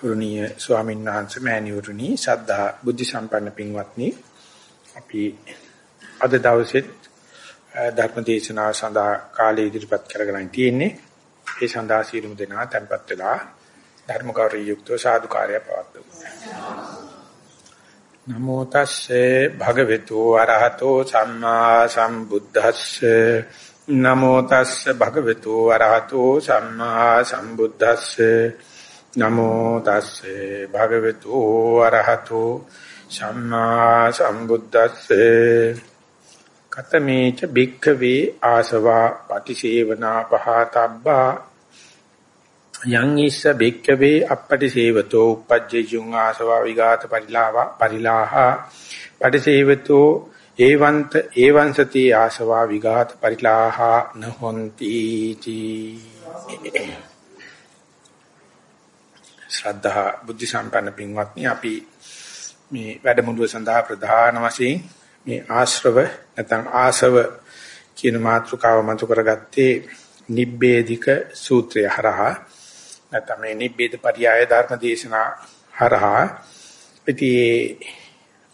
ගෞරවනීය ස්වාමීන් වහන්සේ මෑණිවරුනි සද්ධා බුද්ධ සම්පන්න පින්වත්නි. අපි අද දවසේ ධර්ම දේශනාව සඳහා කාලය ඉදිරිපත් කරගෙන තියෙන්නේ. ඒ සඳහා සීලමු දෙනා tempත් වෙලා ධර්ම කෞරිය යුක්තව සාදුකාරය පවත්වමු. නමෝ තස්සේ භගවතු අරහතෝ සම්මා සම්බුද්දස්සේ. නමෝ තස්සේ භගවතු අරහතෝ සම්මා සම්බුද්දස්සේ. නමෝ තස්සේ භගවතු අරහතෝ සම්මා සම්බුද්දස්සේ. කතමේච භික්ඛවේ ආසවා පටිසේවනා පහතබ්බා. යං ඉස්ස භික්ඛවේ අපටිසේවතෝ uppajjeyun ආසවා විගාත පරිලාවා පරිලාහා. පටිසේවතෝ ඒවන්ත ඒවංසති ආසවා විගාත පරිලාහා නහොಂತಿ තී. ශ්‍රද්ධා බුද්ධ සම්පන්න පින්වත්නි අපි මේ වැඩමුළුව සඳහා ප්‍රධාන වශයෙන් මේ ආශ්‍රව නැත්නම් ආසව කියන මාතෘකාව මතු කරගත්තේ නිබ්බේධික සූත්‍රය හරහා. නැත්නම් මේ නිබ්බේධ පරියාය ධර්ම දේශනා හරහා. ඉතින්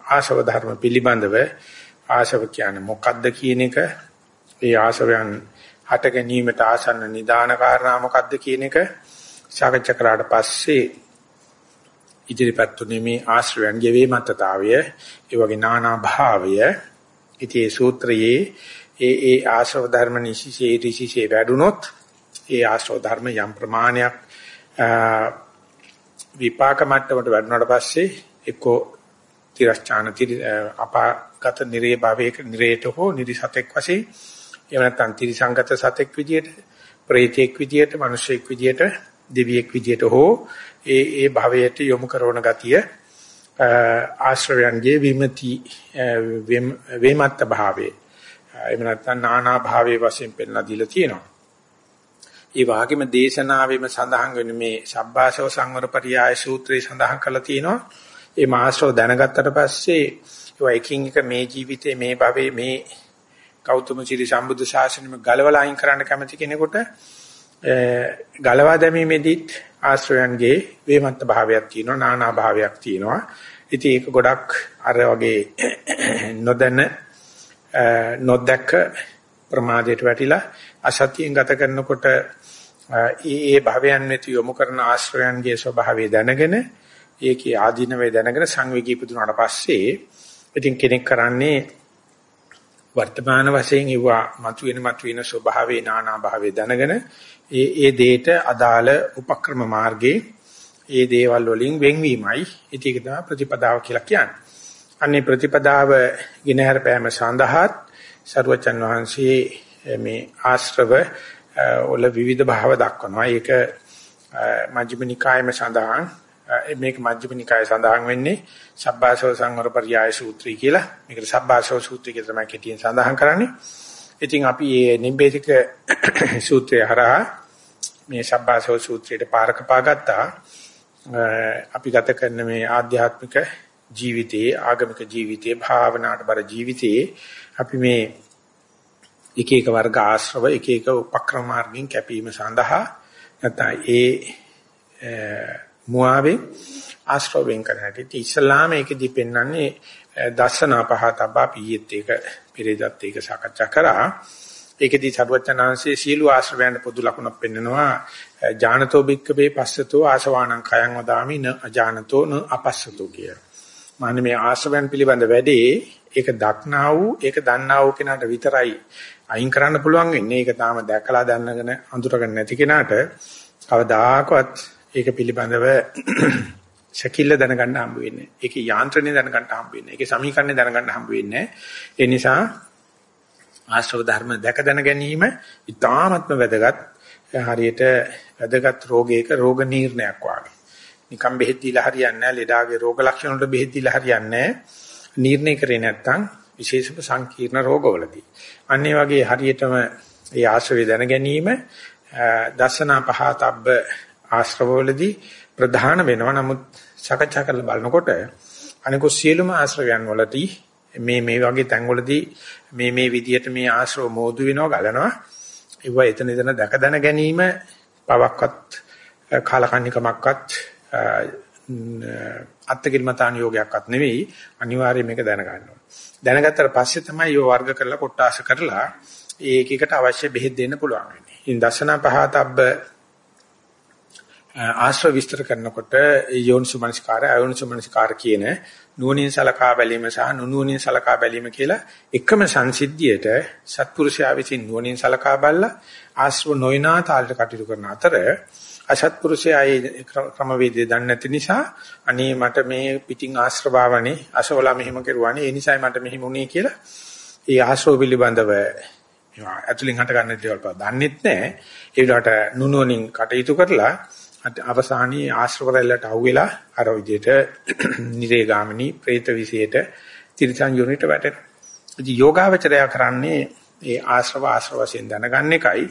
ආශව ධර්ම පිළිබඳව ආශව කියන්නේ මොකක්ද කියන එක ඒ ආශවයන් හට ගැනීමට ආසන්න නිදාන කාරණා මොකක්ද කියන එක සාකච්ඡා කරාට පස්සේ ඉදිරිපත් තුනේ මේ ආශ්‍රයන්ගේ වේමත්තතාවය ඒ වගේ නානා භාවය. ඉතී සූත්‍රයේ ඒ ඒ ආශ්‍රව ධර්ම නිසිසේ ඍෂිසේ වැඩුණොත් ඒ ආශ්‍රව ධර්ම යම් ප්‍රමාණයක් විපාක මට්ටමට වැඩුණාට පස්සේ එක්කෝ තිරස්චාන අපාගත නිරේ භාවයක නිරේත හෝ නිරිසතෙක් වශයෙන් එහෙම නැත්නම් තිරිසංගත සතෙක් විදියට ප්‍රේතෙක් විදියට මිනිසෙක් විදියට දෙවියෙක් විදියට හෝ ඒ ඒ භවයට යොමු කරන ගතිය ආශ්‍රවයන්ගේ විමති වේමත්ත භාවයේ එහෙම නැත්නම් නානා භාවයේ වශයෙන් පෙන්ලා දීලා තියෙනවා. ඒ වාගේම දේශනාවෙම සඳහන් වෙන මේ සබ්බාසව සංවර පරියාය සූත්‍රයේ සඳහන් කරලා තියෙනවා. ඒ මාශ්‍රව දැනගත්තට පස්සේ ඒවා එකින් එක මේ ජීවිතේ මේ භවයේ මේ ගෞතම සිරි සම්බුද්ධ ශාසනයම ගලවලා අයින් කරන්න කැමති කෙනෙකුට ගලවා දැමීමේදීත් ආශ්‍රයයන්ගේ වේමත්ත භාවයක් තියෙනවා නානා භාවයක් තියෙනවා. ඉතින් ඒක ගොඩක් අර වගේ නොදැන නොදැක ප්‍රමාදයට වැටිලා අසතියෙන් ගත කරනකොට ඒ ඒ භවයන් වෙත යොමු කරන ආශ්‍රයයන්ගේ ස්වභාවය දැනගෙන ඒකේ ආධිනවේ දැනගෙන සංවේගී පුදුනාට පස්සේ ඉතින් කෙනෙක් කරන්නේ වර්තමාන වශයෙන් ඉවා මතුවෙන මතුවෙන ස්වභාවේ නානා භාවයේ දැනගෙන ඒ ඒ දෙයට අදාළ උපක්‍රම මාර්ගයේ ඒ දේවල් වලින් වෙන්වීමයි ඉතින් ඒක තමයි ප්‍රතිපදාව කියලා කියන්නේ. අන්නේ ප්‍රතිපදාව ගිනහැර පෑම සඳහාත් සරුවචන් වහන්සේ මේ ආශ්‍රව වල විවිධ භාව දක්වනවා. ඒක මජ්ක්‍ධිම නිකායම සඳහන් මේක මජ්ක්‍ධිම නිකායේ සඳහන් වෙන්නේ සබ්බාසව සංවර පරියාය සූත්‍රය කියලා. මේකට සබ්බාසව සූත්‍රය කියලා තමයි කෙටියෙන් සඳහන් කරන්නේ. ඉතින් අපි මේ නිබ්බේධික සූත්‍රය හරහා මේ සබ්බාසව සූත්‍රයට පාරක පාගත්තා. අපි ගත කරන මේ ආධ්‍යාත්මික ජීවිතයේ ආගමික ජීවිතයේ භාවනාවට බර ජීවිතයේ අපි මේ එක එක වර්ග ආශ්‍රව එක එක උපක්‍රම මාර්ගින් කැපීම සඳහා නැත්නම් ඒ මුවාවේ ආශ්‍රවෙන් කරහැටි ඉස්ලාම ඒකෙදි පෙන්වන්නේ දර්ශන පහතබ්බා පීයත් එක පෙරේදත් ඒක සාකච්ඡා කරා ඒකෙදි සරුවචනාංශයේ සීළු ආශ්‍රවයන් පොදු ලකුණක් පෙන්නනවා ඥානතෝ බික්කවේ පස්සතෝ ආශවාණං khයං වදාමි න අජානතෝ න අපස්සතෝ කිය. මාන්නේ මේ ආශ්‍රවයන් පිළිබඳ වැඩේ ඒක දක්නා වූ ඒක දන්නා වූ කෙනාට විතරයි අයින් කරන්න පුළුවන් වෙන්නේ. ඒක තාම දැකලා දැනගෙන අඳුරගෙන නැති කෙනාට කවදාකවත් ඒක පිළිබඳව ශකිල්ල දැනගන්න හම්බ වෙන්නේ. ඒකේ යාන්ත්‍රණය දැනගන්න හම්බ වෙන්නේ. ඒකේ සමීකරණය දැනගන්න හම්බ වෙන්නේ. ඒ නිසා ආශ්‍රව ධර්ම දැක දැන ගැනීම ඉතාමත්ම වැදගත්. හරියට වැදගත් රෝගයක රෝග නිర్ణයක් වගේ. නිකම් බෙහෙත් දීලා හරියන්නේ නැහැ. ලෙඩාගේ රෝග ලක්ෂණ වලට බෙහෙත් දීලා හරියන්නේ නැහැ. නිర్ణය කරේ නැත්නම් විශේෂම සංකීර්ණ රෝගවලදී. අන්න වගේ හරියටම ඒ ආශ්‍රවය දැන ගැනීම දසන පහතබ්බ ආශ්‍රවවලදී ප්‍රධාන වෙනවා. නමුත් සාකච්ඡා කරලා බලනකොට අනිකෝ සියලුම ආශ්‍රවයන් වලදී මේ මේ වගේ තැන්වලදී මේ මේ විදියට මේ ආශ්‍රව මෝදු වෙනවා ගලනවා. ඒව එතන එතන දැක දැන ගැනීම පවක්වත් කාලකන්නිකමක්වත් අත්කිලමතාන යෝගයක්වත් නෙවෙයි අනිවාර්යයෙන් මේක දැනගන්න ඕනේ. දැනගත්තට පස්සේ තමයි යෝ වර්ග කරලා කොටාස කරලා ඒක එකට අවශ්‍ය බෙහෙත් දෙන්න පුළුවන් වෙන්නේ. ඉතින් දසන පහතබ්බ ආශ්‍රව විස්තර කරනකොට යෝනිසුමනස්කාරය අයෝනිසුමනස්කාර කියන නුවණින් සලකා බැලීම සහ නුනුවණින් සලකා බැලීම කියලා එකම සංසිද්ධියට සත්පුරුෂයා විසින් නුවණින් සලකා බලලා ආශ්‍රව නොයනා තාලට කටයුතු කරන අතර අසත්පුරුෂයා ඒ ක්‍රමවේදය දන්නේ නැති නිසා අනේ මට මේ පිටින් ආශ්‍රවාවනේ අසවලා මෙහෙම කරුවානේ ඒ නිසායි මට මෙහෙම වුනේ කියලා ඒ ආශ්‍රව පිළිබඳව ඇතුලින් හට ගන්න දේවල් පහ දන්නෙත් නැහැ. ඒ විදිහට නුනුවණින් කටයුතු කරලා අවසානයේ ආශ්‍රව රැල්ලට අහුවෙලා අර විදිහට නිරේගාමිනී പ്രേත විශේෂයට තිරසන් යොනිට වැටෙනවා. ඉතින් යෝගාවචරය කරන්නේ ඒ ආශ්‍රව ආශ්‍රව වශයෙන් දැනගන්න එකයි.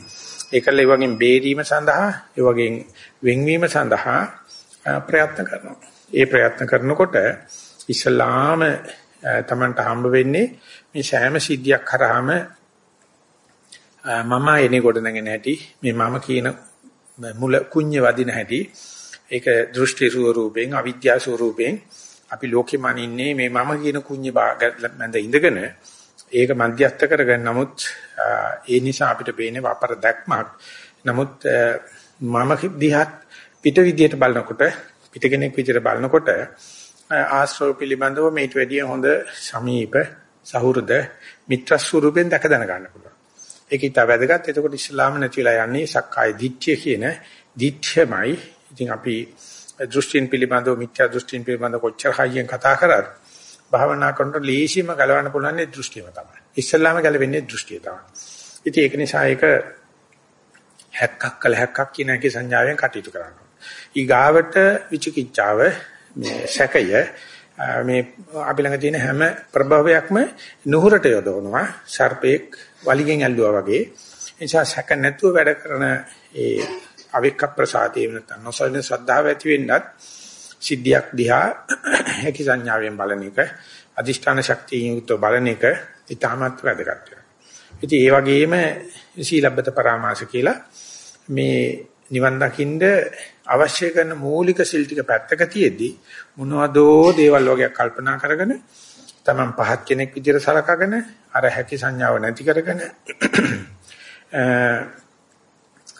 ඒකල ඒ වගේ බේරීම සඳහා ඒ වගේ වෙන්වීම සඳහා ප්‍රයත්න කරනවා. ඒ ප්‍රයත්න කරනකොට ඉස්ලාම තමන්ට හම්බ වෙන්නේ මේ සෑම සිද්ධියක් කරාම මම එනේ කොට නැගෙන හැටි මේ මම කියන මුල කුඤ්ඤ වදින හැටි. ඒක දෘෂ්ටි ස්වරූපයෙන් අවිද්‍යා ස්වරූපයෙන් අපි ලෝකෙ මනින්නේ මේ මම කියන කුඤ්ඤ මැද ඉඳගෙන. ඒක මධ්‍යස්ත කරගන්න නමුත් ඒ නිසා අපිට පේන්නේ වපර දැක්මක්. නමුත් මම දිහත් පිට විදියට බලනකොට පිට කෙනෙක් විදියට බලනකොට ආශ්‍රව පිළිබඳව මේට වැඩිය හොඳ සමීප සහෘද මිත්‍ර ස්වරූපෙන් දැක දැන ගන්න පුළුවන්. ඒක ඊට වැදගත්. එතකොට ඉස්ලාම නැතිලා යන්නේ සක්කාය දිට්ඨිය කියන දිට්ඨියමයි. ඉතින් අපි දෘෂ්ටින් පිළිබඳව මිත්‍යා දෘෂ්ටින් පිළිබඳව කොච්චර හයියෙන් කතා කරත් භාවනා කරනකොට ලේසියෙම ගලවන්න පුළුවන් දෘෂ්ටියම තමයි. ඉස්ලාම ගැලවෙන්නේ දෘෂ්ටිය තමයි. ඉතින් ඒක නිසා ඒක හැක්කක් කළ හැක්කක් කියන එකේ සංඥාවෙන් කටයුතු කරනවා. ඊගාවට විචිකිච්ඡාව මේ සැකය මේ අපි ළඟ තියෙන හැම ප්‍රභවයක්ම නුහුරට යොදවනවා. සර්පෙක් වලිගෙන් ඇල්ලුවා වගේ. ඒ නිසා සැක නැතුව වැඩ කරන ඒ අවික්ක ප්‍රසාදේ නැත්නම් නොසලින ශ්‍රද්ධාව ඇති වෙන්නත් සිද්ධියක් දිහා හැකි සංඥාවෙන් බලන එක අදිෂ්ඨාන ශක්තියෙන් යුක්තව බලන එක ඉතාමත් වැදගත් වෙනවා. ඉතින් ඒ වගේම සීලබ්බත පරාමාස කියලා මේ නිවන් දකින්න අවශ්‍ය කරන මූලික සිල් ටික පැත්තක තියේදී මොනවදෝ දේවල් වගේ කල්පනා කරගෙන තමන් පහත් කෙනෙක් විදිහට සලකගෙන අර හැකි සංඥාව නැති කරගෙන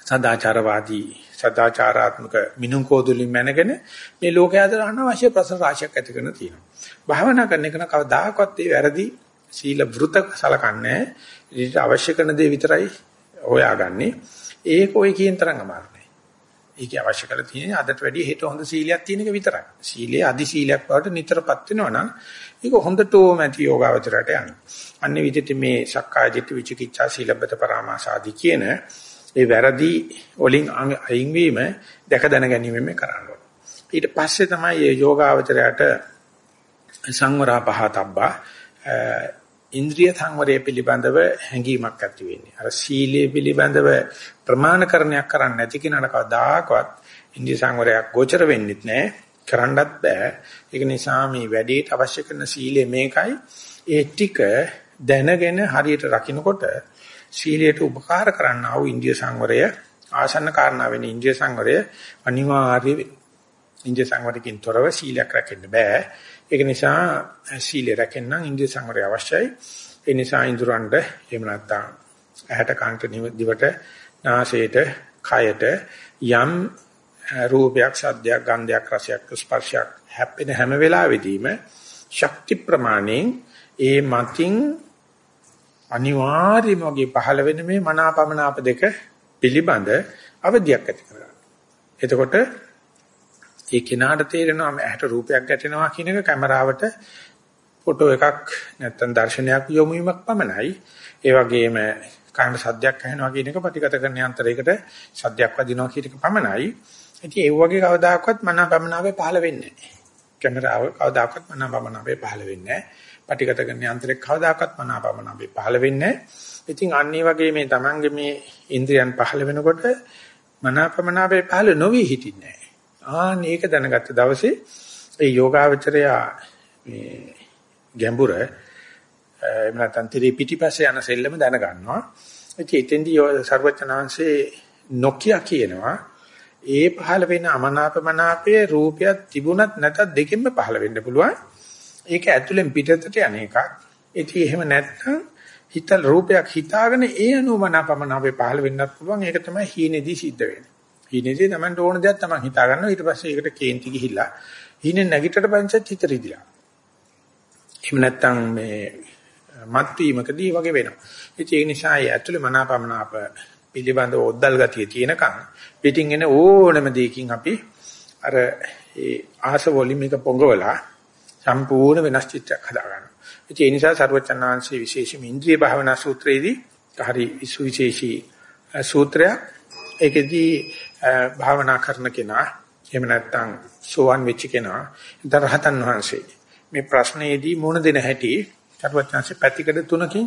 සදාචාරවාදී සදාචාරාත්මක මිනුම් කෝදුලින් මැනගෙන මේ ලෝකයේ අතර අනවශ්‍ය ප්‍රශ්න රාශියක් ඇති කරන තියෙනවා. භාවනා කරන එක කවදාකවත් ඒ වැරදි සීල වෘත සලකන්නේ ඊට අවශ්‍ය කරන දේ විතරයි හොයාගන්නේ. ඒක ඔය කියන තරම් අමාරු නෑ. ඒකේ අවශ්‍ය කරලා තියෙන්නේ අදට වැඩිය හෙට හොඳ සීලයක් තියෙන එක විතරයි. සීලයේ අදි සීලයක් බවට නිතරපත් වෙනවා නම් ඒක හොඳටම ඇති යෝගාවචරයට යනවා. අන්නේ විදිහට මේ සක්කාය දිට්ඨි විචිකිච්ඡා සීලබ්බත පරාමාස ආදී කියන ඒ වැරදි වලින් අයින් වීම දැක දැන ගැනීම මේ කරන්න ඕන. ඊට පස්සේ තමයි මේ යෝගාවචරයට සංවරා පහතබ්බා ඉන්ද්‍රිය සංවරය පිළිබඳව හැඟීමක් ඇති වෙන්නේ. අර සීලයේ පිළිබඳව ප්‍රමාණකරණයක් කරන්නේ නැති කෙනාට කවදාකවත් ඉන්ද්‍රිය සංවරයක් ගෝචර වෙන්නේ නැහැ. කරන්නත් බෑ. ඒක නිසා මේ වැඩේට අවශ්‍ය කරන සීලය මේකයි. ඒ ටික දැනගෙන හරියට රකින්නකොට සීලයට උපකාර කරන්න ආව ඉන්දිය සංවරය ආසන්න කාරණා වෙන ඉන්දිය සංවරය අනිවාර්ය ඉන්දිය සංවරකින් තොරව සීලයක් රැකෙන්න බෑ ඒක නිසා සීලය රැකෙන්න ඉන්දිය සංවරය අවශ්‍යයි ඒ නිසා ඉඳුරන්ට එහෙම නැත්නම් ඇහැට කනට දිවට නාසයට කයට යම් රූපයක් සද්දයක් ගන්ධයක් රසයක් ස්පර්ශයක් හැපෙන හැම වෙලාවෙදීම ශක්ති ප්‍රමාණයෙන් ඒ මතින් අනිවාර්යයෙන්ම වගේ පහළ වෙන මේ මනාපමනාප දෙක පිළිබඳ අවධියක් ඇති කරගන්න. එතකොට ඒ කෙනාට තේරෙනවා ඇහැට රූපයක් ගැටෙනවා කියන එක කැමරාවට ෆොටෝ එකක් නැත්නම් දර්ශනයක් යොමු වීමක් පමණයි. ඒ වගේම කාණ්ඩ සද්දයක් ඇහෙනවා කියන එක ප්‍රතිගත කරන යන්ත්‍රයකට සද්දයක් වදිනවා කියන එක පමණයි. ඉතින් ඒ වගේ කවදාකවත් මනාපමනාපේ පහළ වෙන්නේ නැහැ. කැමරාව කවදාකවත් මනාපමනාපේ පහළ වෙන්නේ නැහැ. පටිගත කරන යන්ත්‍රයක් කවදාකවත් මනාපමන අපි පහළ වෙන්නේ ඉතින් අන්නේ වගේ මේ Tamange මේ ඉන්ද්‍රියන් පහළ වෙනකොට මනාපමන අපි පහළ නොවි හිටින්නේ ආන් ඒක දැනගත්ත දවසේ ඒ යෝගාවචරය මේ ගැඹුර එහෙම නැත්නම් tiri පිටිපස්සේ යන සෙල්ලම දැනගන්නවා. ඉතින් එතෙන්දී සර්වචනාංශේ නොකිය කියනවා ඒ පහළ වෙන අමනාපමනාපයේ රූපයක් තිබුණත් නැතත් දෙකෙන්ම පහළ වෙන්න පුළුවන්. ඒක ඇතුලෙන් පිටතට යන එකක්. ඉතින් එහෙම නැත්නම් හිතල් රූපයක් හිතාගෙන ඒ අනුමනාපමනාපේ පහළ වෙන්නත් පුළුවන්. ඒක තමයි හීනේදී සිද්ධ වෙන්නේ. හීනේදී Tamanට ඕන දෙයක් Taman හිතා ගන්නවා. ඊට පස්සේ ඒකට කේන්ති ගිහිල්ලා හීනේ නැගිටට පංචත් හිත රිදිලා. එහෙම නැත්නම් මේ මත් වීමකදී වගේ වෙනවා. ඉතින් ඒ නිසා ඒ ඇතුලේ මනාපමනාප පිළිබඳව ඔද්දල් ගතිය තියෙනකන් පිටින් එන ඕනම දෙයකින් අපි අර ඒ ආසවලින් මේක පොඟවලා සම්පූර්ණ වෙනස් චිත්‍රයක් හදා ගන්නවා. ඒ නිසා සර්වචන්නාංශයේ විශේෂම ඉන්ද්‍රිය භාවනා සූත්‍රයේදී හරි විශේෂී සූත්‍රයක් ඒකෙදී භාවනා කරන කෙනා එහෙම නැත්නම් සෝවන් වෙච්ච කෙනා දරහතන් වහන්සේ මේ ප්‍රශ්නයේදී මුණ දෙන හැටි සර්වචන්නාංශයේ පැතිකඩ තුනකින්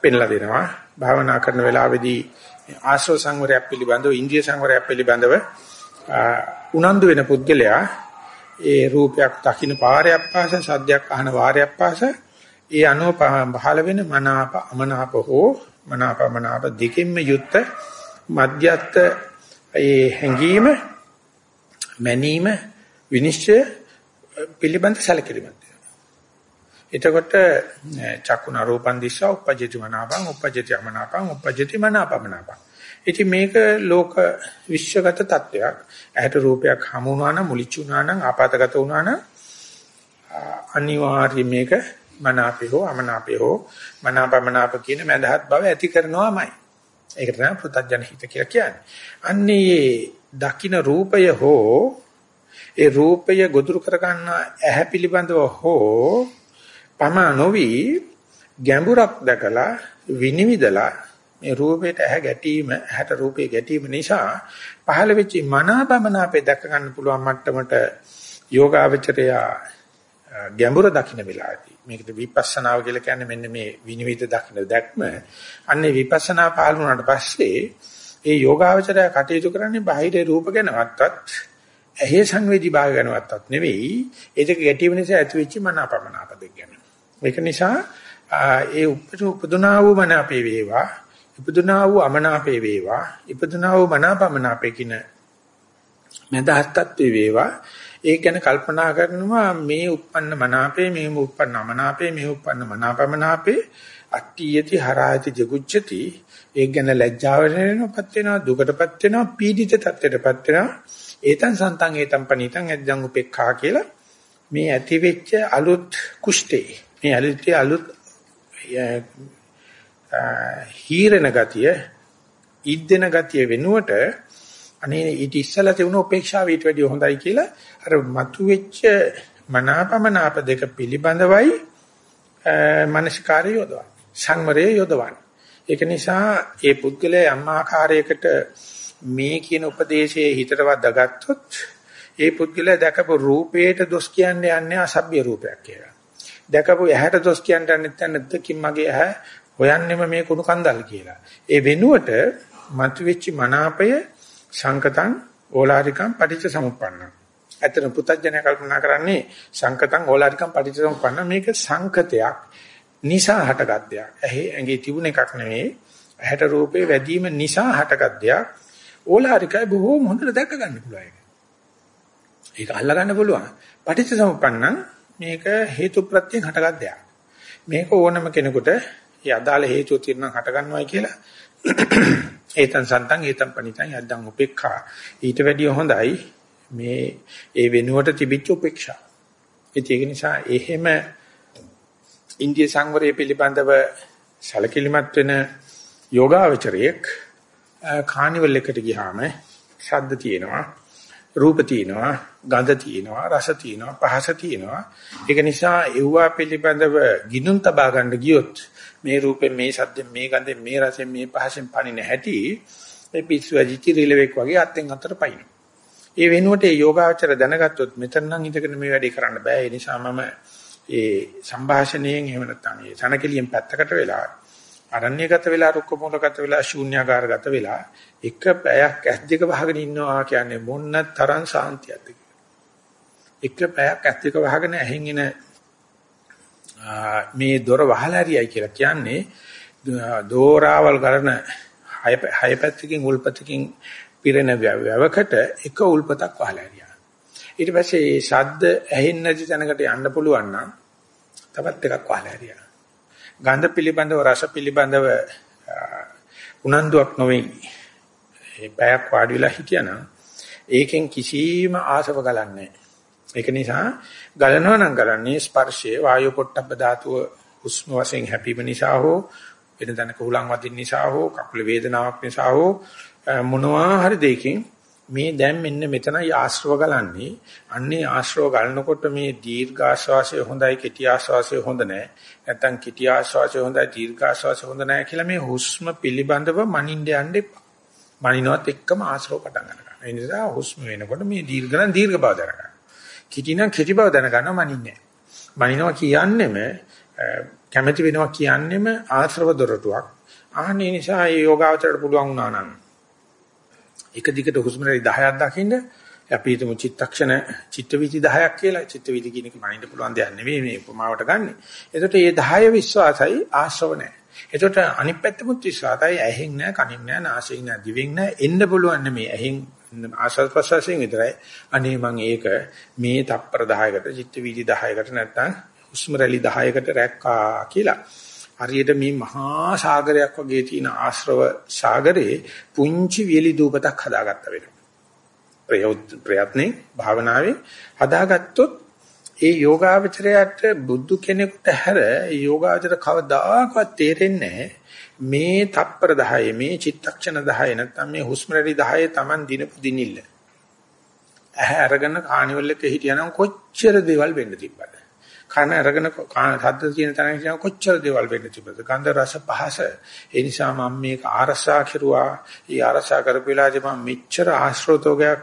පෙන්ලා දෙනවා. භාවනා කරන වෙලාවේදී ආශ්‍රව සංවරයක් පිළිබඳව ඉන්ද්‍රිය සංවරයක් පිළිබඳව උනන්දු වෙන පුද්ගලයා ඒ රූපයක් දකින්න පාරයක් පාස සද්දයක් අහන වාරයක් පාස ඒ අනුව පහළ වෙන මනාප අමනාප හෝ මනාප මනාප දෙකින්ම යුක්ත මධ්‍යස්ත ඒ හැඟීම මැනීම විනිශ්චය පිළිබඳ සැලකිලිමත් එතකොට චක්කුණ රූපන් දිස්සා උපජ්ජති මනාපං උපජ්ජති අමනාපං උපජ්ජති මනාපමනාපං. ඉතින් මේක ලෝක විශ්වගත තත්වයක්. ඇහැට රූපයක් හමු වුණා නම් මුලිච්ච වුණා නම් ආපాతගත වුණා නම් අනිවාර්යයෙන් මේක මනාපේ හෝ අමනාපේ හෝ මනාපමනාප කියන මඳහත් බව ඇති කරනවාමයි. ඒකට තමයි පෘථග්ජන හිත කියලා කියන්නේ. අන්නේ දකින්න රූපය හෝ ඒ රූපය ගොදුරු කර ගන්න ඇහැ පිළිබඳව හෝ පමා නොවි ගැඹුරක් දැකලා විනිවිදලා මේ රූපයට ඇහැ ගැටීම ඇහැට රූපේ ගැටීම නිසා පහළ වෙච්ච මනාපමනාපේ දැක ගන්න පුළුවන් මට්ටමට යෝගාවචරය ගැඹුර දකින්න වෙලාවදී. මේකට විපස්සනාව කියලා කියන්නේ මෙන්න මේ විනිවිද දකින්න දැක්ම. අන්නේ විපස්සනා පාලු වුණාට පස්සේ ඒ යෝගාවචරය කටයුතු කරන්නේ බාහිර රූප ගැනවත්වත් ඇහි සංවේදී භාව ගැනවත්වත් නෙවෙයි. ඒ දෙක ගැටීම නිසා ඇතිවෙච්ච මනාපමනාප දෙක ගැන. ඒක නිසා ඒ උපදුනා වූ මන අපේ වේවා ඉපදුනා වූ අමනාපේ වේවා ඉපදුනා වූ මනාපමනාපේ කින මඳහත්ත්වේ වේවා. ඒ ගැන කල්පනා කරනවා මේ උප්පන්න මනාපේ මේ උප්පන්න අමනාපේ මේ උප්පන්න මනාපමනාපේ අට්ඨියති හරායති ජගුච්ඡති. ඒ ගැන ලැජ්ජාවට වෙනවපත් වෙනවා දුකටපත් වෙනවා පීඩිත තත්ත්වයටපත් වෙනවා. ඒතන් සන්තං ඒතන් පනිතං එද්දන් උපේක්ඛා කියලා මේ ඇති වෙච්ච අලුත් කුෂ්ඨේ මේ ඇලිටි අලුත් හීරණ ගතිය ඉද්දෙන ගතිය වෙනුවට අනේ ඊට ඉස්සලා තිබුණ උපේක්ෂාව ඊට වැඩිය හොඳයි කියලා අර මතුවෙච්ච මනාපමනාප දෙක පිළිබඳවයි මානසිකාරය යොදවන සංවරය යොදවන ඒක නිසා ඒ පුද්ගලයා යම් ආකාරයකට මේ කියන උපදේශයේ හිතට වදගත්තොත් ඒ පුද්ගලයා දැකපු රූපේට දොස් කියන්නේ යන්නේ අසභ්‍ය රූපයක් කියලා දැකපු ඇහැට දොස් කියන්න නැත්නම් මගේ ඇහැ හොයන්නෙම මේ කුණු කන්දල් කියලා. ඒ වෙනුවට මතුවෙච්ච මනාපය සංකතං ඕලාරිකං පටිච්ච සමුප්පන්න. ඇත්තට පුතඥය කල්පනා කරන්නේ සංකතං ඕලාරිකං පටිච්ච සමුප්පන්න මේක සංකතයක් නිසා හටගත් දෙයක්. ඇහි ඇඟේ තිබුණ එකක් නෙවෙයි. ඇහැට රූපේ වැදීම නිසා හටගත් දෙයක්. ඕලාරිකයි බොහෝම හොඳට දැක ගන්න පුළුවන්. ඒක අල්ලා ගන්න පුළුවන්. පටිච්ච සමුප්පන්නං මේක හේතු ප්‍රත්‍යයෙන් හටගත් දෙයක්. මේක ඕනම කෙනෙකුට ඒ අදාළ හේතුව තියෙන හට ගන්නවයි කියලා ඒතන් සන්තන් ඒතන් පණිතන් යද්දන් උපේක්ඛා ඊට වැඩිය හොඳයි මේ ඒ වෙනුවට තිබිච්ච උපේක්ෂා. ඒක නිසා එහෙම ඉන්දිය සංවරය පිළිබඳව සැලකිලිමත් වෙන යෝගාවචරයක් කානිවල් එකට ගියාම ශබ්ද තියෙනවා රූප තියෙනවා, ගඳ තියෙනවා, රස තියෙනවා, පහස තියෙනවා. ඒක නිසා ඒවා පිළිබඳව ගිනුම් තබා ගන්න ගියොත් මේ රූපෙන්, මේ ශබ්දෙන්, මේ ගඳෙන්, මේ රසෙන්, මේ පහසෙන් පණින හැටි මේ පිස්සු ඇදිච්ච රිලෙවෙක් වගේ අත්ෙන් අතට පයින්. ඒ වෙනුවට ඒ යෝගාචර දැනගත්තොත් මෙතන නම් ඉඳගෙන මේ වැඩේ කරන්න බෑ. ඒ නිසා මම ඒ සංഭാෂණයෙන් එහෙම නැත්නම් ඒ සනකෙලියෙන් පැත්තකට වෙලා අරණ්‍යගත වෙලා රුක්ක මූලගත වෙලා ශූන්‍යාකාරගත වෙලා එක පැයක් ඇස් දෙක වහගෙන ඉන්නවා කියන්නේ මොන්න තරම් සාන්තියක්ද එක පැයක් ඇස් දෙක වහගෙන ඇහෙන් එන මේ දොර වහලා හරියයි කියලා කියන්නේ දෝරාවල් කරන හය හය පැත්තකින් උල්පතකින් පිරෙන වැවකට එක උල්පතක් වහලා හරියා. ඊට පස්සේ මේ ශබ්ද ඇහෙන්නේ නැති තැනකට යන්න පුළුවන් නම් තවත් එකක් වහලා හරියා. ගන්ධ පිළිබඳව රස පිළිබඳව උනන්දුවක් නොවේ. මේ බයක් වාඩි වෙලා හිටියනම් ඒකෙන් කිසිම ආසව ගලන්නේ ඒක නිසා ගලනවා නම් කරන්නේ ස්පර්ශයේ වායු පොට්ටබ්බ ධාතුව හුස්ම වශයෙන් හැපීම නිසා හෝ වෙන තැනක හුලං වදින්න නිසා හෝ කකුල වේදනාවක් නිසා හෝ මොනවා හරි දෙයකින් මේ දැන් මෙන්න මෙතනයි ආශ්‍රව ගලන්නේ. අන්නේ ආශ්‍රව ගලනකොට මේ දීර්ඝ ආශ්වාසය හොඳයි කෙටි ආශ්වාසය හොඳ නැහැ නැත්නම් කෙටි ආශ්වාසය හොඳයි දීර්ඝ ආශ්වාසය හොඳ නැහැ කියලා මේ හුස්ම පිළිබඳව මනින්න යන්න එපා. මනිනවත් එක්කම ආශ්‍රව පටන් ගන්නවා. ඒ නිසා හුස්ම වෙනකොට මේ දීර්ඝ නම් දීර්ඝ බව දැනගන්න. කෙටි නම් කෙටි බව දැනගන්නවා මනින්නේ. මනිනවා කියන්නේම කැමැති වෙනවා කියන්නේම ආශ්‍රව දොරටුවක්. ආන්නේ නිසා මේ යෝගාවචරයට පුළුවන් වුණා නම් එක දිගට හුස්ම රැලි 10ක් දකින්න අපි හිතමු චිත්තක්ෂණ චිත්තවිදි 10ක් කියලා චිත්තවිදි කියන එක මනින්න පුළුවන් දෙයක් නෙවෙයි මේ උපමාවට ගන්නෙ. එතකොට මේ 10 විශ්වාසයි ආශ්‍රව නැහැ. එතකොට අනිත් පැත්තෙමුත් විශ්වාසයි ඇහෙන් නැහැ, කනින් නැහැ, නාසයෙන් නැහැ, දිවෙන් නැහැ. එන්න පුළුවන් මේ ඇහෙන් ආශ්‍රව ප්‍රසවාසයෙන් විතරයි. අනේ මම ඒක මේ තප්පර 10කට චිත්තවිදි 10කට නැත්තම් හුස්ම රැලි 10කට රැක්කා කියලා. හරියට මේ මහා සාගරයක් වගේ තියෙන ආශ්‍රව සාගරේ පුංචි වියලි දූපතක් හදාගත්ත වෙනවා. ප්‍රයත්නේ භාවනාවේ හදාගත්තොත් ඒ යෝගාවචරයට බුදු කෙනෙකුට හැර යෝගාවචර කවදාකවත් තේරෙන්නේ මේ තප්පර 10 මේ චිත්තක්ෂණ 10 නැත්නම් මේ හුස්ම රැලි 10 Taman දිනපු දිනිල්ල. ඇහැ අරගෙන කානිවල් එක හිටියනම් කොච්චර දේවල් වෙන්න තිබ්බද? කන අරගෙන ශබ්ද තියෙන තැන කියන කොච්චර දේවල් වෙන්න තිබද ගන්ධ රස පහස. ඒ නිසා මම මේක ආරසා කෙරුවා. ඒ ආරසා කරපු වෙලාවේ මම මෙච්චර ආශ්‍රෝතෝගයක්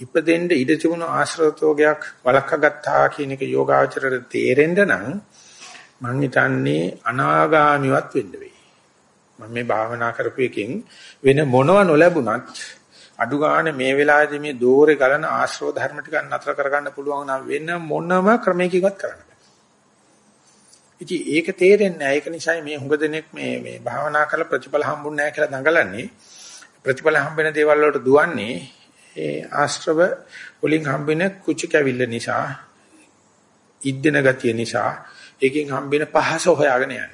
ඉපදෙන්න ඉඩ තිබුණු ආශ්‍රෝතෝගයක් වළක්වාගත්තා කියන එක යෝගාචරයට තේරෙන්න නම් මම හිතන්නේ අනාගාමිවත් වෙන්න වෙයි. මම මේ භාවනා කරපු එකෙන් වෙන මොනව නොලැබුණත් අඩු ගන්න මේ වෙලාවේදී මේ දෝරේ ගලන ආශ්‍රව ධර්ම ටික නතර කරගන්න පුළුවන් නම් වෙන මොනම ක්‍රමයකින්වත් කරන්න ඉතින් ඒක තේරෙන්නේ නැහැ. ඒක නිසා මේ හුඟ දෙනෙක් මේ මේ භාවනා කරලා ප්‍රතිඵල හම්බුන්නේ නැහැ කියලා දඟලන්නේ. ප්‍රතිඵල හම්බෙන දේවල් වලට දුවන්නේ ඒ ආශ්‍රව වලින් හම්බෙන කුචි කැවිල්ල නිසා, ඉද්දෙන ගතිය නිසා, ඒකෙන් හම්බෙන පහස හොයාගෙන යන්නේ.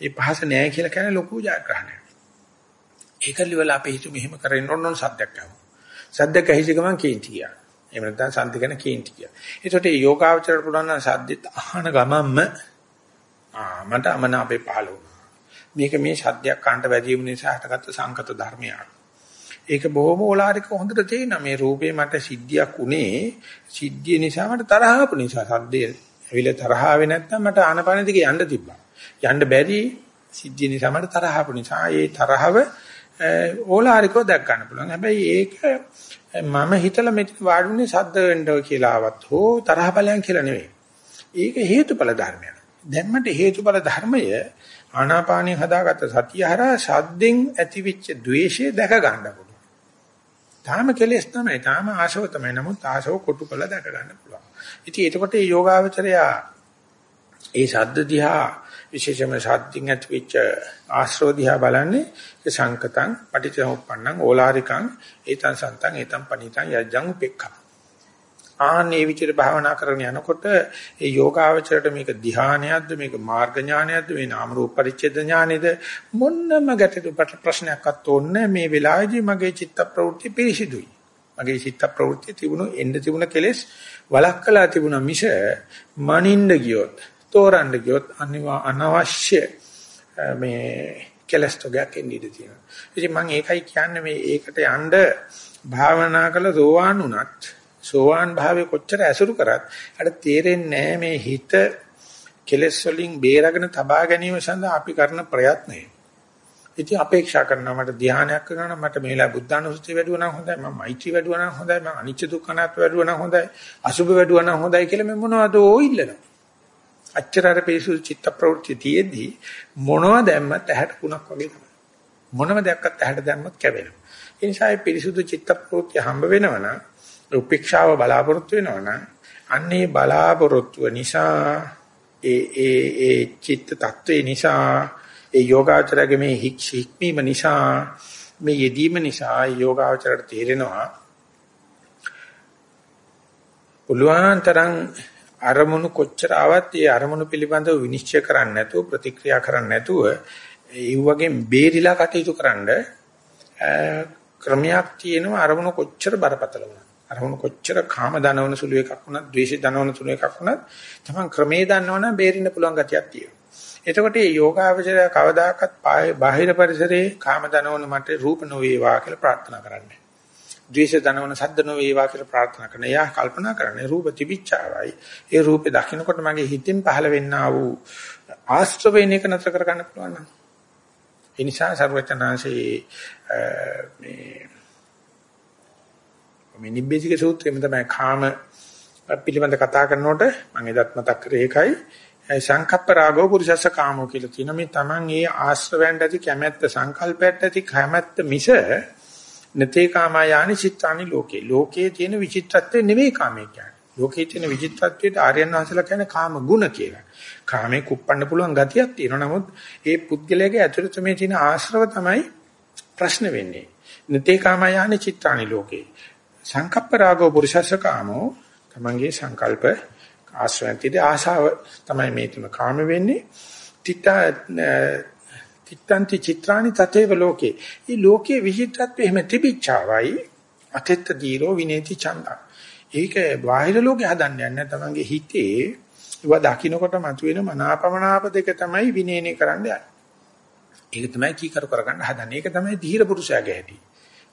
මේ පහස නැහැ කියලා කියන්නේ ලොකු ජයග්‍රහණයක්. ඒකලි වල අපි හිතුව මෙහෙම කරගෙන ඕන සද්දයක් ආවා. සද්දක ඇහිසි ගමන් කේන්ති ගියා. එහෙම නැත්නම් සද්ද ගැන කේන්ති ගියා. ඒකට ඒ යෝගාවචරයට පුළුවන් නම් සද්දෙත් අහන ගමන්ම ආ මට අමනාපේ පහළ වුණා. මේක මේ ශබ්දයක් කාණ්ඩ වැඩි වීම නිසා හටගත්ත සංකත ධර්මයක්. ඒක බොහොම ඕලාරික හොඳට තේිනා මේ රූපේ මට සිද්ධියක් උනේ සිද්ධිය නිසා මට තරහ ආපු නිසා සද්දේ ඇවිල්ලා තරහ ආවේ නැත්නම් මට ආනපන දිගේ යන්න තිබ්බා. යන්න බැරි සිද්ධිය නිසා මට තරහ ආපු නිසා ඒ තරහව ඕලාරිකව දැක් ගන්න පුළුවන්. හැබැයි ඒක මම හිතලා මෙතන වාඩුනේ සද්ද වෙන්න කියලාවත් හෝ තරහ බලයන් කියලා නෙවෙයි. ඒක හේතුඵල ධර්මයක්. දැන් මට හේතුඵල ධර්මය ආනාපානිය හදාගත්ත සතිය හරහා ශබ්දෙන් ඇතිවෙච්ච द्वේෂය දැක ගන්න පුළුවන්. තාම කෙලෙස් තමයි. තාම ආශව තමයි. නමුත් ආශව කොටු කළ දැක ගන්න පුළුවන්. ඉතින් එතකොට මේ යෝගාවචරය ඒ ශබ්ද දිහා විශේෂම ශබ්දින් ඇතිවෙච්ච ආශ්‍රව දිහා බලන්නේ ඒ සංකතං පටිච්චසමුප්පන්නං ඕලාරිකං ඒතං සන්තං ඒතං පනිතං යජ්ජං උපේක්ඛා ආන්නේ විචිත භාවනා කරගෙන යනකොට ඒ යෝගාවචරයට මේක ධ්‍යානයක්ද මේක මාර්ග ඥානයක්ද මේ නාම රූප පරිච්ඡේද ඥානෙද මොන්නම ගැටලු ප්‍රශ්නයක්වත් ඕනේ මේ වෙලාවේදී මගේ චිත්ත ප්‍රවෘත්ති පිරිසිදුයි. මගේ චිත්ත ප්‍රවෘත්ති තිබුණු එන්න තිබුණ කෙලෙස් වළක්කලා තිබුණා මිස මනින්න ගියොත් තෝරන්න ගියොත් අනිවා අනවශ්‍ය මේ කෙලස් තෝගයක් එන්නේ තියෙනවා. ඉතින් මම ඒකයි කියන්නේ මේ ඒකට යන්න භාවනා කළ සෝවාන් උනත් සෝවාන් භාවයේ කොච්චර ඇසුරු කරත් අර තේරෙන්නේ මේ හිත කෙලෙස් වලින් බේරගෙන තබා ගැනීම සඳහා අපි කරන ප්‍රයත්නය. ඉතින් අපේක්ෂා කරනවා මට ධානයක් කරනවා මට මේලා බුද්ධානුස්සතිය වැඩුවා නම් හොඳයි මම මෛත්‍රී වැඩුවා නම් හොඳයි මම අනිච්ච දුක්ඛනාත් වැඩුවා නම් හොඳයි අසුභ වැඩුවා නම් හොඳයි කියලා මම මොනවද ඕඉල්ලනවා. අච්චර අර පේසු චිත්ත ප්‍රවෘත්ති තියේදී මොනව දැම්මත් ඇහැට කුණක් වගේ තමයි. මොනම දෙයක්වත් ඇහැට දැම්මත් කැවෙනවා. ඒ නිසා මේ පිරිසුදු චිත්ත ප්‍රවෘත්ති හම්බ වෙනවා නම් උපේක්ෂාව බලාපොරොත්තු වෙනවා නම් අන්නේ බලාපොරොත්තුව නිසා ඒ ඒ ඒ චිත්ත tattve නිසා ඒ යෝගාචරයේ මේ හික්මීම නිසා මේ යෙදීම නිසා යෝගාවචරයට තේරෙනවා. පුළුවන් තරම් අරමුණු කොච්චර ආවත් ඒ අරමුණු පිළිබඳව විනිශ්චය කරන්න නැතුව ප්‍රතික්‍රියා කරන්න නැතුව ඒ වගේ බේරිලා කටයුතු කරන්න ක්‍රමයක් තියෙනවා අරමුණු කොච්චර බරපතල වුණත්. අරමුණු කොච්චර කාම දනවන සුළු එකක් වුණත් ද්වේෂ දනවන සුළු එකක් වුණත් තමන් ක්‍රමේ දන්නවනම් බේරින්න පුළුවන් ගතියක් තියෙනවා එතකොට මේ යෝගාවචරය කවදාකවත් බාහිර පරිසරයේ කාම දනවන මට රූප නොවේවා කියලා ප්‍රාර්ථනා කරන්නේ ද්වේෂ දනවන සද්ද නොවේවා කියලා ප්‍රාර්ථනා කරන. එයා කල්පනා කරන්නේ රූප තිබිච්චාවයි. ඒ රූපේ දකින්නකොට මගේ හිතෙන් පහළ වෙන්නා වූ ආශ්‍රවේන එක නතර කර ගන්න පුළුවන් නම්. ඒ නිසා සර්වචනාංශේ මේ මේ නිබ්බේධික සූත්‍රයේම තමයි කාම පිළිබඳ කතා කරනකොට මම එදත් මතක් කරේ ඒකයි සංකප්ප රාගෝ පුරුෂස්ස කාමෝ කියලා කියන මේ Taman ඒ ආශ්‍රවයන්ට ඇති කැමැත්ත සංකල්පයට ඇති කැමැත්ත මිස නතේ කාමයානි චිත්තානි ලෝකේ. ලෝකයේ තියෙන විචිත්‍රත්වය නෙවෙයි කාමයේ කියන්නේ. ලෝකයේ තියෙන විචිත්‍රත්වයට ආර්යයන් වහන්සේලා කියන්නේ කාම ගුණ කියලා. කාමේ කුප්පන්න පුළුවන් ගතියක් තියෙනවා. නමුත් ඒ පුද්ගලයාගේ ඇතුළත මේ තියෙන ආශ්‍රව තමයි ප්‍රශ්න වෙන්නේ. නතේ කාමයානි චිත්තානි ලෝකේ. සංකප්ප රාගෝ පුරුෂස්ස කාමෝ තමන්ගේ සංකල්ප ආශ්‍රයන්තිද ආශාව තමයි මේ තුන කාම වෙන්නේ. තිත චිත්තන්ති චිත්‍රානි තතේව ලෝකේ. මේ ලෝකයේ විචිත්‍රත්වය එහෙම තිබිච්චාවයි අතෙත්ත දීරෝ විනේති චන්දා. ඒක බාහිර ලෝකේ හදන්න යන්නේ තමන්ගේ හිතේ ඒවා දකින්නකොට මතුවෙන මනාපමනාප දෙක තමයි විනේනේ කරන්න යන්නේ. ඒක තමයි කීකරු කරගන්න හදන්නේ. ඒක තමයි ධීර පුරුෂයාගේ හැටි.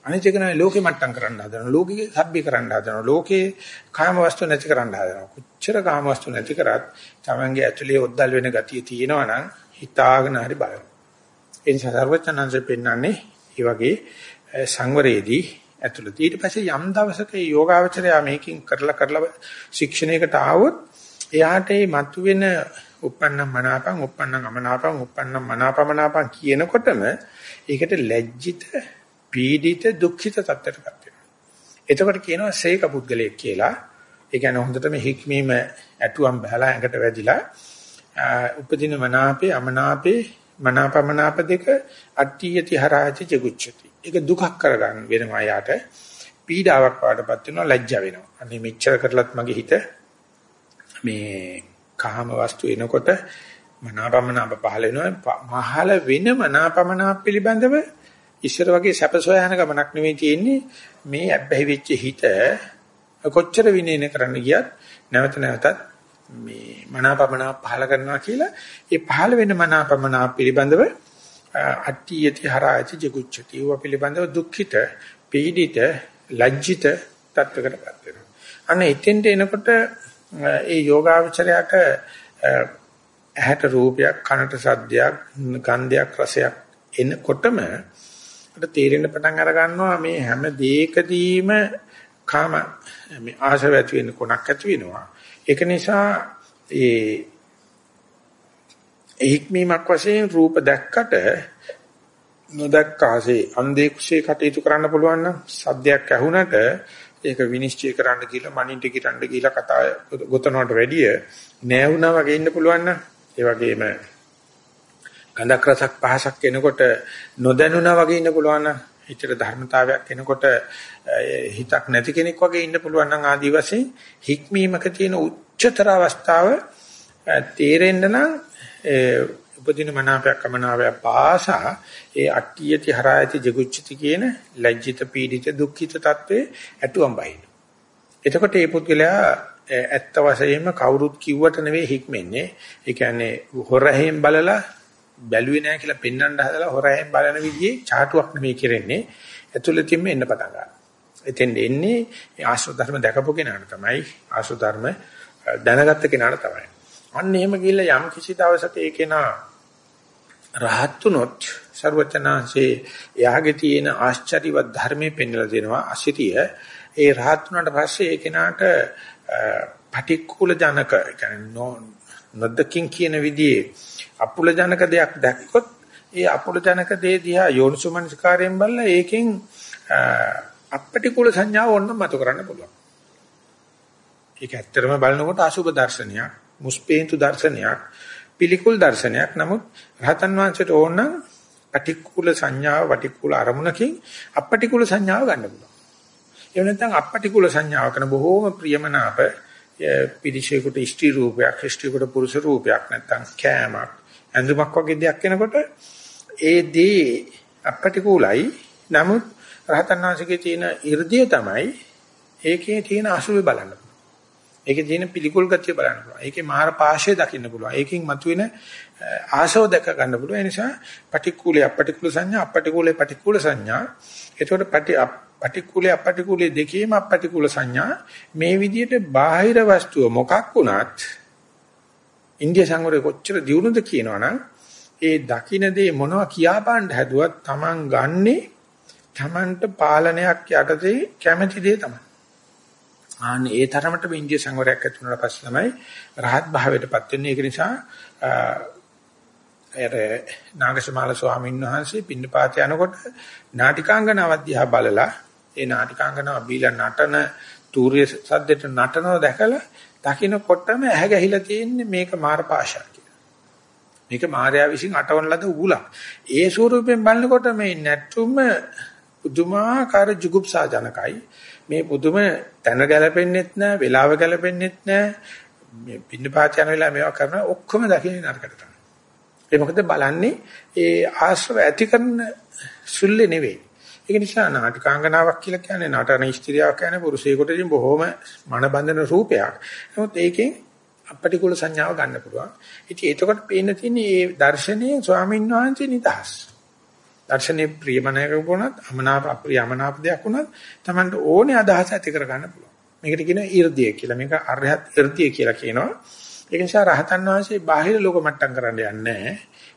අනිත් එක නෑ ලෝකෙ මට්ටම් කරන්න හදනවා. ලෝකෙ සබ්බේ කරන්න හදනවා. ලෝකේ කාම වස්තු නැති කරන්න හදනවා. කොච්චර කාම වස්තු නැති කරත් තමන්ගේ ඇතුලේ ඔද්දල් වෙන ගතිය තියෙනවා නම් හිතාගෙන හරි බලන්න. ඒ නිසා සර්වචනංශයෙන් පෙන්වන්නේ මේ වගේ සංවරයේදී ඇතුළත ඊට පස්සේ යම් දවසක මේ යෝගාවචරය මේකෙන් කරලා කරලා ශික්ෂණයකට ආවොත් එයාට මේ මතුවෙන uppannam manapan uppannam amanapan uppannam manapamanapan කියනකොටම ඒකට ලැජ්ජිත පීඩිත දුක්ඛිත තත්ත්වයටපත් වෙනවා. එතකොට කියනවා සේක පුද්ගලයෙක් කියලා. ඒ කියන්නේ හොඳටම හික්මීම ඇතුම් බහලා ඇඟට වැදිලා උපදින මනාපේ අමනාපේ මනාපමනාප දෙක අට්ඨියති හරාචි ජගුච්ඡති. ඒක දුකක් කරගන්න වෙනවා යාට. පීඩාවක් වඩපත් වෙනවා ලැජ්ජා වෙනවා. අනේ මෙච්චර කරලත් මගේ හිත මේ කාම වස්තු එනකොට මනාපමනාප පහල වෙනවා. මහල වෙන මනාපමනාප පිළිබඳව ඉස්සර වගේ සැපසොයන ගමනක් නෙවෙයි තියෙන්නේ. මේ ඇබ්බැහි වෙච්ච හිත කොච්චර විනයන කරන්න ගියත් නැවත නැවතත් මේ මනාපමනා පහල කරනවා කියලා ඒ පහල වෙන මනාපමනා පිළිබඳව අට්ඨියති හරායති ජගුච්ඡති ඒව පිළිබඳව දුක්ඛිත පීඩිත ලැජ්ජිත තත්වයකටපත් වෙනවා අන්න එතෙන්ට එනකොට ඒ යෝගාවචරයට ඇහැට රූපයක් කනට සද්දයක් ගන්ධයක් රසයක් එනකොටම අපිට තේරෙන්න පටන් අර ගන්නවා මේ හැම දෙයකදීම කාම මේ ආශාව ඇති වෙන කොනක් ඇති වෙනවා. ඒක නිසා ඒ එහික්මීමක් වශයෙන් රූප දැක්කට නොදක්කාසේ අන්දේක්ෂේ කටයුතු කරන්න පුළුවන් නම් සද්දයක් ඇහුණට ඒක විනිශ්චය කරන්න කියලා මනින්ට කිරන්න කියලා කතා ගොතනවට වැඩිය නෑ වුණා වගේ ඉන්න පුළුවන් නම් ඒ වගේම ගඳක් රසක් පහසක් එනකොට නොදැනුණා වගේ ඉන්න පුළුවන් නම් හිතේ ධර්මතාවයක් එනකොට හිතක් නැති කෙනෙක් වගේ ඉන්න පුළුවන් නම් ආදි වශයෙන් හික්මීමක තියෙන උච්චතර අවස්ථාව තේරෙන්න නම් උපදින මනාපයක් කමනාවයක් පාසා ඒ අට්ඨියති හරායති ජගුච්චති කියන ලැජ්ජිත පීඩිත දුක්ඛිත తත්වේ ඇතුම් බහින. එතකොට මේ පුද්ගලයා ඇත්ත වශයෙන්ම කවුරුත් කිව්වට නෙවෙයි හික්මන්නේ. ඒ කියන්නේ හොරහෙන් බලලා බැලුවේ නැහැ කියලා පෙන්වන්න හදලා හොරහෙන් බලන විදිහේ චාටුවක් නෙමෙයි කරන්නේ. ඇතුළතින්ම එන්න පටන් ගන්නවා. එතෙන් එන්නේ ආශ්‍රව ධර්ම දැකපු කෙනාට තමයි ආශ්‍රව ධර්ම දැනගත්ත කෙනාට තමයි. අන්න එහෙම ගිහිල්ලා යම් කිසි දවසක ඒ කෙනා රහත් වුනොත් ਸਰවචනාංශේ එයාගේ තියෙන ආශ්චර්යවත් ධර්මයේ පෙන්වලා දෙනවා අසිරිය. ඒ රහත් වුණාට පස්සේ ඒ කෙනාට පටික්කුල ජනක කියන්නේ නොදකින් කියන විදිහේ අපුල ජනක දෙයක් දැක්කොත් ඒ අපුල ජනක දේ දිහා යෝනිසුමනස්කාරයෙන් බලලා ඒකෙන් අපටිකුල සංඥාව ඕනනම් මතු කරන්න පුළුවන්. ඒක ඇත්තටම බලනකොට අසුබ දර්ශනයක්, මුස්පේන්තු දර්ශනයක්, පිළිකුල් දර්ශනයක්. නමුත් රහතන් වහන්සේට ඕන පටික්කුල සංඥාව වටික්කුල අරමුණකින් අපටිකුල සංඥාව ගන්න පුළුවන්. එහෙම නැත්නම් අපටිකුල සංඥාව කරන බොහෝම ප්‍රියමනාප පිරිසෙකුට ස්ත්‍රී රූපයක්, ස්ත්‍රීකට පුරුෂ රූපයක් නැත්නම් කෑමක්, ඇඳුමක් වගේ දෙයක් එනකොට ඒ දේ අපටිකුලයි. නමුත් රහතන් වහන්සේගේ තියෙන 이르දිය තමයි ඒකේ තියෙන අසුබේ බලන්න. ඒකේ තියෙන පිළිකුල් ගතිය බලන්න පුළුවන්. ඒකේ මාර පාශය දකින්න පුළුවන්. ඒකෙන් මතුවෙන ආශව දැක ගන්න පුළුවන්. ඒ නිසා පටික්කුලේ අපටිකුල සංඥා අපටිකුලේ පටික්කුල සංඥා. එතකොට පටි පටික්කුලේ අපටිකුලේ දෙකේම අපටිකුල සංඥා මේ විදිහට බාහිර වස්තුව මොකක් වුණත් ඉන්දිය සංවරේ කොච්චර දියුණුද කියනවනම් ඒ දකින්න දේ මොනවා කියාපාන්න හැදුවත් Taman ගන්නේ Tamanට පාලනයක් යටතේ කැමැති දේ තමයි. ආන්න ඒ තරමට ඉන්දිය සංවරයක් ඇති වුණාට පස්සේ තමයි රහත් භාවයටපත් වෙන්නේ. ඒක නිසා අර නාගසමාල ස්වාමීන් වහන්සේ පින්නපාත යනකොට නාටිකාංගනාවක් දිහා බලලා ඒ නාටිකාංගනාව බීලා නටන තූර්ය සද්දෙට නටනව දැකලා දකින්නකොටම ඇහැ ගැහිලා තියෙන්නේ මේක මාරපාශා කියලා. මේක මාර්යා විසින් අටවන ලද උගුලක්. ඒ ස්වරූපයෙන් බලනකොට මේ නැටුම පුදුමාකාර ජුගුප්සා ජනකයි. මේ පුදුම තැන ගැලපෙන්නෙත් නැහැ, වෙලාව ගැලපෙන්නෙත් නැහැ. මේ පින්නපාත යන වෙලාව මේවා කරන ඔක්කොම දකින්නේ නරකට තමයි. ඒ මොකද බලන්නේ ඒ ආශ්‍රව ඇති කරන සුල්ලේ නෙවෙයි. ඒක නිසා නාටකාංගනාවක් කියලා කියන්නේ නටන ස්ත්‍රියක් කියන්නේ පුරුෂයෙකුට ඉතින් බොහොම මනබඳන රූපයක්. නමුත් ඒකෙන් අපටිකුල සංඥාව ගන්න පුළුවන්. ඉතින් එතකොට පේන්න තියෙන්නේ මේ දර්ශනයේ ස්වාමීන් වහන්සේ නිදහස්. දර්ශනයේ ප්‍රියමනාපක වුණත් අමනාප අප්‍රියමනාප දෙයක් වුණත් Tamanට ඕනේ අදහස ඇති කරගන්න පුළුවන්. මේකට කියනවා 이르දිය කියලා. මේක අරහත් 이르දිය කියලා කියනවා. ඒක නිසා රහතන් වහන්සේ බාහිර ලෝක මට්ටම් කරන්න යන්නේ නැහැ.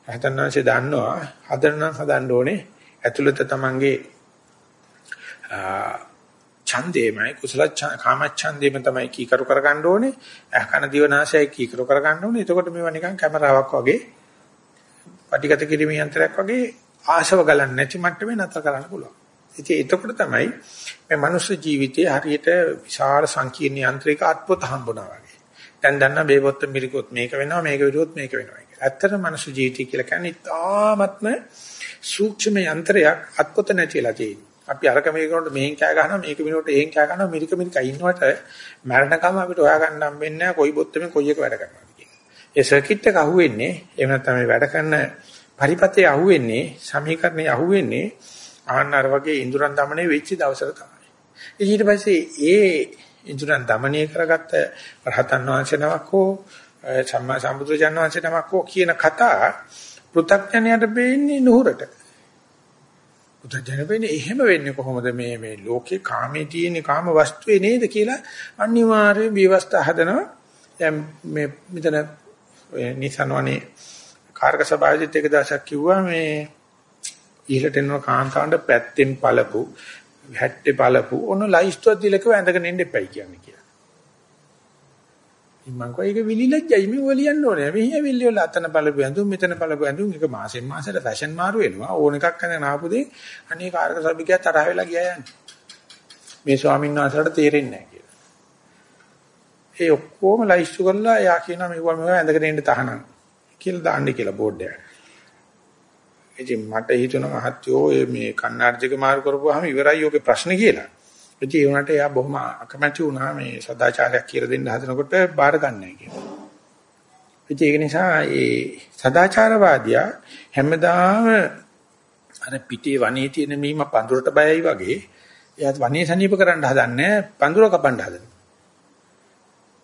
රහතන් වහන්සේ දන්නවා හදනනම් හදන්න ඕනේ ඇතුළත Tamanගේ ඡන්දේමයි කුසල කාම ඡන්දේම තමයි කීකරු කරගන්න ඕනේ. අහකන දිවනාශය කීකරු කරගන්න ඕනේ. එතකොට මේවා නිකන් කැමරාවක් වගේ පටිගත කිරීමේ යන්ත්‍රයක් වගේ ආශව ගලන්නේ නැති මට්ටමේ නතර කරන්න පුළුවන්. ඉතින් එතකොට තමයි මේ මනුස්ස ජීවිතයේ හරියට විශාල සංකීර්ණ යන්ත්‍රික අත්පොත හම්බුනා වගේ. දැන් දන්නා බේබොත් මිරිකොත් මේක වෙනවා මේක විරුවොත් මේක වෙනවා කියලා. ඇත්තට මනුස්ස ජීවිතය කියලා කියන්නේ තාමත්ම සූක්ෂම යන්ත්‍රයක් අත්පොත නැතිලා තියෙනවා. අපි අරක මේක කරනකොට මෙහෙන් කෑ ගහනවා මේක මිනුවට එහෙන් කෑ ගහනවා මිරික මිරික ඉන්නවට මරණකම අපිට හොයාගන්න හම්බෙන්නේ නැහැ කොයි බොත්තමෙන් කොයි එක වැඩ කරනවාද කියන්නේ. ඒ සර්කිට් එක අහුවෙන්නේ එහෙම නැත්නම් මේ වැඩ කරන පරිපතේ අහුවෙන්නේ සමීකරණේ අහුවෙන්නේ ආන්න අර වගේ ඉඳුරන් দমনයේ වෙච්ච දවසට තමයි. ඊට පස්සේ ඒ ඉඳුරන් দমনය කරගත්ත රහතන් වහන්සේ නමක් හෝ සම්මා සම්බුදුරජාණන් වහන්සේ නමක් හෝ කියන කතා පෘථග්ජනයට බෙන්නේ නුහුරට. පෘථග්ජනයට වෙන්නේ එහෙම වෙන්නේ කොහොමද මේ මේ ලෝකේ කාමේ තියෙන කාම වස්තුවේ නේද කියලා අනිවාර්යයෙන් විවස්ථා හදනවා. දැන් මේ මෙතන නිසන්වනේ කාර්ක සභාවෙදිත් එක දවසක් කිව්වා මේ ඉහළට එන කාන්තාවන්ට පැත්තෙන් පළපු හැට්ටේ පළපු ඔන්න ලයිස්තුවක් දීලා කිව්වා ඇඳගෙන ඉන්න එපයි කියන්නේ කියලා. ඉතින් මං කෝ ඒක විලිලජ්ජයි මේ ඔලියන්න ඕනේ. මෙහි ඇවිල්ලි වල අතන බලපු ඇඳුම් මෙතන බලපු ඇඳුම් එක මාසෙන් මාසෙට ෆැෂන් මාරු වෙනවා. ඕන එකක් කරන ආපු දෙයි අනේ කාර්ක සභිකයා තරහ වෙලා ගියා යන්නේ. මේ ස්වාමීන් වහන්සේලාට තේරෙන්නේ නැහැ කියලා. ඒ ඔක්කොම ලයිස්තු කරලා එයා කියනවා මේවා මේවා ඇඳගෙන ඉන්න තහනම් කියලා දාන්න කියලා බෝඩ් එකට. ඉතින් මට හිතුණා මහත්යෝ මේ කන්නාඩික මාරු කරපුවාම ඉවරයි ඔගේ ප්‍රශ්නේ කියලා. ඉතින් ඒ වුණාට එයා බොහොම අකමැති වුණා මේ සදාචාරයක් කියලා දෙන්න හදනකොට බාර ගන්නයි කියලා. ඉතින් ඒක නිසා ඒ සදාචාරවාදියා හැමදාම අර පිටේ වනේ තියෙන මීම පඳුරට බයයි වගේ එයාත් වනේ සනීප කරන්න හදන්නේ පඳුර කපන්න හදනවා.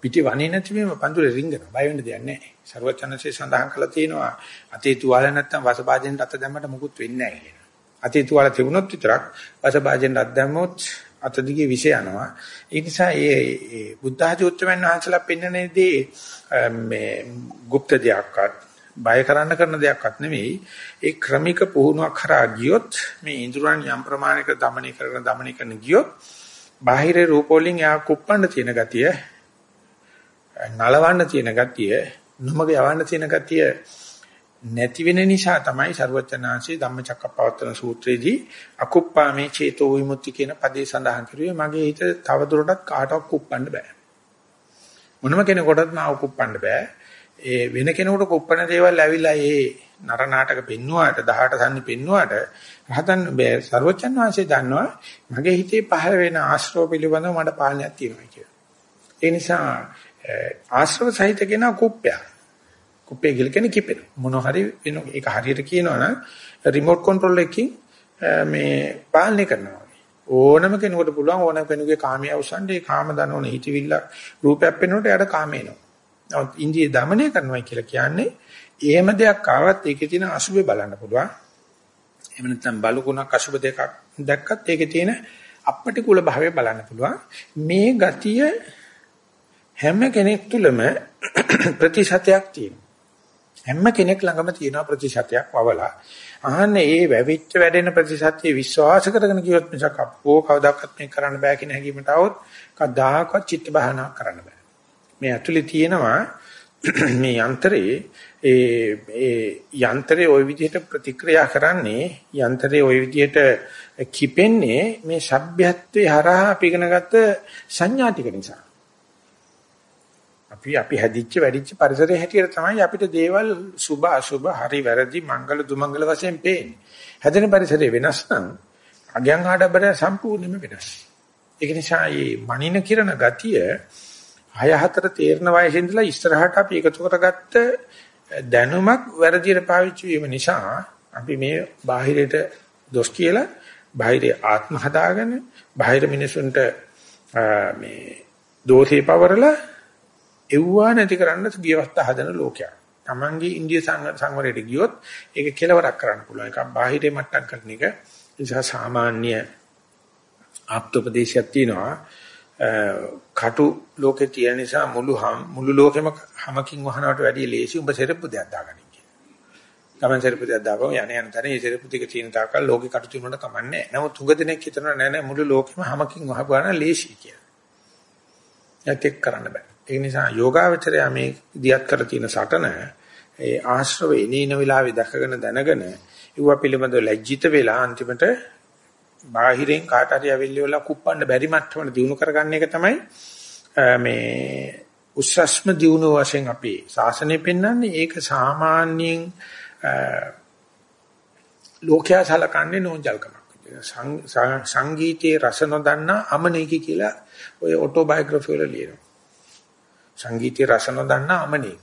පිටේ වනේ නැති මීම පඳුරේ රිංගනවා. බය වෙන්න දෙයක් නැහැ. ਸਰවචනසේ සඳහන් කළා තියෙනවා අතේ තුවාල නැත්තම් වසභාජෙන් අත දැම්මට මුකුත් වෙන්නේ නැහැ කියලා. අතේ තුවාල තිබුණොත් විතරක් වසභාජෙන් අත් දැම්මොත් අත දිගේ විශ යනවා. ඒ නිසා මේ බුද්ධ ආචෝත්‍රමයන් වහන්සලා පෙන්වනේදී මේ গুপ্ত දෙයක්වත් බය කරන්න කරන දෙයක්වත් නෙවෙයි. ඒ ක්‍රමික පුහුණුවක් හරහා ගියොත් මේ ඉන්ද්‍රයන් යම් ප්‍රමාණයක দমনය කරන দমনය කරන ගියොත් බාහිර රූපෝලින් යා කුප්පන්න තියෙන ගතිය නලවන්න තියෙන ගතිය නොමග යවන්න තියෙන ගතිය නැති වෙන නිසා තමයි ਸਰවචනාංශයේ ධම්මචක්කප්පවත්තන සූත්‍රයේදී අකුප්පාමේ චේතෝ විමුක්ති කියන පදේ සඳහන් කරුවේ මගේ හිත තවදුරටත් කාටවත් කුප්පන්න බෑ. මොනම කෙනෙකුටත් මාව කුප්පන්න බෑ. ඒ වෙන කෙනෙකුට කුප්පන දේවල් ඇවිල්ලා ඒ නර නාටක පෙන්නුවාට 18 සම්නි පෙන්නුවාට රහතන් බෑ. ਸਰවචනාංශයේ දන්නවා මගේ හිතේ පහළ වෙන ආශ්‍රව පිළිබඳව මට පාලනයක් තියෙනවා කියලා. ඒ නිසා ආශ්‍රව සහිත කෙනා කුප්පයක්. කුප්පේ කියලා කියන්නේ කිපෙන. මොන හරි වෙන ඒක හරියට කියනවා නම් රිමෝට් කන්ට්‍රෝල් එකකින් මේ පාලනය කරනවා. ඕනම කෙනෙකුට පුළුවන් ඕනම කෙනෙකුගේ කාමයේ අවසන්දී කාම දනෝන හිතවිල්ල රූපයක් පෙන්වනකොට එයාට කාමේනවා. නමුත් ඉන්දිය දමනය කරනවා කියලා කියන්නේ එහෙම දෙයක් ආවත් ඒකේ තියෙන අසුබේ බලන්න පුළුවන්. එහෙම නැත්නම් බලුකුණක් අසුබ දෙකක් දැක්කත් ඒකේ තියෙන අපටිකුල භාවය බලන්න පුළුවන්. මේ ගතිය හැම කෙනෙක් තුළම ප්‍රතිශතයක් තියෙනවා. හැම කෙනෙක් ළඟම තියෙන ප්‍රතිශතයක් වවලා. අහන්න ඒ වැවිච්ච වැඩෙන ප්‍රතිශතය විශ්වාස කරගෙන කිව්වොත් මිසක් අපෝ කවදාකවත් මේක කරන්න බෑ කියන හැඟීමට આવොත් කවදාකවත් චිත්ත බහනා කරන්න බෑ. මේ ඇතුලේ තියෙනවා මේ යන්ත්‍රයේ ඒ ඒ යන්ත්‍රයේ ওই විදිහට ප්‍රතික්‍රියා කරන්නේ යන්ත්‍රයේ ওই විදිහට කිපෙන්නේ මේ සભ્યත්වේ හරහා අපි ඉගෙනගත්ත සංඥා ටික නිසා. අපි අපි හැදිච්ච වැඩිච්ච පරිසරයේ හැටියට තමයි අපිට දේවල් සුභ අසුභ හරි වැරදි මංගල දුමංගල වශයෙන් පේන්නේ. හැදෙන පරිසරය වෙනස් නම් අගයන් ආඩම්බරය සම්පූර්ණයෙන්ම වෙනස්. ඒක නිසා මේ මනින කිරණ ගතිය 6 4 තේරන වයසේ ඉඳලා ඉස්සරහට අපි එකතු කරගත්ත දැනුමක් වැරදියට පාවිච්චි වීම නිසා අපි මේ බාහිරයට දොස් කියලා බාහිරේ ආත්ම හදාගෙන බාහිර මිනිසුන්ට මේ දෝෂේ පවරලා එව්වා නැති කරන්න ගියවස්ත හදන ලෝකයක්. Tamange ඉන්දිය සංවරයට ගියොත් ඒක කෙලවරක් කරන්න පුළුවන්. එකක් බාහිරේ මට්ටම් කරන එක. නිසා සාමාන්‍ය ආප්තෝපදේශයක් තියෙනවා. කටු ලෝකේ තියෙන නිසා මුළු මුළු ලෝකෙම හැමකින් වහනවට වැඩිය ලේසි උඹ සෙරප්පු දෙයක් දාගන්න කියලා. Taman සෙරප්පු දෙයක් දාපුවම යණ යන තැන ඒ සෙරප්පු ටික තියෙන තාක්කල් ලෝකේ කටු තිබුණාට කමන්නේ නැහැ. නමුත් තුඟ දෙනෙක් හිතනවා නෑ නෑ මුළු ලෝකෙම හැමකින් වහපුවා ලේසි කියලා. ඒක කරන්න බෑ. ඒ නිසා යෝගාවචරය මේ දියත් කර තියෙන සටන ඒ ආශ්‍රව එනේන වෙලාවේ දැකගෙන දැනගෙන ඉව පිළිබඳව ලැජ්ජිත වෙලා අන්තිමට බාහිරෙන් කාට හරි අවිල්ලවලා කුප්පන්න බැරි මට්ටමට දිනු කරගන්න එක තමයි මේ උස්සස්ම දිනු වශයෙන් අපි සාසනය පෙන්වන්නේ. ඒක සාමාන්‍යයෙන් ලෝකයා සලකන්නේ නෝන්ජල්කමක් සංගීතයේ රස නොදන්නා අමනේකි කියලා ඔය ඔටෝබයෝග්‍රැෆි වල ලියනවා. සංගීතයේ රස නොදන්නා අමනේ.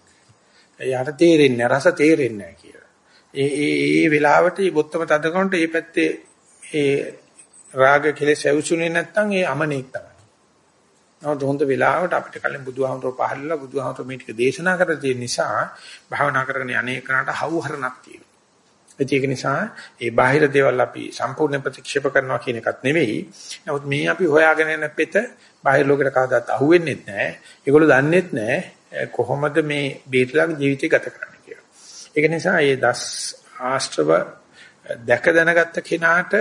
එයාට තේරෙන්නේ රස තේරෙන්නේ නැහැ කියලා. ඒ ඒ ඒ වෙලාවට මේ බොත්තම තදකවන්ට මේ පැත්තේ ඒ රාග කෙලෙස් ඇවිසුනේ නැත්නම් ඒ අමනේක් තමයි. නමුත් හොඳ වෙලාවට අපිට කලින් බුදුහාමරෝ පහළලා බුදුහාමරෝ මේ ටික දේශනා කරලා තියෙන නිසා භාවනා කරගෙන යන්නේ කරාට හවුහරණක් තියෙනවා. ඒක නිසා ඒ බාහිර දේවල් අපි සම්පූර්ණ ප්‍රතික්ෂේප කරනවා කියන එකත් නෙවෙයි. නමුත් මේ අපි හොයාගෙන යන පෙත බාහිර ලෝකෙට කවදාත් අහුවෙන්නේ නැහැ. ඒගොල්ලෝ දන්නේත් නැහැ කොහොමද මේ බේතලගේ ජීවිතය ගත කරන්නේ කියලා. ඒක නිසා මේ දස් ආශ්‍රව දැක දැනගත්ත කෙනාට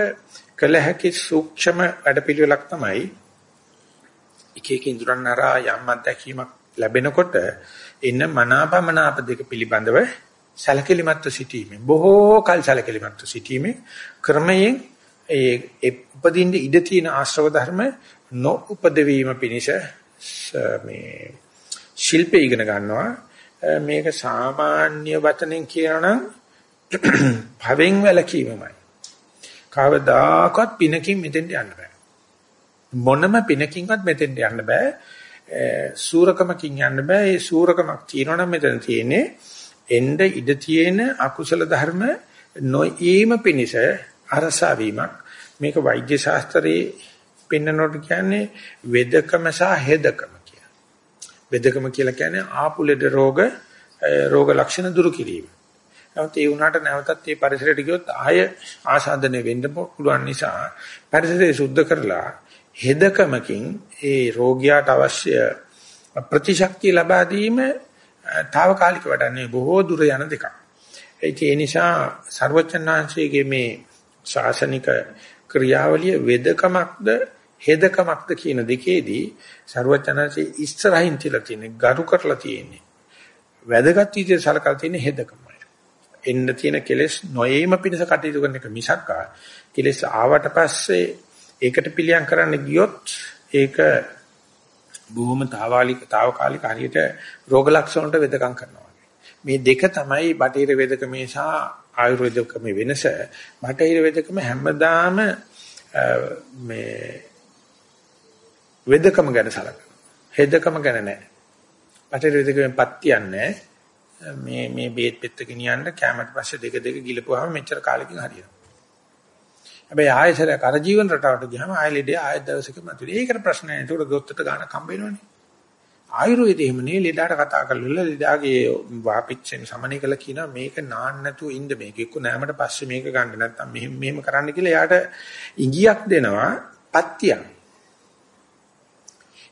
කළ හැකි සූක්ෂම වැඩපිළිවෙලක් තමයි එක එක ඉඳුරන් හරහා යම් අත්දැකීමක් ලැබෙනකොට එන්න මනාපමනාප දෙක පිළිබඳව සැලකිලිමත්ව සිටීමෙන් බොහෝ කල් සැලකිලිමත්ව සිටීමෙන් ක්‍රමයෙන් ඒ උපදින්න ඉඩ තියෙන ආශ්‍රව ධර්ම නොඋපද වීම පිණිස මේ ශිල්පය ඉගෙන ගන්නවා. මේක සාමාන්‍ය වචනෙන් කියනනම් භවෙන් වැළකීමමයි. කවදාකවත් පිනකින් මෙතෙන්ට යන්න බෑ. මොනම පිනකින්වත් මෙතෙන්ට යන්න බෑ. සූරකමකින් යන්න බෑ. ඒ සූරකමක් තියෙනවනම් මෙතන තියෙන්නේ එnde ඉඩ තියෙන අකුසල ධර්ම නොයීම පිණිස අරසා වීමක් මේක වෛද්‍ය ශාස්ත්‍රයේ පෙන්නනකොට කියන්නේ වෙදකම සහ හෙදකම කියලා. වෙදකම කියලා කියන්නේ ආපුලෙඩ රෝග රෝග ලක්ෂණ දුරු කිරීම. නමුත් ඒ වුණාට නැවතත් මේ පරිසරයට ගියොත් ආය ආසාදනය වෙන්න පුළුවන් නිසා පරිසරය සුද්ධ කරලා හෙදකමකින් ඒ රෝගියාට අවශ්‍ය ප්‍රතිශක්තිය ලබා දීම తాවකාලික වැඩන්නේ බොහෝ දුර යන දෙකක්. ඒ නිසා ਸਰවචන්නාංශයේ මේ ශාසනික ක්‍රියාවලිය වෙදකමක්ද හෙදකමක්ද කියන දෙකේදී ਸਰවචනසේ ඉස්සරහින් තියලා තියෙන ගරු කරලා තියෙන්නේ වැදගත් විදිහට සලකලා තියෙන හෙදකමයි. එන්න තියෙන කෙලෙස් නොයේම පිණිස කටයුතු කරන එක මිසක් ආ කෙලෙස් ආවට පස්සේ ඒකට පිළියම් කරන්න ගියොත් ඒක බොහොම తాවකාලික తాවකාලික හරියට රෝග ලක්ෂණ වලට වෙදකම් කරනවා. මේ දෙක තමයි බටහිර වේදකමේ සහ ආයුර්වේදකමේ වෙනස. බටහිර වේදකම හැමදාම මේ වේදකම ගැන සලකනවා. හෙදකම ගැන නැහැ. බටහිර වේදකමෙන් පත්තියන්නේ මේ මේ බේත් පෙත්ත ගෙනියන්න කැමරට පස්සේ දෙක දෙක ගිලපුවාම මෙච්චර කාලෙකින් හරියනවා. හැබැයි ආයෙසර කර ජීවන රටාවට ගියාම ආයෙ ලෙඩේ ආයෙ දවසක මතුවේ. ඒකට ප්‍රශ්න නැහැ. ඒකට දොස්තරට ගානක් හම්බ වෙනවනේ. ආයුර්වේදයේ එහෙමනේ ලෙඩාට කතා කරලා ලෙඩාගේ වාපිච්චෙන් සමනය කළ කියනවා මේක නාන්න නැතුව ඉන්න මේක එක්ක නෑමට පස්සේ මේක ගන්න නැත්නම් මෙහෙම මෙහෙම කරන්න කියලා එයාට ඉඟියක් දෙනවා පත්‍යයක්.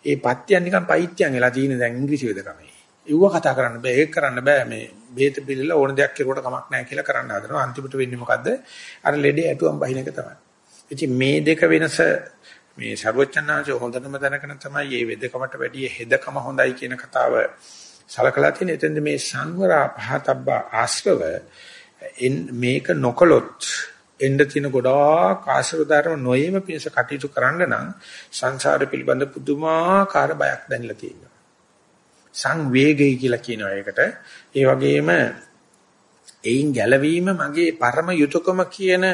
ඒ පත්‍යයන් නිකන් පයිත්‍යයන් වෙලා තියෙන දැන් ඉංග්‍රීසි වේදකමේ. ඒව කතා කරන්න බෑ ඒක කරන්න බෑ මේ බේත පිළිල ඕන දෙයක් කෙරුවට කමක් නැහැ කියලා කරන්න හදනවා. අන්තිමට වෙන්නේ මොකද්ද? අර ලෙඩේ ඇතුම් බහින එක තමයි. ඉතින් මේ දෙක වෙනස මේ ਸਰවචන්නාංශ හොඳටම දැනගෙන තමයි මේ වෙදකමට වැඩිය හෙදකම හොඳයි කියන කතාව සලකලා තියෙන. එතෙන්ද මේ සංවරා පහතබ්බ ආශ්‍රව මේක නොකලොත් එන්න තියෙන ගොඩාක් ආශ්‍රව ධර්ම නොයෙම පිණිස කටයුතු කරන්න නම් සංසාර පිළිබඳ පුදුමාකාර බයක් දැනලා තියෙනවා. සංවේගය කියලා කියනවා ඒකට. ඒ වගේම එයින් ගැලවීම මගේ පරම යුතුයකම කියන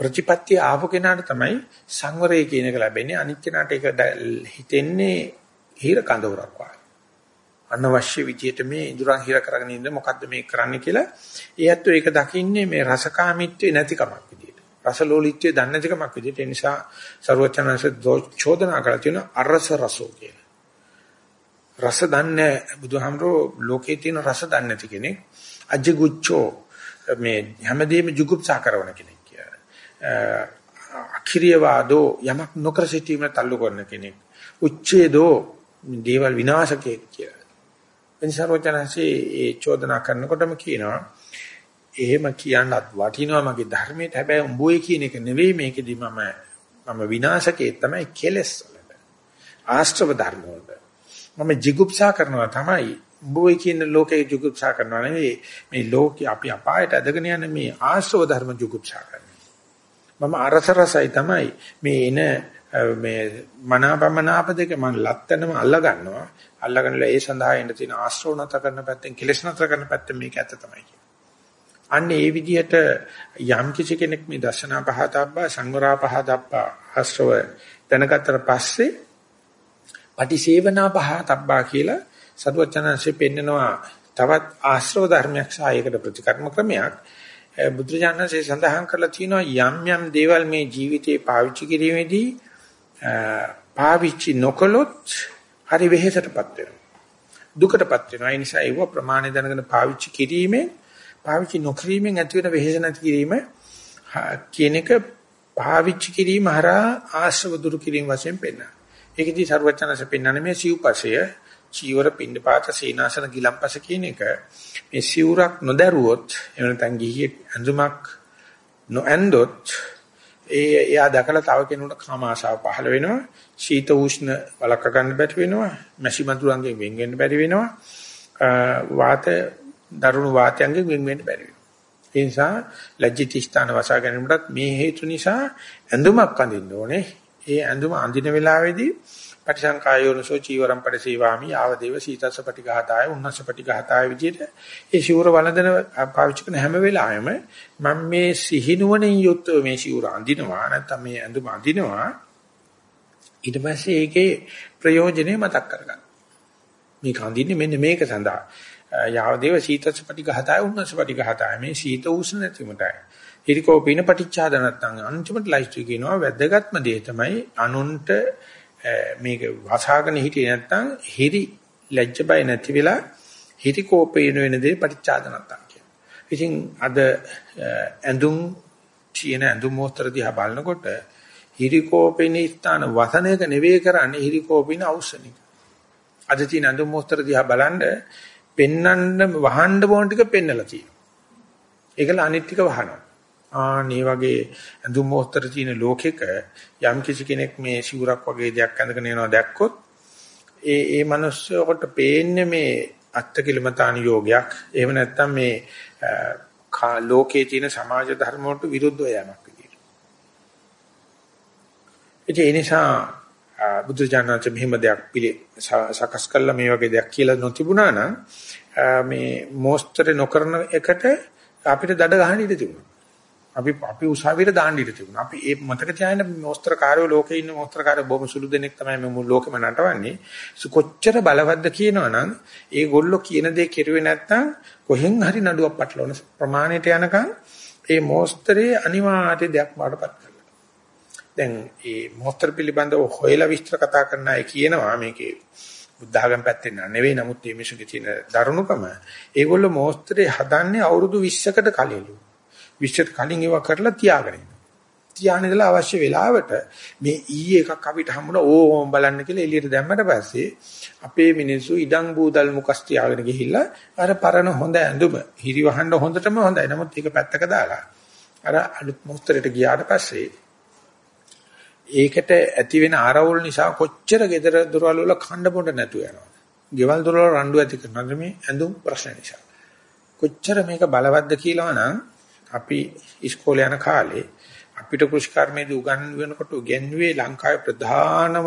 ප්‍රතිපත්තිය ආපු කෙනාට තමයි සංවරය කියන එක ලැබෙන්නේ. අනිත් කෙනාට ඒක හිතෙන්නේ හිර කඳවුරක් වගේ. අනවශ්‍ය විදියට මේ ඉදurang හිර කරගෙන ඉන්න මොකද්ද මේ කරන්න කියලා. ඒ ඇත්තෝ ඒක දකින්නේ මේ රසකාමීත්වේ නැතිකමක් විදියට. රසලෝලීත්වයේ දන්නේ නැතිකමක් විදියට. ඒ නිසා ਸਰවචනංශ චෝදනා කරලා තියෙන අරස රසෝ කියලා. රස දන්නේ බුදුහාමරෝ ලෝකේ තියෙන රස දන්නේ නැති කෙනෙක් අජගුච්ඡෝ මේ හැමදේම ජුගුප්සා කරන කෙනෙක් අක්‍රීයවාදෝ යමක් නොකර සිටීම තල්ලු කරන කෙනෙක්. උච්ඡේදෝ දේවල් විනාශකයෙක් කියලා. එනිසාරෝචනanse ඒ චෝදනා කරනකොටම කියනවා එහෙම කියන්නත් වටිනවා මගේ ධර්මයට හැබැයි උඹෝයි කියන එක නෙවෙයි මේකෙදි මම මම විනාශකේ තමයි කෙලස් වලට. ආශ්‍රව ධර්ම වලට. මම jigupsa කරනවා තමයි. උඹෝයි කියන ලෝකේ jigupsa කරනවා නෙවෙයි. මේ ලෝකේ අපි අපායට ඇදගෙන යන මේ ආශ්‍රව ධර්ම jigupsa කරනවා. මම අරස රසයි තමයි මේ එන මේ මනාපමනාප දෙක මම ලැත්තනම අල්ල ගන්නවා අල්ලගෙනලා ඒ සඳහා එන්න තියෙන ආශ්‍රෝණත කරන පැත්තෙන් කෙලස් නතර කරන පැත්තෙන් මේක ඇත්ත තමයි අන්න ඒ විදිහට යම් කිසි කෙනෙක් මේ දර්ශනා පහතබ්බා සංවරා පහතබ්බා ආශ්‍රව දැනගත්තට පස්සේ පටිසේවනා පහතබ්බා කියලා සරුවචනanse පෙන්නනවා තවත් ආශ්‍රව ධර්මයක් සහ ඒකට ප්‍රතිකර්ම ක්‍රමයක් බුදුරජාණන්සේ සඳහන් කරලා තියෙනවා යම් යම් දේවල් මේ ජීවිතේ පාවිච්චි කිරීමේදී පාවිච්චි නොකළොත් හරි වෙහෙසටපත් වෙනවා. දුකටපත් වෙනවා. ඒ නිසා ඒව ප්‍රමාණය දැනගෙන පාවිච්චි කිරීමෙන් පාවිච්චි නොකිරීමෙන් ඇති වෙන වෙහෙස නැති කිරීම කියන එක පාවිච්චි කිරීම හරහා ආශ්‍රව දුරු කිරීම වශයෙන් පෙන්නනවා. ඒකෙදී ਸਰවචනස පෙන්නන්නේ මේ සිව්පසය චීවර පින්නපාත සීනාසන ගිලම්පස කියන එක. මේ සිවුරක් නොදරුවොත් එහෙම නැත්නම් ගිහියෙක් ඇඳුමක් නොඇඳොත් ඒ එයා දැකලා තව කෙනෙකුට කාම ආශාව පහළ වෙනවා. ශීත උෂ්ණ වලක ගන්න බැරි වෙනවා. මැසි මතුරුන්ගෙන් වෙන් වෙන්න බැරි වෙනවා. වාත දරුණු වාතයන්ගෙන් වෙන් වෙන්න බැරි වෙනවා. ඒ නිසා ලැජ්ජිත ස්ථාන වසා ගැනීමටත් මේ හේතු නිසා ඇඳුමක් අඳින්න ඕනේ. ඒ ඇඳුම අඳින වෙලාවේදී පටිසංකායෝනසෝ චීවරම් පරිසීවාමි ආවදේව සීතස්ස පටිඝාතාය උන්නස්ස පටිඝාතාය විදිහට ඒ ශිවර වළඳන පාවිච්චි කරන හැම වෙලාවෙම මම මේ සිහිනුවණින් යුක්තව මේ ශිවර අඳිනවා නැත්නම් මේ ඇඳුම අඳිනවා. ඊට පස්සේ ඒකේ ප්‍රයෝජනේ මතක් කරගන්න. මේක අඳින්නේ මෙන්න මේක සඳහා. යාවදේව සීතස්ස පටිඝාතාය උන්නස්ස පටිඝාතාය මේ සීත උෂ්ණ නැතිමටයි ඉරිකෝපින පටිච්චාද නැත්නම් අන්තිමට ලයිස්ට් කියනවා වැදගත්ම දේ තමයි අනුන්ට මේක වසහාගෙන හිටියේ නැත්නම් හිරි ලැජ්ජ බය නැති වෙලා හිරි කෝපේන වෙන දේ පටිච්චාදනත්තම් කියන. ඉතින් අද ඇඳුම් තියෙන ඇඳුම් මොස්තර දිහා බලනකොට හිරි කෝපේන ස්ථාන වසනයක නෙවෙයි කරන්නේ හිරි කෝපේන අවශ්‍යනික. අද තියෙන ඇඳුම් මොස්තර දිහා බලන්න පෙන්නන්න වහන්න ඕන ටික පෙන්නලා තියෙනවා. ඒකල අනිත් ටික වහනවා. ආනේ වගේ ඇඳුම් මොහතර තියෙන ලෝකෙක යම් කිසි කෙනෙක් මේ සිවුරක් වගේ දෙයක් ඇඳගෙන යනවා දැක්කොත් ඒ ඒ මනුස්සයට පේන්නේ මේ අත්කිලමතාන යෝගයක් එහෙම නැත්නම් මේ ලෝකයේ තියෙන සමාජ ධර්ම වලට විරුද්ධව යamak විදියට. ඒ නිසා බුදු ජානක මෙහෙම දෙයක් පිළි සකස් කළා මේ වගේ දෙයක් කියලා නොතිබුණා නම් මේ මොස්තර නොකරන එකට අපිට දඩ ගහන්න ඉඩ තිබුණා. අපි අපි උසාවියට දාන්න ඉඩ තිබුණා. අපි ඒ මතක තියාගෙන මොස්තර කාර්යෝ ලෝකේ ඉන්න මොස්තර කාර්යෝ බොහොම සුළු දෙනෙක් තමයි මේ මුළු ලෝකෙම නටවන්නේ. කොච්චර බලවත්ද කියනවනම් ඒගොල්ලෝ කියන දේ කෙරුවේ නැත්නම් කොහෙන් හරි නඩුවක් පටලවන ප්‍රමාණයට යනකම් ඒ මොස්තරේ අනිවාර්ය දෙයක් වඩපත් කරලා. දැන් මේ මොස්තර පිළිබඳව හොයලා විස්තර කතා කරන අය කියනවා මේකේ බුද්ධඝම පැත්තෙන් නෙවෙයි නමුත් මේ මිනිසුන්ගේ තියෙන දරුණුකම ඒගොල්ලෝ මොස්තරේ හදන්නේ අවුරුදු 20කට කලින්ලු. 20ට කලින් ඒවා කරලා තියාගෙන ඉන්නවා. තියාගෙන ඉඳලා අවශ්‍ය වෙලාවට මේ ඊයේ එකක් අපිට හම්බුණා ඕම් බලන්න කියලා එළියට දැම්මට පස්සේ අපේ මිනිස්සු ඉඩම් බූදල් මුකස් තියාගෙන ගිහිල්ලා අර පරණ හොඳ ඇඳුම හිරිවහන්න හොඳටම හොඳයි. නමුත් ඒක පැත්තක දාලා අර අලුත් මොස්තරයට ගියාට පස්සේ ඒකට ඇති වෙන ආරවුල් නිසා කොච්චර gedara දොරවල් වල කණ්ඩ පොඬ නැතු වෙනවද? ගෙවල් දොරවල් රණ්ඩු ඇති කරනවද මේ ඇඳුම් ප්‍රශ්න නිසා? කොච්චර මේක බලවත්ද කියලා නම් අපි ඉස්කෝලේ යන කාලේ අපිට කෘෂිකර්මයේදී උගන්වනකොට උගන්වුවේ ලංකාවේ ප්‍රධානම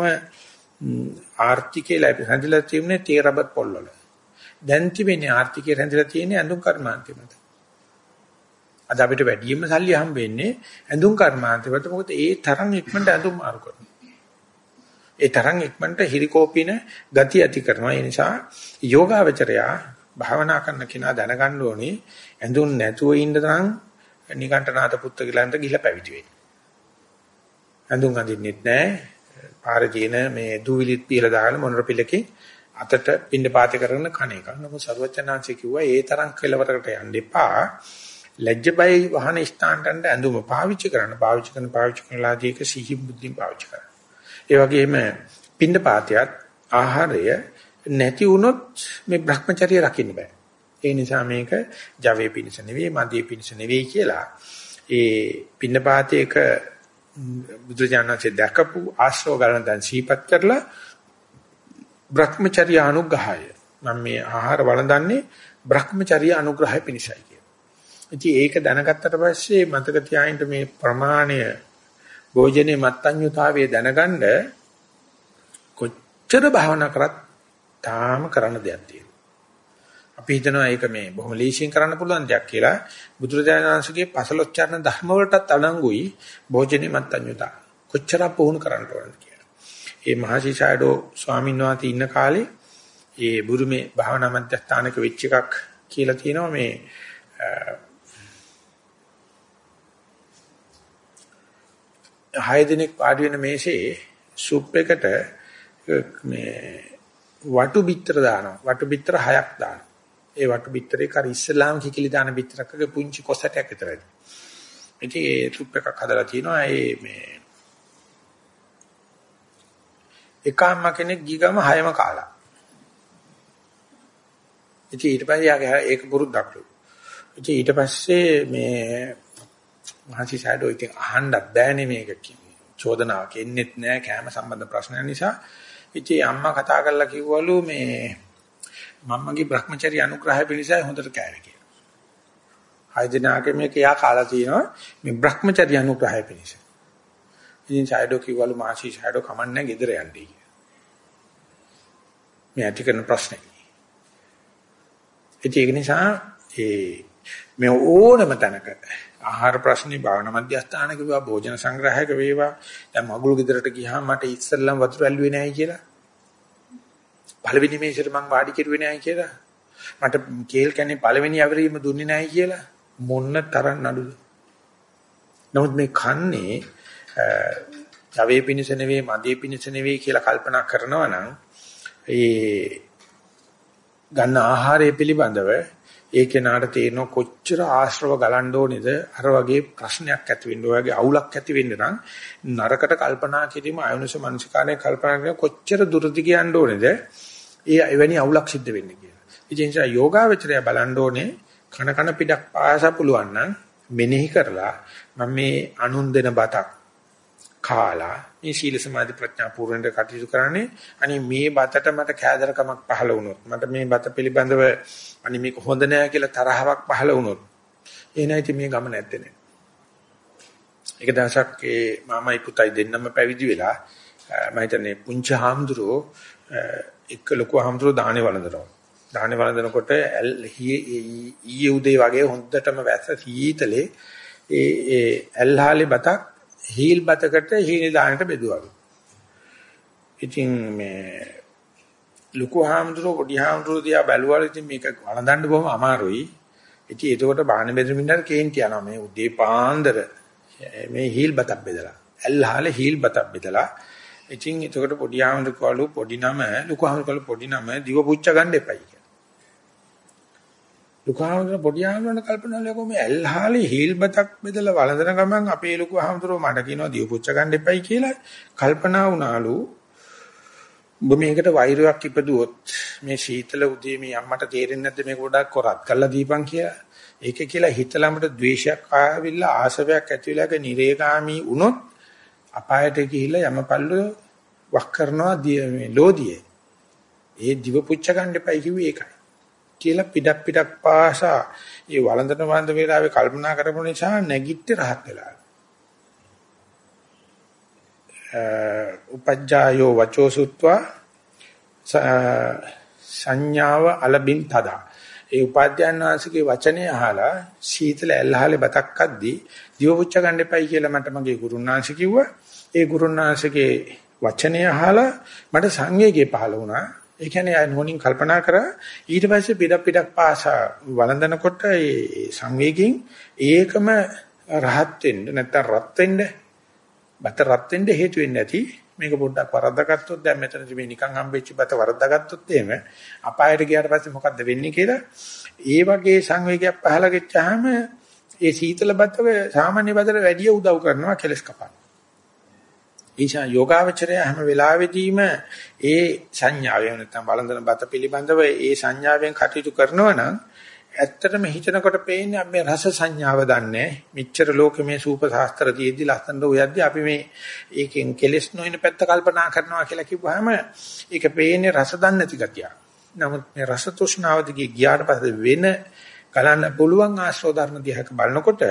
ආර්ථිකයේ ලැබෙන හැදිලා තිබුණේ තේ රබර් පොල්වල. දැන් තිබෙන්නේ ආර්ථිකයේ හැදිලා තියෙන්නේ ඇඳුම් කර්මාන්තය මත. අද අපිට වැඩියෙන්ම සල්ලි හම්බ වෙන්නේ ඇඳුම් කර්මාන්තය මත. මොකද ඒ තරම් ඉක්මනට ඇඳුම් මාරු කරනවා. ඒ තරම් ඉක්මනට හිරිකෝපින ගති ඇති කරනවා. ඒ නිසා යෝගාවචරයා භාවනා කරන කෙනා දැනගන්න ඕනේ ඇඳුම් නැතුව ඉන්න තරම් නිකණ්ඨනාත පුත්ත කියලාන්ට ගිහිලා පැවිදි වෙන්නේ. ඇඳුම් අඳින්නෙත් නැහැ. පාරේ තියෙන මේ දූවිලිත් පියලා දාගෙන මොනර පිළකින් අතට පින්න පාති කරන කණ එක. නමුත් සර්වචනාංශය කිව්වා ඒ තරම් කෙලවරකට යන්න එපා. ලැජ්ජබයි වහන ස්ථානට ඇඳුම පාවිච්චි කරන්න. පාවිච්චි කරන පාවිච්චි කරලාදී ඒක සිහි බුද්ධියෙන් පාවිච්චි කරන්න. ඒ වගේම පින්න පාතියත් ආහාරය නැති වුණොත් මේ Brahmacharya රකින්න බෑ. ඒ නිසා මේක ජවයේ පිණිස නෙවෙයි මදියේ පිණිස නෙවෙයි කියලා ඒ පින්නපාතයක බුදුජානකසේ දැකපු ආශ්‍රව ගන්න දැන් සීපත් කරලා Brahmacharya අනුග්‍රහය මම මේ ආහාර වළඳන්නේ Brahmacharya අනුග්‍රහය පිණිසයි කියලා. ඉතින් ඒක දැනගත්තට පස්සේ මතක තියාගන්න මේ ප්‍රමාණය භෝජනේ මත්ඤ්‍යතාවයේ දැනගන්න කොච්චර භාවනා කරත් තාම කරන්න දෙයක් තියෙනවා. අපි හිතනවා ඒක මේ බොහොම ලේසියෙන් කරන්න පුළුවන් දෙයක් කියලා. බුදුරජාණන් වහන්සේගේ පසලොච්චරණ ධර්ම වලටත් අඩංගුයි භෝජනේ මත්තඤ්‍යතා. කොච්චර පුහුණු කරන්න ඕනද කියලා. ඒ මහසිසාරඩෝ ස්වාමීන් වහන්සේ ඉන්න කාලේ ඒ බුරුමේ භාවනා මධ්‍යස්ථානක වෙච්ච එකක් කියලා තියෙනවා මේ හය දිනක් පාඩි වෙන මේසේ සුප් එකට මේ වටු බිත්තර දානවා. වටු බිත්තර හයක් දානවා. ඒ වටු බිත්තරේ කර ඉස්ලාම් කිකිලි දාන බිත්තරකගේ පුංචි කොසටයක් විතරයි. ඉතින් ඒ සුප් එකක් හදලා තිනවා ඒ මේ එකම්ම කෙනෙක් ගිගම හයම කාලා. ඉතින් ඊට පස්සේ යාගේ ඒක පුරුද්දක්ලු. ඉතින් ඊට පස්සේ මේ මහසි සයිඩෝ ඉතින් අහන්නත් බෑනේ මේක චෝදනාවක් එන්නෙත් නෑ කෑම සම්බන්ධ ප්‍රශ්න නිසා. ඉතින් අම්මා කතා කරලා කිව්වලු මේ මම්මගේ Brahmacharya අනුග්‍රහය පිණිසයි හොඳට කෑවේ කියලා. හය දිනාගේ මේක යා කාලා තියෙනවා මේ Brahmacharya අනුග්‍රහය පිණිස. ඉතින් ඡායඩෝ කිව්වලු මාසි ඡායඩෝ කමන්නේ ගෙදර යන්නේ කියලා. මේ ඇති කරන ප්‍රශ්නේ. ඒක නිසා ඒ මේ ඕනම තැනක ආහාර ප්‍රශ්නේ භාවනා මධ්‍යස්ථානක වේවා භෝජන සංග්‍රහයක වේවා දැන් මගුල් ගෙදරට ගියාම මට ඉස්සෙල්ලම වතුර ඇල්ලුවේ නැහැ කියලා පළවෙනි මේසෙට මං වාඩි කෙරුවේ නැහැ කියලා. මට කේල් කන්නේ පළවෙනි අවරීම දුන්නේ නැහැ කියලා මොන්න තරම් නඩුද. නමුත් මේ කන්නේ ජවයේ පිනිස නෙවෙයි මදේ පිනිස නෙවෙයි කියලා කල්පනා කරනවා නම් ඒ ගන්න ආහාරය පිළිබඳව ඒ කෙනාට තේරෙන කොච්චර ආශ්‍රව ගලන්න ඕනේද අර වගේ ප්‍රශ්නයක් ඇති වෙන්න ඔයගේ අවුලක් ඇති වෙන්න නම් නරකට කල්පනා කිරීම අයෝනිස මනසිකානේ කල්පනා කරන කොච්චර දුරදි කියන්න ඕනේද ඒ එවැනි අවුලක් සිද්ධ වෙන්නේ කියලා. ඒ නිසා යෝගාවචරය බලන්න ඕනේ කන කන පිටක් පාසා පුළුවන් නම් මෙනෙහි කරලා මම මේ අනුන් දෙන බතක් කාලා මේ සීල සමාධි ප්‍රඥා පූර්ණට කටයුතු කරන්නේ අනේ මේ බතට මට කෑදරකමක් පහළ වුණොත් මට මේ බත පිළිබඳව අනේ මේක හොඳ නෑ කියලා තරහවක් පහළ වුණොත් එනයිති මේ ගම නැත්තේ නේ. එක දවසක් ඒ මාමයි පුතයි දෙන්නම පැවිදි වෙලා මම හිතන්නේ පුංචි හාමුදුරුවෝ එක්ක ලොකු හාමුදුරුවෝ දානේ වළඳනවා. දාහනේ වළඳනකොට ඊයේ උදේ වගේ හොඳටම වැස්ස සීතලේ ඒ ඒ ඇල්හාලේ බතක් හීල් බතකට හීල් දාන්නට බෙදුවා. ඉතින් මේ ලুকু හාමුදුරුවෝ පොඩි හාමුදුරුවෝ දිහා බැලුවා ඉතින් මේක වළඳන්න බොහොම අමාරුයි. ඉතින් ඒකෝට බාහන බෙදමින්නට කේන්ති යනවා මේ උදේ පාන්දර මේ හීල් බතක් බෙදලා. ඇල්හාලේ හීල් බතක් බෙදලා. ඉතින් එතකොට පොඩි ආමඳු කවලු පොඩි නම ලොකු ආමඳු කවලු පොඩි නම දිව පුච්ච ගන්න එපයි කියලා. ලොකු ආමඳු පොඩි ආමඳුන කල්පනා ලකෝ මේ ඇල්හාලේ හීල් බතක් බෙදලා වළඳන ගමන් අපේ ලොකු ආමඳුරෝ මට කියනවා දිව පුච්ච ගන්න එපයි කියලා කල්පනා වුණාලු. ඔබ මේකට වෛරයක් ඉපදුවොත් මේ සීතල උදේ මේ අම්මට තේරෙන්නේ නැද්ද මේක ගොඩක් කොරත් කරලා දීපන් කියලා. ඒක කියලා හිතලමට ද්වේෂයක් ආවිල්ලා ආශාවක් ඇති වෙලාක නිරේගාමි වුණොත් අපායට ගිහිල්ලා යමපල්ලු වක් කරනවා මේ ලෝදියේ. ඒ දිව පුච්ච ගන්න එපයි කිව්වේ ඒකයි. කියලා පිටක් පිටක් පාසා ඒ වළඳන වන්ද වේලාවේ කල්පනා කරපු නිසා නැගිට රහත් වෙලා. උපජ්ජායෝ වචෝ සුත්වා සංඥාව අලබින් තදා ඒ උපාධ්‍යයන් වහන්සේගේ වචනේ අහලා සීතල ඇල්හලේ බතක් අද්දී දිවපුච්ච ගන්න එපයි කියලා මට මගේ ගුරුනාංශ කිව්වා ඒ ගුරුනාංශගේ වචනේ අහලා මට සංවේගය පහළ වුණා. ඒ කියන්නේ අය නෝනින් කල්පනා කරා. ඊට පස්සේ පිටක් පිටක් පාසා වළඳනකොට ඒ සංවේගයෙන් ඒකම රහත් වෙන්න නැත්නම් රත් වෙන්න බත රත් වෙන්න හේතු වෙන්නේ නැති. මේක පොඩ්ඩක් වරද්දාගත්තොත් දැන් මෙතනදි මේ නිකන් හම්බෙච්ච බත වරද්දාගත්තොත් එහෙම අපායට ගියාට පස්සේ මොකද්ද වෙන්නේ කියලා ඒ වගේ සංවේගයක් පහළ ගෙච්චාම ඒ සීතල බතක සාමාන්‍ය බතට වැඩිය උදව් කරනවා කෙලස් කපන්න. ඊෂා යෝගාවචරය හැම වෙලාවෙදීම ඒ සංඥාවෙන් නැත්නම් බලඳන බත පිළිබඳව ඒ සංඥාවෙන් කටයුතු කරනවා නම් ඇත්තටම හිතනකොට පේන්නේ අපි රස සංඥාව දන්නේ. මෙච්චර ලෝකෙ මේ සූප ශාස්ත්‍ර තියෙද්දි ලස්සනට උයද්දි අපි මේ ඒකෙන් කෙලස් නොවන පැත්ත කල්පනා කරනවා කියලා කිව්වහම ඒක පේන්නේ රස දන්නේ නැති ගතිය. නමුත් මේ රස තෘෂ්ණාව දිගේ ගියාට පස්සේ වෙන ගලන්න පුළුවන් ආශ්‍රව ධර්ම දිහාක බලනකොට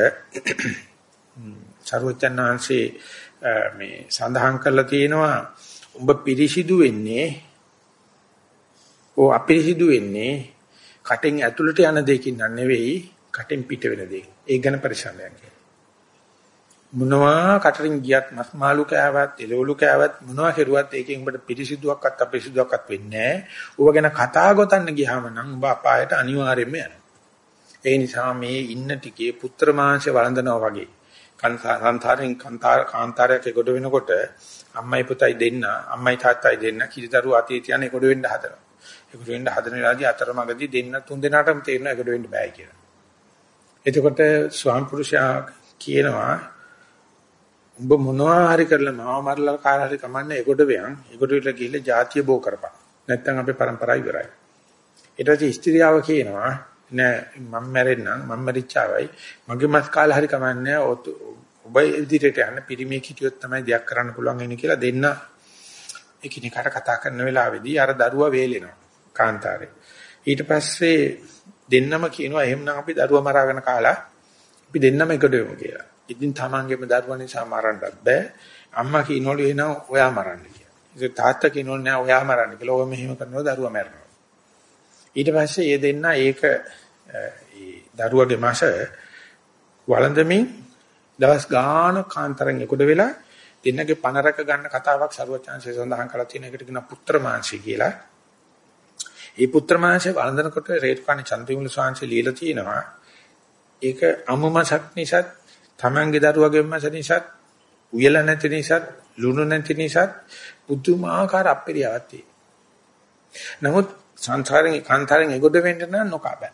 සර්වචන්නාංශේ මේ සඳහන් කරලා තියෙනවා උඹ පිරිසිදු වෙන්නේ ඕ අපිරිසිදු වෙන්නේ කටෙන් ඇතුළට යන දෙයකින් නෙවෙයි කටෙන් පිට වෙන දෙයක්. ඒක ගැන පරිශ්‍රමයක් කියලා. මොනවා කටරින් ගියත් මස් මාළු කෑවත් එළවලු කෑවත් මොනවා කෙරුවත් ඒකෙන් උඹට පිරිසිදුවක්වත් අපිරිසිදුවක්වත් වෙන්නේ නැහැ. ඌව ගැන කතා ගොතන්න ගියාම නම් උඹ අපායට අනිවාර්යයෙන්ම යනවා. ඒ නිසා මේ ඉන්න ටිකේ පුත්‍ර මාංශය වළඳනවා වගේ. සංසාරෙන් කාන්තාරයක් ගොඩ වෙනකොට අම්මයි පුතයි දෙන්න අම්මයි තාත්තයි දෙන්න කිරිදරු අතීතයන් ගොඩ වෙන්න හදනවා. ඒ ගොඩ වෙන්න හදන වෙලාවදී අතරමඟදී දෙන්න තුන් දෙනාටම තේරෙනවා ගොඩ වෙන්න බෑ කියලා. එතකොට ස්වාම පුරුෂයා කියනවා උඹ මොනවා හරි කරලා මාව මරලා කාර හරි කමන්නේ ඒකට වෙයන් ඒකට විතර ගිහිල්ලා ජාතිය බෝ කරපන් නැත්තම් අපේ પરම්පරාව ඉවරයි ඊට පස්සේ ස්ත්‍රියව කියනවා නෑ මම මැරෙන්නම් මම මරිච්චාවයි මගේ මස් කාලා හරි කමන්නේ ඔබ ඉදිරියට යන්න පිරිමේ හිටියොත් තමයි දෙයක් කරන්න පුළුවන් වෙන්නේ කියලා දෙන්න එකිනෙකාට කතා කරන වෙලාවේදී අර දරුවා වේලෙනවා කාන්තාරේ. ඊට පස්සේ දෙන්නම කියනවා එහෙමනම් අපි දරුවා මරාගෙන කාලා අපි දෙන්නම එකට වෙමු කියලා. ඉතින් තමන්ගේම දරුවා නිසා මරන්නත් බෑ. අම්මා කියනවලු එනවා ඔයා මරන්න කියලා. ඉතින් තාත්තා කියනවලු නෑ ඔයා මරන්න කියලා. ඔය මෙහෙම කරනවා දරුවා මැරෙනවා. ඊට පස්සේ ඒ දෙන්න ඒක ඒ දරුවගේ මාස වළඳමින් දවස් ගාන කාන්තරෙන් එකට වෙලා දෙන්නගේ පණ රැක ගන්න කතාවක් සරුවචාන්සේ සඳහන් කරලා තියෙන එකට කියන පුත්‍ර මාංශය කියලා. ඒ පුත්‍ර මාංශය වළඳනකොට රේතුකාණි චන්දිමුල ස්වාමීන් লীලා තියෙනවා. ඒක අමුමසක් නිසා තමන්ගේ දරුවගේ මස නිසා උයල නැති නිසා ලුණු නැති නිසා පුදුමාකාර අපරියාවක් තියෙනවා. නමුත් සංසාරෙන් කාන්තාරෙන් එගොඩ වෙන්න නම් නොකා බෑ.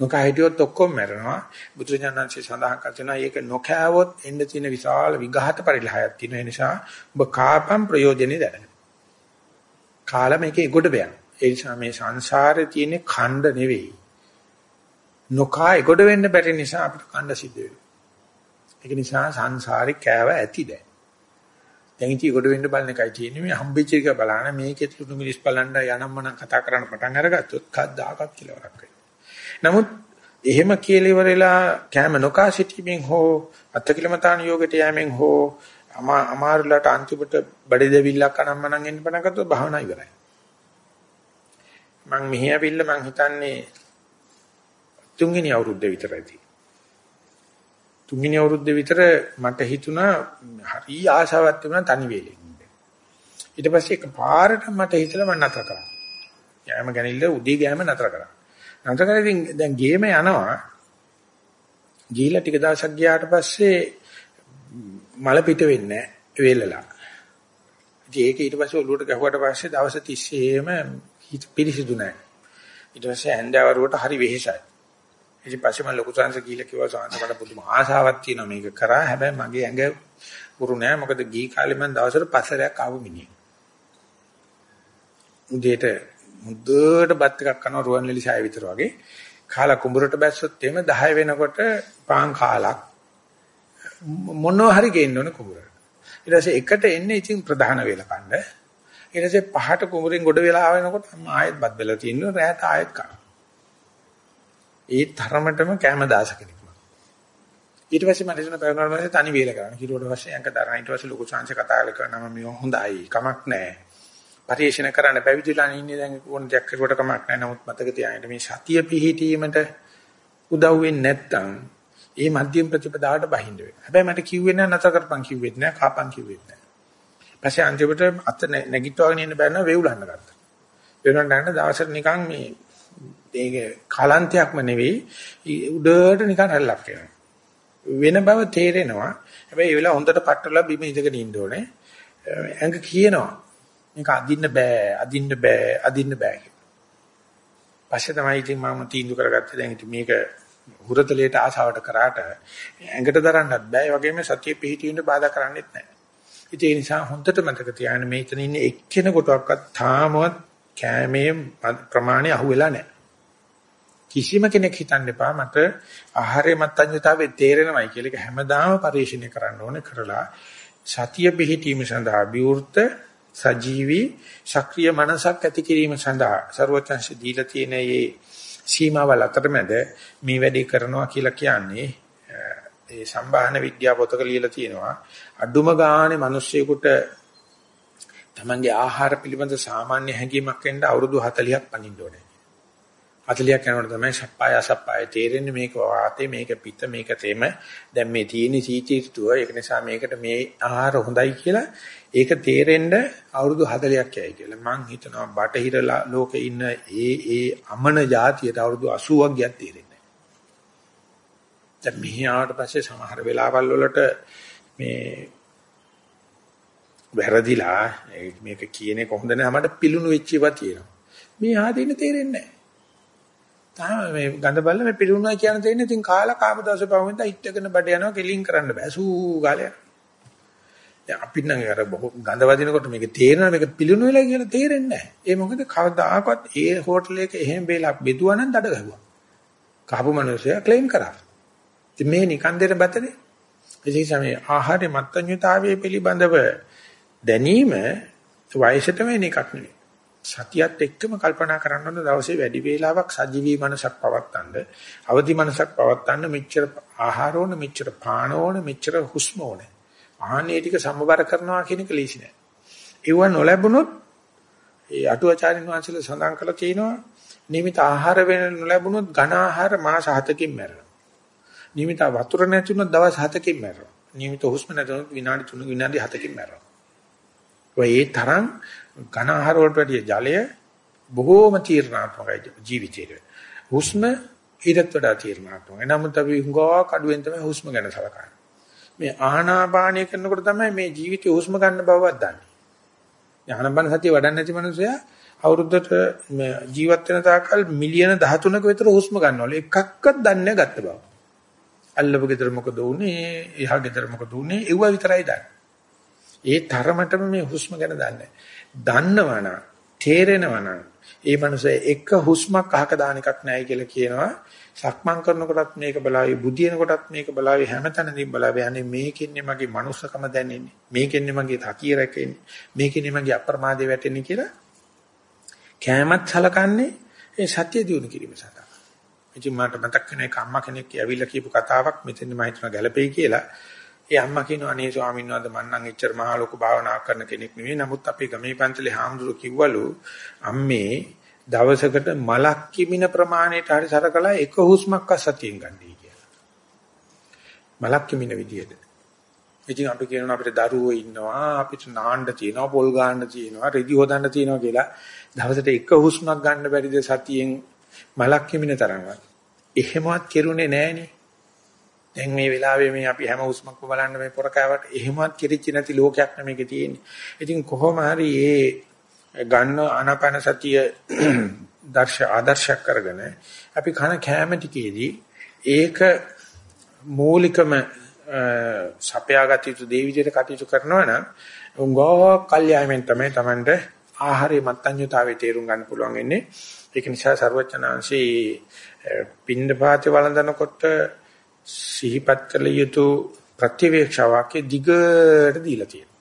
නොකා හිටියොත් ඔක්කොම මැරෙනවා. බුදුරජාණන්සේ සඳහන් කරනවා මේක නොකෑවොත් එන්න තියෙන විශාල විඝාත පරිලහයක් තියෙන නිසා ඔබ කාපම් ප්‍රයෝජනෙ දැනගන්න. කාලා මේකේ එගොඩ බෑන. ඒ නිසා මේ සංසාරේ තියෙන ඛණ්ඩ නෙවෙයි. නොකා එගොඩ වෙන්න බැරි නිසා අපිට ඛණ්ඩ සිද්ධ වෙනවා. ඒක නිසා සංසාරේ කෑව ඇති දැන්. දැන් ඉති එගොඩ වෙන්න බලන එකයි තියෙන්නේ මේ හම්බෙච්ච එක බලන මේකෙත් ලුණු මිරිස් බලන්න යනම්මනම් කතා කරන්න පටන් අරගත්තොත් කද්දාකත් කියලා වරක් වෙනවා. නමුත් එහෙම කියලා ඉවරලා කැම නොකා සිටීමෙන් හෝ අත්කිලමතාන යෝගයට යෑමෙන් හෝ අමාරුලට අන්තිමට බඩේ දෙවිල්ලක් අනම්මනම් එන්න පටන් ගත්තොත් භාවනා ඉවරයි. මං මෙහි ඇවිල්ලා මං හිතන්නේ තුන්වෙනි අවුරුද්දේ විතර ඇති. තුන්වෙනි අවුරුද්දේ විතර මට හිතුණා හරි ආශාවක් තිබුණා තනි වේලෙ. ඊට පස්සේ එකපාරට මට හිතලා මම නතර කරා. යෑම ගැනිල්ල උදේ ගෑම නතර කරා. නතර කරලා ඉතින් දැන් ගේම යනවා. ගිහිලා ටික දවසක් ගියාට පස්සේ මල පිට වෙන්නේ නැහැ වේලලා. ඉතින් ඒක ඊට පස්සේ ඔලුවට ගැහුවට පස්සේ දවස් 30ෙම හිත පිරිසිදු නැහැ. ඊට පස්සේ ඇඳවරුවට හරි වෙහෙසයි. ඉතින් පස්සේ මම ලොකු සංස කියලා කිව්වා සංස මට පුදුම ආසාවක් තියෙනවා මේක කරා. හැබැයි මගේ ඇඟ උරු නෑ. මොකද ගී කාලේ මම දවසට පස්සරයක් ආව මිනිහ. උදේට මුද්දට බත් එකක් කනවා රුවන්වැලි සාය විතර වගේ. කාලා කුඹරට බැස්සොත් එහෙම 10 වෙනකොට පාන් කාලක් මොනවා හරි ගේන්න ඕනේ කුඹරට. ඊට පස්සේ එකට එන්නේ ඉතින් ප්‍රධාන වේල කන්න. ඊට පස්සේ පහට කුඹරෙන් ගොඩ වෙලා ආවෙනකොට ආයෙත් බත් බෙලා තියෙනවා රැයට ආයෙත් කනවා. ඒ තරමටම කැම දාස කෙනෙක් මම. ඊට පස්සේ මට එන පැවනවල මම තනි වේල කරනවා. කිරුවට පස්සේ යංක දරන ඊට පස්සේ ලොකු chance කතා කරනවා මම හොඳයි කමක් නැහැ. පරිශන කරන්න පැවිදිලා ඉන්නේ දැන් ඕන දෙයක් කරුවට කමක් නැහැ. නමුත් මතක තියාගන්න මේ සතිය පිහිටීමට උදව් වෙන්නේ නැත්නම් ඒ මධ්‍යම ප්‍රතිපදාවට බහිඳ වෙනවා. හැබැයි මට කිව්වේ නැහැ නැතර කරපන් කිව්වෙත් නැහැ, කාපන් කිව්වෙත් නැහැ. පස්සේ අන්තිමට අත නැගිටවගෙන ඉන්න බැරි නම් වේවුලන්න ගත්තා. වේවුලන්න යන දවසට නිකන් මේ ඒක කාලන්තයක්ම නෙවෙයි උඩට නිකන් හැල්ලක් එනවා. වෙන බව තේරෙනවා. හැබැයි ඒ වෙලාව හොඳට පట్టලා බිම ඉඳගෙන ඉන්න ඕනේ. ඇඟ කියනවා මේක අදින්න බෑ, අදින්න බෑ, අදින්න බෑ කියලා. පස්සේ තමයි ඉතින් මම තීන්දුව කරගත්තේ දැන් ඉතින් මේක හුරතලයට ආසාවට කරාට ඇඟට දරන්නත් බෑ. ඒ වගේම සතිය පිහිටින්න බාධා කරන්නෙත් නැහැ. ඒ නිසා හොඳට මතක තියාගන්න මේතන ඉන්නේ එක්කෙනෙකුටවත් තාමවත් කෑමේ ප්‍රමාණය අහුවෙලා නැහැ. කිසිම කෙනෙක් හිතන්න එපා මට ආහාරයේ මත්ඤ්‍යතාවේ තේරෙනවයි කියලා. ඒක හැමදාම පරිශීලනය කරන්න ඕනේ කරලා සතිය පිහිටීම සඳහා විවෘත සජීවී ශක්‍රීය මනසක් ඇති කිරීම සඳහා ਸਰවඥංශ දීලා තියෙන මේ සීමාවල් අතරමැද මේ වැඩේ කරනවා කියලා කියන්නේ ඒ සම්භාහන විද්‍යාව පොතක ලියලා තියෙනවා අඩුම ගානේ මිනිස්සෙකුට තමන්ගේ ආහාර පිළිබඳ සාමාන්‍ය හැඟීමක් වෙන්න අවුරුදු 40ක් පනින්න ඕනේ. 40ක් යනකොට තමයි සප්පාය අසප්පාය තේරෙන්නේ. මේක වාතේ මේක පිට මේක තෙම. දැන් මේ තියෙන සීචීර්තුව ඒක නිසා මේකට මේ ආහාර හොඳයි කියලා ඒක තේරෙන්න අවුරුදු 40ක් යයි කියලා. මං හිතනවා බටහිර ලෝකේ ඉන්න ඒ ඒ අමන જાතියට අවුරුදු 80ක් ගියත් තේරෙන්නේ නැහැ. දැන් මෙහි ආවට පස්සේ සමහර වෙලාවල් වලට මේ වැරදිලා මේක කියන එක හොඳ නැහැ. මට පිලුණු වෙච්ච ඒවා තියෙනවා. මේ ආදින තේරෙන්නේ නැහැ. තාම මේ ගඳ බල්ල මේ පිළිුණා කියන තේින්නේ ඉතින් කාලා කාම දවස පවෙන්ද ඉට්ටගෙන බඩ යනවා කෙලින් කරන්න බෑ. සූ ගාලයක් දැන් අපිට නම් අර ගඳ වදිනකොට මේක තේරෙනවා. මේක පිළිුණු වෙලා කියලා තේරෙන්නේ නැහැ. ඒ මොකද කවදාකවත් ඒ හෝටලයක එහෙම වෙලා බෙදුවා නම් දඩ ගැහුවා. කහපු මිනිස්සයා ක්ලේම් කරා. ඉතින් මේ නිකන් දෙන බතනේ. ඒ නිසා මේ ආහාරයේ මත්ඤ්‍යතාවයේ පිළිබඳව දැනීම වයසට වෙන එකක් නෙවෙයි. සතියත් එක්කම කල්පනා කරන්න ඕන දවසේ වැඩි වේලාවක් සජීවී මනසක් පවත්තන්න අවදි මනසක් පවත්තන්න මෙච්චර ආහාර ඕන මෙච්චර පාන ඕන මෙච්චර හුස්ම ඕන. ආහනේ ටික සම්බර කරනවා කියන එක ලීසි නෑ. ඒව නොලැබුණොත් ඒ අටුවාචාරින් වහන්සේලා සඳහන් කළා තියෙනවා නියමිත ආහාර වෙන නොලැබුණොත් ඝන ආහාර මාස 7කින් මැරෙනවා. නියමිත වතුර නැතුනොත් දවස් 7කින් මැරෙනවා. නියමිත හුස්ම නැතුනොත් විනාඩි 3 විනාඩි 7කින් මැරෙනවා. ඔය ඒ තරම් ඝන ආහාර වලට වැඩිය ජලය බොහෝම තීරණාත්මකයි ජීවිතේට. හුස්ම ඊටත් වඩා තීරණාත්මකයි. නමුත් අපි හුඟා කඩුවෙන් තමයි හුස්ම ගැන සලකන්නේ. මේ ආහනාපානය කරනකොට තමයි මේ ජීවිතේ හුස්ම ගන්න බවවත් දන්නේ. ආහනබන සතිය වඩන්නේ නැති මනුස්සයා අවුරුද්දට ජීවත් වෙන තාකල් මිලියන 13ක විතර හුස්ම ගන්නවලු. එකක්වත් දන්නේ ගත්ත බව. අල්ලපු ගෙදර මොකද උනේ? එහා ගෙදර මොකද උනේ? ඒව විතරයි දන්නේ. ඒ තරමටම මේ හුස්ම ගැන දන්නේ. දන්නවනම් තේරෙනවනම් ඒ මනුස්සය එක හුස්මක් අහක දාන එකක් නැහැ කියලා කියනවා. සක්මන් කරනකොටත් මේක බලාවි බුදියන කොටත් මේක බලාවි හැමතැනදීම බලාවි අනේ මේකෙන්නේ මගේ මනුස්සකම දැනෙන්නේ. මේකෙන්නේ මගේ තකිය රැකෙන්නේ. මේකෙන්නේ මගේ අප්‍රමාදේ වැටෙන්නේ කියලා කෑමත් සලකන්නේ ඒ සත්‍ය දිනු කිරීම සඳහා. ඉතින් මට මතක් වෙන එක අම්මා කෙනෙක් ඇවිල්ලා කියපු කතාවක් මෙතෙන් මම හිතනවා ගැළපෙයි කියලා. ඒ අම්මා කියනවා අනේ ස්වාමීන් වහන්සේ මං නම් එච්චර මහා ලොකු භාවනා කරන කෙනෙක් නෙවෙයි. නමුත් අපේ ගමේ පන්සලේ හාමුදුරුවෝ කිව්වලු අම්මේ දවසකට මලක් කිමින ප්‍රමාණයට හරි සරකලා එක හුස්මක්වත් සතියෙන් ගන්නයි කියලා. මලක් කිමින විදියට. ඉතින් අපි කියනවා අපිට දරුවෝ ඉන්නවා අපිට නාන්න තියෙනවා පොල් ගන්න තියෙනවා රෙදි හොදන්න තියෙනවා කියලා දවසට එක හුස්මක් ගන්න බැරිද සතියෙන් මලක් කිමින තරම්වත්. එහෙමවත් කෙරුණේ නැහනේ. දැන් මේ වෙලාවේ මේ අපි හැම හුස්මක්ම බලන්න මේ පොරකෑවට එහෙමවත් කෙරිච්ච නැති ලෝකයක් නෙමේක තියෙන්නේ. ඉතින් කොහොම හරි ඒ ගන්න ආනාපාන සතිය දර්ශ ආදර්ශයක් කරගෙන අපි කන කැම ටිකේදී ඒක මූලිකම සපයාගත යුතු දේ විදිහට කටයුතු කරනවා නම් උංගෝ කල්යාමෙන් තමයි Tamanට ආහාරයේ මත්ඤ්‍යතාවයේ තේරුම් ගන්න පුළුවන් වෙන්නේ. ඒක නිසා ਸਰවචනාංශී පින්දපාතේ වළඳනකොට සිහිපත් කළ යුතු ප්‍රතිවේක්ෂා වාක්‍ය දිගට දීලා තියෙනවා.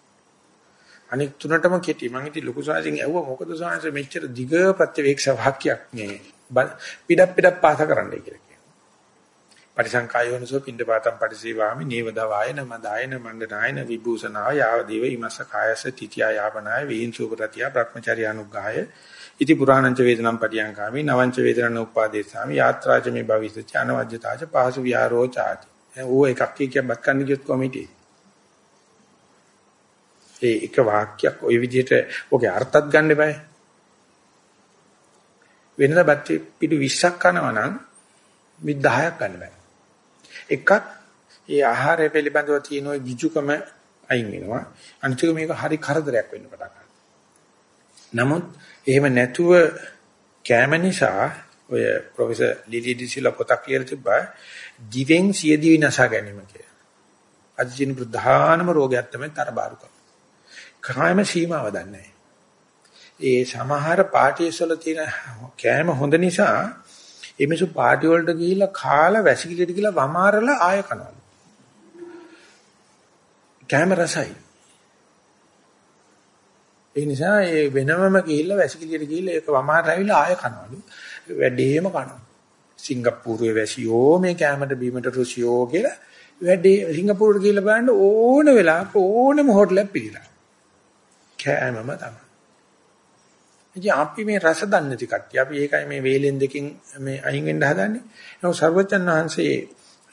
අනික තුනටම කෙටි. මම ඉතින් ලොකු සාසින් ඇහුවා මොකද සාංශ මෙච්චර දිග ප්‍රතිවේක්ෂා වාක්‍යයක් මේ පිටක් පිටක් පාස කරන්නයි කියලා කියනවා. පරිසංකායෝනසෝ පින්දපාතම් පරිසීවාමි නේවදවායන මදායන මණ්ඩනායන විභූෂනාය යාව දේව ීමස්ස කායස තිතියා යාපනාය වේින්සුපරතිය බ්‍රහ්මචර්ය අනුග්ගාය ඉති පුරාණංච වේදනම් පටියංකාමි නවංච වේදනන උපාදේශාමි යාත්‍රාච මේ භවිෂ්‍යච අනවජ්‍යතාච පහසු විහාරෝ චාති. ඌ එකක් කියබත් කන්න කියොත් කොමිටි. ඒ එක වාක්‍යයක් ওই විදිහට ඔගේ අර්ථත් ගන්න eBay. වෙනදා බත් පිටු 20ක් කනවා නම් මි 10ක් ගන්න බෑ. එකක් ඒ ආහාරය පිළිබඳව තියෙන ওই ගිජුකම අයින් වෙනවා. අනිත් එක මේක හරි කරදරයක් වෙන්න පටන් ගන්නවා. නමුත් එහෙම නැතුව කැම නිසා ඔය ප්‍රොෆෙසර් ලිලි ඩිසිලා පොතක් කියලා තිබ්බා දිවෙන් සියදිවි නසා ගැනීම කියලා. අද ජීන ප්‍රධානම රෝගයක් තමයි තරබාරුකම. කායම සීමාව දන්නේ ඒ සමහර පාටියසල තියෙන කෑම හොඳ නිසා එමිසු පාටි වලට ගිහිල්ලා කාලා වැසිකිළියට ගිහිල්ලා වමාරලා ආය කනවා. කෑම රසයි. ඒ නිසා ඒ වෙනමම ගිහිල්ලා වැසිකිළියට ගිහිල්ලා ඒක වමාරලා ඇවිල්ලා ආය කනවලු. වැඩේම කනවා. සිංගප්පූරුවේ වැසියෝ මේ කැමරට බීමට රුසියෝ කියලා වැඩේ සිංගප්පූරුවට ගිහිල්ලා බලන්න ඕන වෙලාවක ඕනම හොටලයක් පිළිලා. කෑමම තමයි. ඉතින් අපි මේ රස දන්නේ නැති කට්ටිය. අපි ඒකයි මේ වේලෙන් දෙකින් මේ අයින් වෙන්න හදන්නේ. නමුත් සර්වචන් වහන්සේ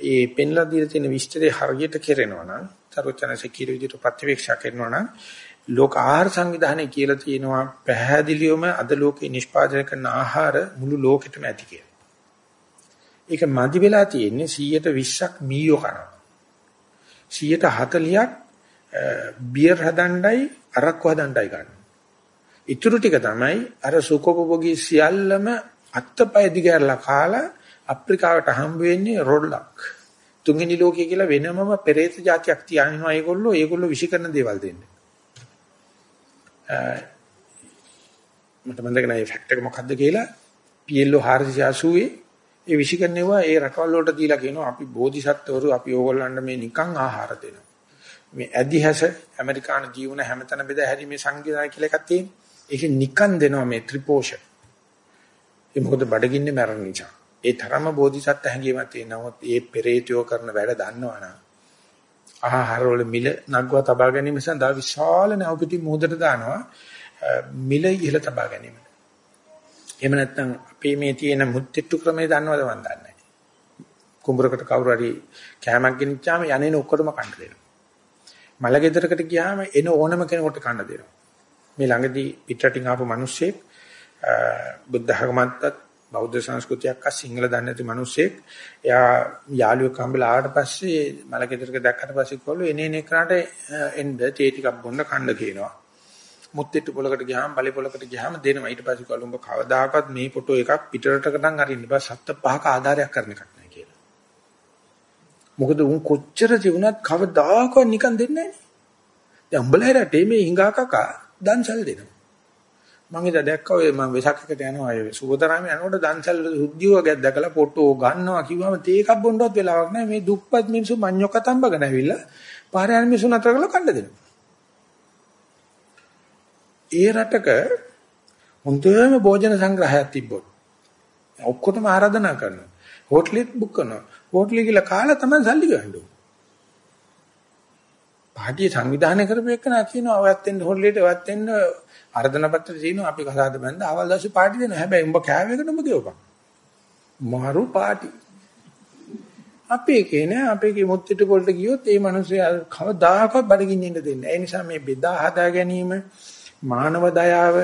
ඒ පෙන්ලා දීලා තියෙන විස්තරය හරියට කෙරෙනවා නම් සර්වචනසේ කීර විදිහට ප්‍රතිවේක්ෂා කරනවා නම් ලෝක ආහාර සංවිධානය කියලා තියෙනවා පැහැදිලිවම අද ලෝකේ නිෂ්පාදනය කරන ආහාර මුළු ලෝකෙටම ඇති කියලා. ඒක මදි වෙලා තියෙන්නේ 120ක් මීයෝ කරනවා. 140ක් බියර් හදණ්ඩයි අරක්කු හදණ්ඩයි ගන්න. ඊටු ටික තමයි අර සුකොපභෝගී සියල්ලම අත්පය දිගහැරලා කාලා අප්‍රිකාවට හම්බ වෙන්නේ රොල්ලක්. තුන්වෙනි ලෝකයේ කියලා වෙනමම පෙරේත జాතියක් තියානිනවා ඒගොල්ලෝ ඒගොල්ලෝ විශ්ිකරන දේවල් දෙන්නේ. මට මතක නැහැ ෆැක්ට් එක මොකද්ද කියලා PLO 480 ඒ විශ්ිකරණේවා ඒ රටවල් වලට දීලා කියනවා අපි බෝධිසත්වරු අපි ඕගොල්ලන්ට මේ නිකන් ආහාර දෙනවා. මේ ඇදිහැස ඇමරිකානු ජීවන හැමතැන බෙදා හැරීමේ සංවිධානය කියලා එකක් තියෙනවා. ඒක නිකන් දෙනවා මේ ත්‍රිපෝෂ. ඒ මොකද බඩගින්නේ මරණ නිසා. ඒ තරම බෝධිසත්ව හැඟීමක් තියෙනවා. ඒ පෙරේතයෝ කරන වැඩ දන්නවනම් ආහාර වල මිල නග්වා තබා ගැනීම සඳහා විශාල නැවපිටි මුහුදට දානවා මිල ඉහළ තබා ගැනීම. එහෙම නැත්නම් අපේ මේ තියෙන මුත්තිට්ටු ක්‍රමය දන්නවද මන් දන්නේ නැහැ. කුඹරකට කවුරු හරි කෑමක් ගෙනිච්චාම යන්නේ ඔක්කොටම කන්න දෙනවා. මල ගෙදරකට ගියාම එන ඕනම කෙනෙකුට කන්න දෙනවා. මේ ළඟදී පිටරටින් ආපු මිනිස්සෙක් බුද්ධ ධර්මත්තත් බෞද්ධ සංස්කෘතියක් අස් සිංහල දන්නේ නැති මිනිස්සෙක්. එයා යාළුවෙක් හම්බෙලා ආවට පස්සේ මලකෙදරක දැක්කට පස්සේ කොල්ල එනේ නේ කරාට එන්න තේ ටිකක් බොන්න කන්න කියනවා. මුත්තිට්ටු පොලකට ගියාම බලි පොලකට ගියාම දෙනවා. ඊට පස්සේ කොල්ල උඹ කවදාකවත් මේ ෆොටෝ එකක් පිටරටකටන් අරින්න බෑ. සත්ත පහක ආධාරයක් කරන එකක් නෑ කියලා. මොකද උන් කොච්චර ජීුණත් කවදාකවත් නිකන් දෙන්නේ නෑනේ. දැන් උඹලා රටේ මේ හිඟා කකා දන්සල් දෙනවා. මම ඉත දැක්කා ඔය මම වෙසක් එකට යනවා ඒ සුබතරාමේ යනකොට දන්සල් සුද්ධියෝගයක් දැකලා ෆොටෝ ගන්නවා කිව්වම තේකක් බොන්නවත් වෙලාවක් නැහැ මේ දුප්පත් මිනිස්සු මඤ්ඤොක්ක තම්බගෙන ඇවිල්ලා පාරේ යන මිනිස්සු නතර කරලා කන්න දෙනවා. ඒ රටක හොඳම භෝජන සංග්‍රහයක් තිබ්බොත් ඔක්කොටම ආරාධනා කරනවා. හෝටලෙත් බුක් කරනවා. හෝටලෙ ගිහලා කාලා තමයි සල්ලි ගන්න ඕනේ. පාටිය සංවිධානය කරපු එකනා කියනවා ඔයත් එන්න හොල්ලේට ඔයත් එන්න අර්ධන පත්‍ර තියෙනවා අපි කසාද බඳ අවල් දැසි පාටි දෙනවා. හැබැයි උඹ කෑවෙකට උඹ ගෙවපන්. මාරු පාටි. අපි එකේ නෑ අපේ කි මුත්තිට පොල්ට ගියොත් ඒ මිනිස්සයා කවදාකවත් බඩගින්න ඉන්න දෙන්නේ. ඒ නිසා මේ බෙදා හදා ගැනීම මානව දයාව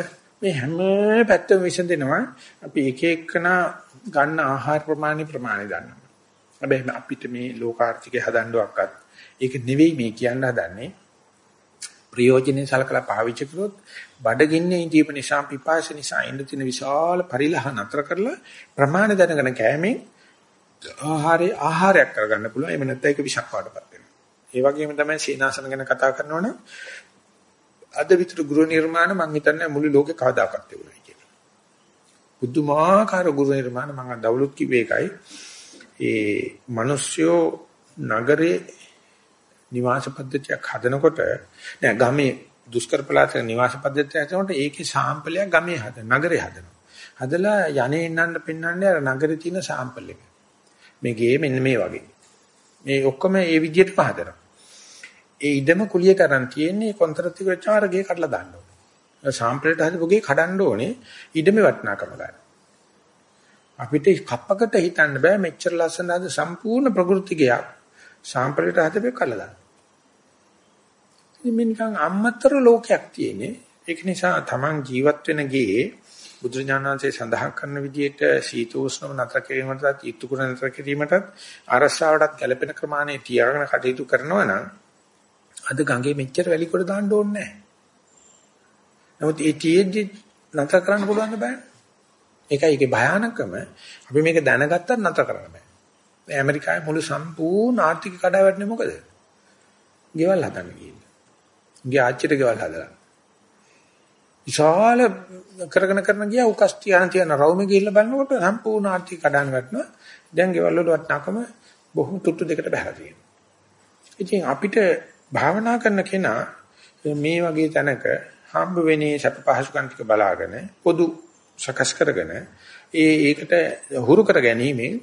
මේ හැම පැත්තම විසඳෙනවා. අපි එක එකනා ගන්න ආහාර ප්‍රමාණි ප්‍රමාණි දන්නවා. හැබැයි අපිට මේ ලෝකාර්ථිකය හදන්නවක්වත් ඒක නෙවෙයි මේ කියන්න හදන්නේ. ප්‍රයෝජනෙ සලකලා පාවිච්චි කරොත් බඩගින්නේ ඉඳීම නිසා පිපාස නිසා ඉන්න තියෙන විශාල පරිලහ නතර කරලා ප්‍රමාණ දැනගෙන කෑමෙන් ආහාරය ආහාරයක් කරගන්න පුළුවන්. එහෙම නැත්නම් ඒක විෂක් වඩපත් වෙනවා. ඒ වගේම තමයි සීනාසන ගැන කතා කරනවනම් අද විතර ගෘහ නිර්මාණ මම හිතන්නේ මුළු ලෝකේ කවදාකවත් තිබුණා කියලා. බුද්ධමාකාර ගෘහ නිර්මාණ මම දවලුත් කිව්වේ එකයි. ඒ මිනිස්සු නගරේ නිවාස පද්ධතියක් හදනකොට නෑ ගමේ දුෂ්කර පළාතක නිවාස පද්ධතියක් හදනකොට ඒකේ සාම්පලයක් ගමේ හදන නගරේ හදනවා. හදලා යන්නේ එන්නන්න පෙන්වන්නේ අර නගරේ තියෙන සාම්පල් එක. මේ ගේ මෙන්න මේ වගේ. මේ ඔක්කොම ඒ විදිහටම හදනවා. ඒ ඉඩම කුලියට අරන් තියෙන්නේ කොන්ත්‍රාත්තික වෙච්චාර ගේ කඩලා දාන්න ඕනේ. සාම්පලයට හදපු ගේ කඩන්න ඕනේ ඉඩමේ වටිනාකම ගන්න. අපිට කප්පකට හිතන්න බෑ මෙච්චර ලස්සන අද සම්පූර්ණ ප්‍රകൃති ගයක් සාම්පලයට හදපේ කළා දාන්න. ඉතින් නිකන් අම්මතර ලෝකයක් තියෙන්නේ. ඒක නිසා Taman ජීවත් වෙන ගේ බුදුරජාණන්සේ සඳහන් කරන විදිහට සීතෝෂ්ණව නතර කිරීමටත් ඊතුකුණ නතර කිරීමටත් අරස්සාවටත් ගැළපෙන ක්‍රමානේ තියාගෙන කටයුතු කරනවා නම් අද ගඟේ මෙච්චර වැලි කොට දාන්න ඕනේ නැහැ. නමුත් ඒ තියෙද්දි නතර කරන්න පුළුවන් බෑ. ඒකයි ඒකේ භයානකම. අපි මේක දැනගත්තත් නතර කරන්න බෑ. ඇමරිකාවේ මුළු සම්පූර්ණ ආර්ථික කඩාවැටෙන්නේ මොකද? ගෙවල් හදන්න ගිහින්. ගේ ආච්චිට ගෙවල් හදලා. විශාල කරගෙන කරන ගියා උකස් තියන තියන රවුමේ ගිහිල්ලා බලනකොට සම්පූර්ණ ආර්ථික කඩාන වැටෙනවා. දැන් ගෙවල් වල වටනකම බොහෝ තුට්ටු දෙකට බහලා තියෙනවා. ඉතින් අපිට භාවනා කරන කෙනා මේ වගේ තැනක හම්බ වෙන්නේ සැප පහසුකම් ටික බලාගෙන පොදු සකස් කරගෙන ඒ ඒකට හුරු කර ගැනීමෙන්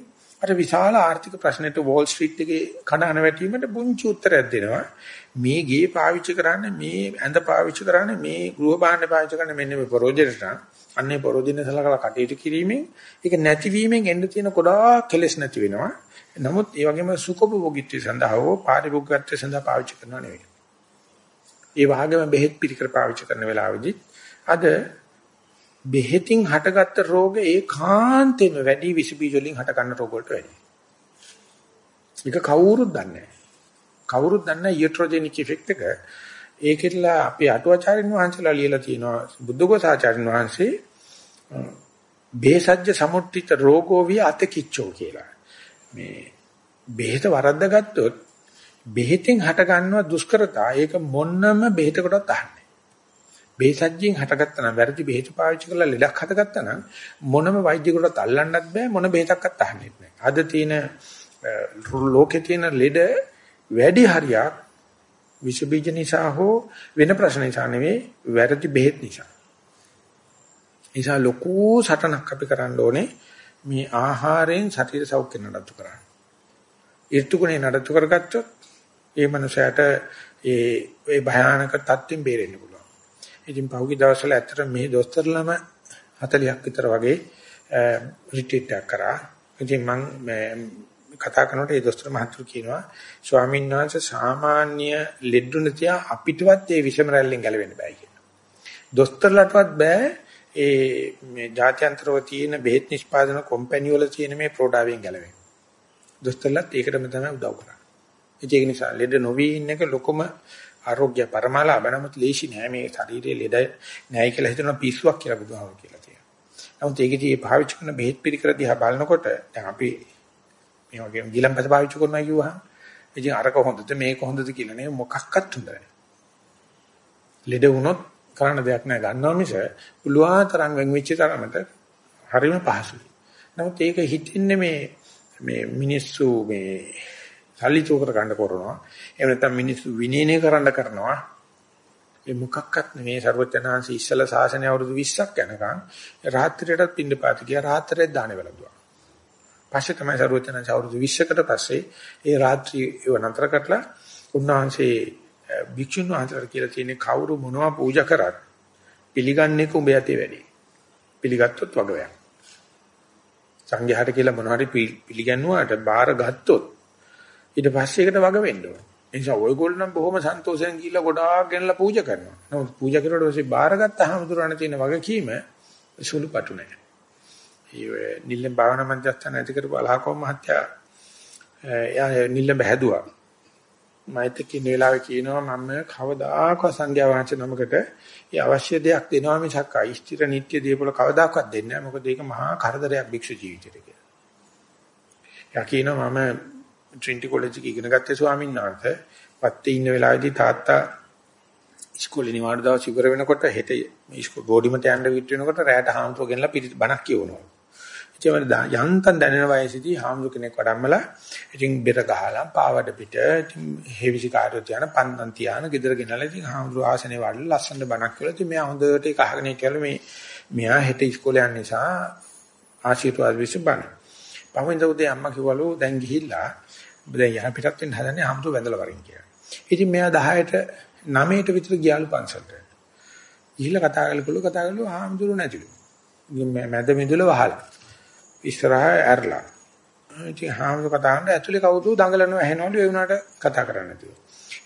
අර විශාල ආර්ථික ප්‍රශ්නෙට වෝල් ස්ට්‍රීට් එකේ කඩන වැටීමට පුංචි උත්තරයක් දෙනවා. මේ ගේ පාවිච්චි කරන්නේ මේ ඇඳ පාවිච්චි කරන්නේ මේ ගෘහ භාණ්ඩ පාවිච්චි කරන්නේ මෙන්න මේ ප්‍රොජෙක්ට් අන්නේ ප්‍රොජෙක්ට් සලකලා කටයුතු කිරීමෙන් ඒක නැතිවීමෙන් එන්න තියෙන ගොඩාක් කෙලස් නැති වෙනවා. නමුත් ඒ වගේම සුඛභෝගීත්වය සඳහා හෝ පාරිභෝගිකත්වය සඳහා පාවිච්චි කරනවා නෙවෙයි. ඒ වගේම බෙහෙත් පිළිකර පාවිච්චි කරන වෙලාවෙදි අද බෙහෙතින් හටගත්ත රෝග ඒකාන්තෙම වැඩි විස බීජ වලින් හට ගන්න රෝග වලට වැඩි. ඒක කවුරුත් දන්නේ නැහැ. කවුරුත් දන්නේ නැහැ ඊට්‍රොජෙනික් ඉෆෙක්ට් එක. ඒකෙట్లా අපේ අටුවාචාරින් වහන්සේලා ලියලා තියෙනවා බුද්ධඝෝසාචාරින් වහන්සේ බේසජ්‍ය සමුට්ඨිත රෝගෝ විය අතකිච්චෝ කියලා. මේ බෙහෙත වරද්ද ගත්තොත් බෙහෙතෙන් හට ගන්නවා දුෂ්කරතා ඒක මොන්නම බෙහෙතකටත් අහන්නේ. බේසජ්ජියෙන් හටගත්තා නම් වැරදි බෙහෙත පාවිච්චි කරලා ලෙඩක් හටගත්තා නම් මොනම වෛද්‍යකරට අල්ලන්නත් බෑ මොන බෙහෙතක්වත් අහන්නේ නැහැ. අද තියෙන ලෝකේ තියෙන ලෙඩ වැඩි හරියක් විස බීජ නිසා හෝ වෙන ප්‍රශ්න නිසා නෙවෙයි වැරදි බෙහෙත් නිසා. නිසා ලොකු සටනක් අපි කරන්න ඕනේ මේ ආහාරයෙන් ශරීර සෞඛ්‍ය නඩත්තු කරන්න. ඍතුගුණේ නඩත්තු කරගත්තොත් ඒ මනුස්සයාට ඒ ඒ භයානක තත්ත්වෙන් බේරෙන්න පුළුවන්. ඉතින් පහුගිය දවස්වල ඇත්තට මේ දොස්තරලම 40ක් විතර වගේ රිට්‍රීට් එකක් කරා. ඉතින් මම කතා කරනකොට ඒ දොස්තර මහතුරු කියනවා ස්වාමීන් වහන්සේ සාමාන්‍ය ලෙඩුන තියා අපිටවත් ඒ විෂම රැල්ලෙන් ගැලවෙන්න බෑ කියලා. දොස්තරලටවත් බෑ ඒ මේ ජාත්‍යන්තරව තියෙන බෙහෙත් නිෂ්පාදන කම්පැනි වල තියෙන මේ ප්‍රෝඩාවෙන් ගැලවෙන්න. දොස්තරලත් ඒකටම තමයි උදව් කරන්නේ. ඒක නිසා ලෙඩ නොවි ඉන්න එක ලොකම ආරෝග්‍ය පරමාලාභ නමුත් ලේසි නෑ මේ ශරීරයේ ලෙඩ නෑයි කියලා හිතන පිස්සුවක් කියලා බුදුහාම කියලා තියෙනවා. නමුත් ඒකදී පාවිච්චි කරන බෙහෙත් පිළිකර දිහා බලනකොට දැන් අපි මේ වගේ ගිලම්පස පාවිච්චි කරනවා කිව්වහම ඉතින් අරක හොඳද මේක හොඳද කියලා නේ මොකක්වත් හොඳ නැහැ. ලෙඩ වුණොත් කරන්න දෙයක් නෑ ගන්නවා මිස පුළුවන් තරම් වෙන් වෙච්ච තරමට හරිම පහසුයි. නමුත් ඒක හිතින්නේ මේ මේ මිනිස්සු මේ සල්ලි චෝකට ගන්න කරනවා. එහෙම නැත්නම් මිනිස්සු විනයනය කරන්න කරනවා. ඒ මොකක්වත් නෙමේ ਸਰවඥාන්සේ ඉස්සල සාසනය අවුරුදු 20ක් යනකම් රාත්‍රියටත් පින්නපාත ගියා රාත්‍රියේ දාන වලදුවා. පස්සේ තමයි ਸਰවඥාන්සේ අවුරුදු 20කට පස්සේ ඒ රාත්‍රිය ඒව නතර කරලා උන්වහන්සේ භික්ෂුන් වහන්සේලා කියලා තියෙන කවුරු මොනවා පූජා කරත් පිළිගන්නේ උඹ යතේ වැඩි. පිළිගත්තොත් වගවයක්. සංඝයාට කියලා මොනවා හරි පිළිගන්නුවාට බාර ගත්තොත් ඊට පස්සේ ඒකට වග වෙන්න ඕන. ඒ නිසා ඔයගොල්ලෝ නම් බොහොම සන්තෝෂයෙන් ගිහිල්ලා ගොඩාක් ගෙනලා පූජා කරනවා. නමුත් පූජා කරුවට පස්සේ බාරගත්තාම හමුදුරණ තියෙන වගකීම සුළුපටු නෑ. ඒ නිල්ලම් භාවනා මධ්‍යස්ථාන ඇති කරපු අලහකෝම මහත්තයා එයා නිල්ලම් බහැදුවා. මයිත් කියන වෙලාවේ කියනවා මම කවදාකවත් සංඝයා වහන්සේ නමකට ඒ අවශ්‍ය දෙයක් දෙනවා මිසක් අයිස්තිර නිට්ටය දීපල කවදාකවත් දෙන්නේ නැහැ. මොකද ඒක මහා කරදරයක් භික්ෂු ජීවිතේට කියලා. එයා කියනවා මම ට්‍රිනිටි කොලෙජ් එකේ ඉගෙන ගත්තේ ස්වාමීන් වහන්සේ. පත්තේ ඉන්න වෙලාවේදී තාත්තා ඉස්කෝලේ නිවාඩු දවස් ඉවර වෙනකොට හෙට ඉස්කෝල බෝඩිමට යන්න විත් වෙනකොට රැයට හාමුදුරුවෝ ගෙනලා පිටි බණක් කියවනවා. ඉතින් මම යන්තම් දැනෙන වයසේදී හාමුදුරු කෙනෙක් වඩම්මලා ඉතින් බෙර ගහලා පාවඩ පිට ඉතින් හේවිසි කාර්යෝ තියන පන්තන් තියාන ගෙදර ගෙනලා ඉතින් හාමුදුරු ආසනේ වඩලා ලස්සන බණක් කියලා ඉතින් මෙයා හොඳට ඒක අහගෙන කියලා මේ මෙයා හෙට ඉස්කෝලේ යන නිසා ආශිර්වාද විශ්ව බණ. පහවෙනිද උදේ අම්මා කිව්වලු දැන් ගිහිල්ලා දැන් යහ පිටත් වෙන්න හදන්නේ හාමුදුරු වැඳලා වරින් කියලා. ඉතින් මෙයා 10ට 9ට විතර ගියාලු පන්සලට. ගිහිල්ලා කතා කරලා කතා කරලා හාමුදුරු නැතිලු. මැද මිදුල වහලා. ඉස්සරහා ඇරලා. ඉතින් හාමුදුර කතා කරන ඇතුලේ කවුරු දඟලනවා ඇහෙනවලු ඒ වුණාට කතා කරන්නේ නැතුව.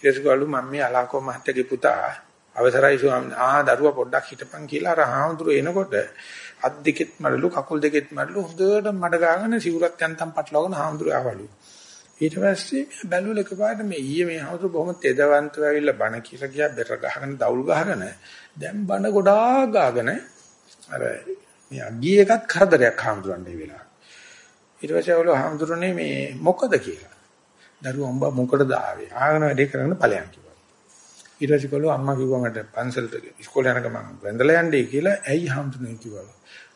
ඊටස්කවලු මම මේ අලාකෝ මහත්තයාගේ පුතා අවසරයි ස්වාමීන් ආ දරුවා පොඩ්ඩක් හිටපන් කියලා අර හාමුදුර එනකොට අත් දෙකෙත් මඩලු කකුල් දෙකෙත් මඩලු හොඳට මඩ ගාගෙන සිවුරක් යන්තම් පටලවගෙන හාමුදුර ආවලු. ඊට පස්සේ බැලුවල එකපාරට මේ ඊයේ මේ හවුරු බොහොම තෙදවන්තව ඇවිල්ලා බණ කියලා ගියා බෙර ගහගෙන දවුල් ගහගෙන දැන් බණ ගොඩාක් ගාගෙන අර මේ අගිය එකත් කරදරයක් හාමුදුරන්නේ වෙලා. ඊට පස්සේ අවල හාමුදුරනේ මේ මොකද කියලා. දරුවා උඹ මොකටද ආවේ? ආගෙන වැඩේ කරන්න ඵලයන් කිව්වා. ඊට පස්සේ කළෝ අම්මා කිව්වා මට පන්සලට ඉස්කෝලේ යනකම් මම වැඳලා යන්නේ කියලා. ඇයි හාමුදුරනේ කිව්වා.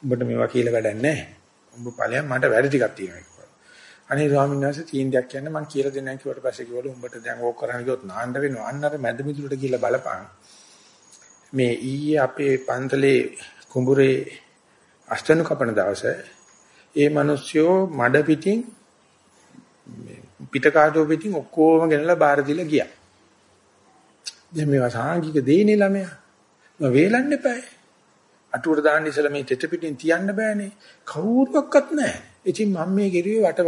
උඹට මේවා කියලා වැඩක් නැහැ. උඹ ඵලයන් මට වැඩ ටිකක් තියෙනවා කිව්වා. අනේ ස්වාමීන් වහන්සේ තීන් දෙයක් කියන්නේ මම කියලා දෙන්නම් කිව්වට පස්සේ කිව්වලු උඹට දැන් ඕක කරන්න ගියොත් නාන්න වෙනවා. අන්න අර මැද මිදුලට කියලා බලපං. මේ ඊයේ අපේ පන්තලේ කුඹුරේ අෂ්ටනු කපන දවසේ ඒ මිනිස්සුયો මඩ පිටින් පිට කාටෝ පිටින් ඔක්කොම ගෙනලා බාර දීලා ගියා. දැන් මේවා සාංගික දෙයිනේ ළමයා. මම වේලන්න එපායි. අටුවට දාන්න ඉස්සලා මේ තෙත පිටින් තියන්න බෑනේ. කවුරුවක්වත් නැහැ. ඉතින් මම මේ ගෙරුවේ වට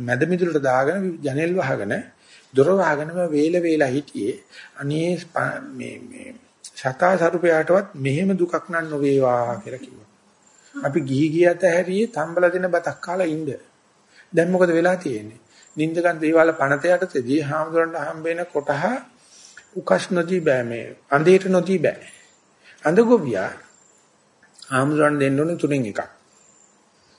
මැද මිදුලට දාගෙන ජනෙල් වහගෙන දොර වහගෙන වේල වේලා හිටියේ. අනේ මේ මේ සතා සරුපයාටවත් මෙහෙම දුකක් නන් නොවේවා කියලා කිව්වා. අපි ගිහි ගියත් හැරියේ තම්බලා දෙන බතක් කාලා ඉන්න. දැන් මොකද වෙලා තියෙන්නේ? නින්දගන් දේවාල පණත යටතේදී හාමුදුරන්ට හම්බෙන කොටහ උකස් නොදී බෑ මේ අඳේට නොදී බෑ. අඳ ගොවියා හාමුදුරන් දෙන්න ඕනේ තුනෙන් එකක්.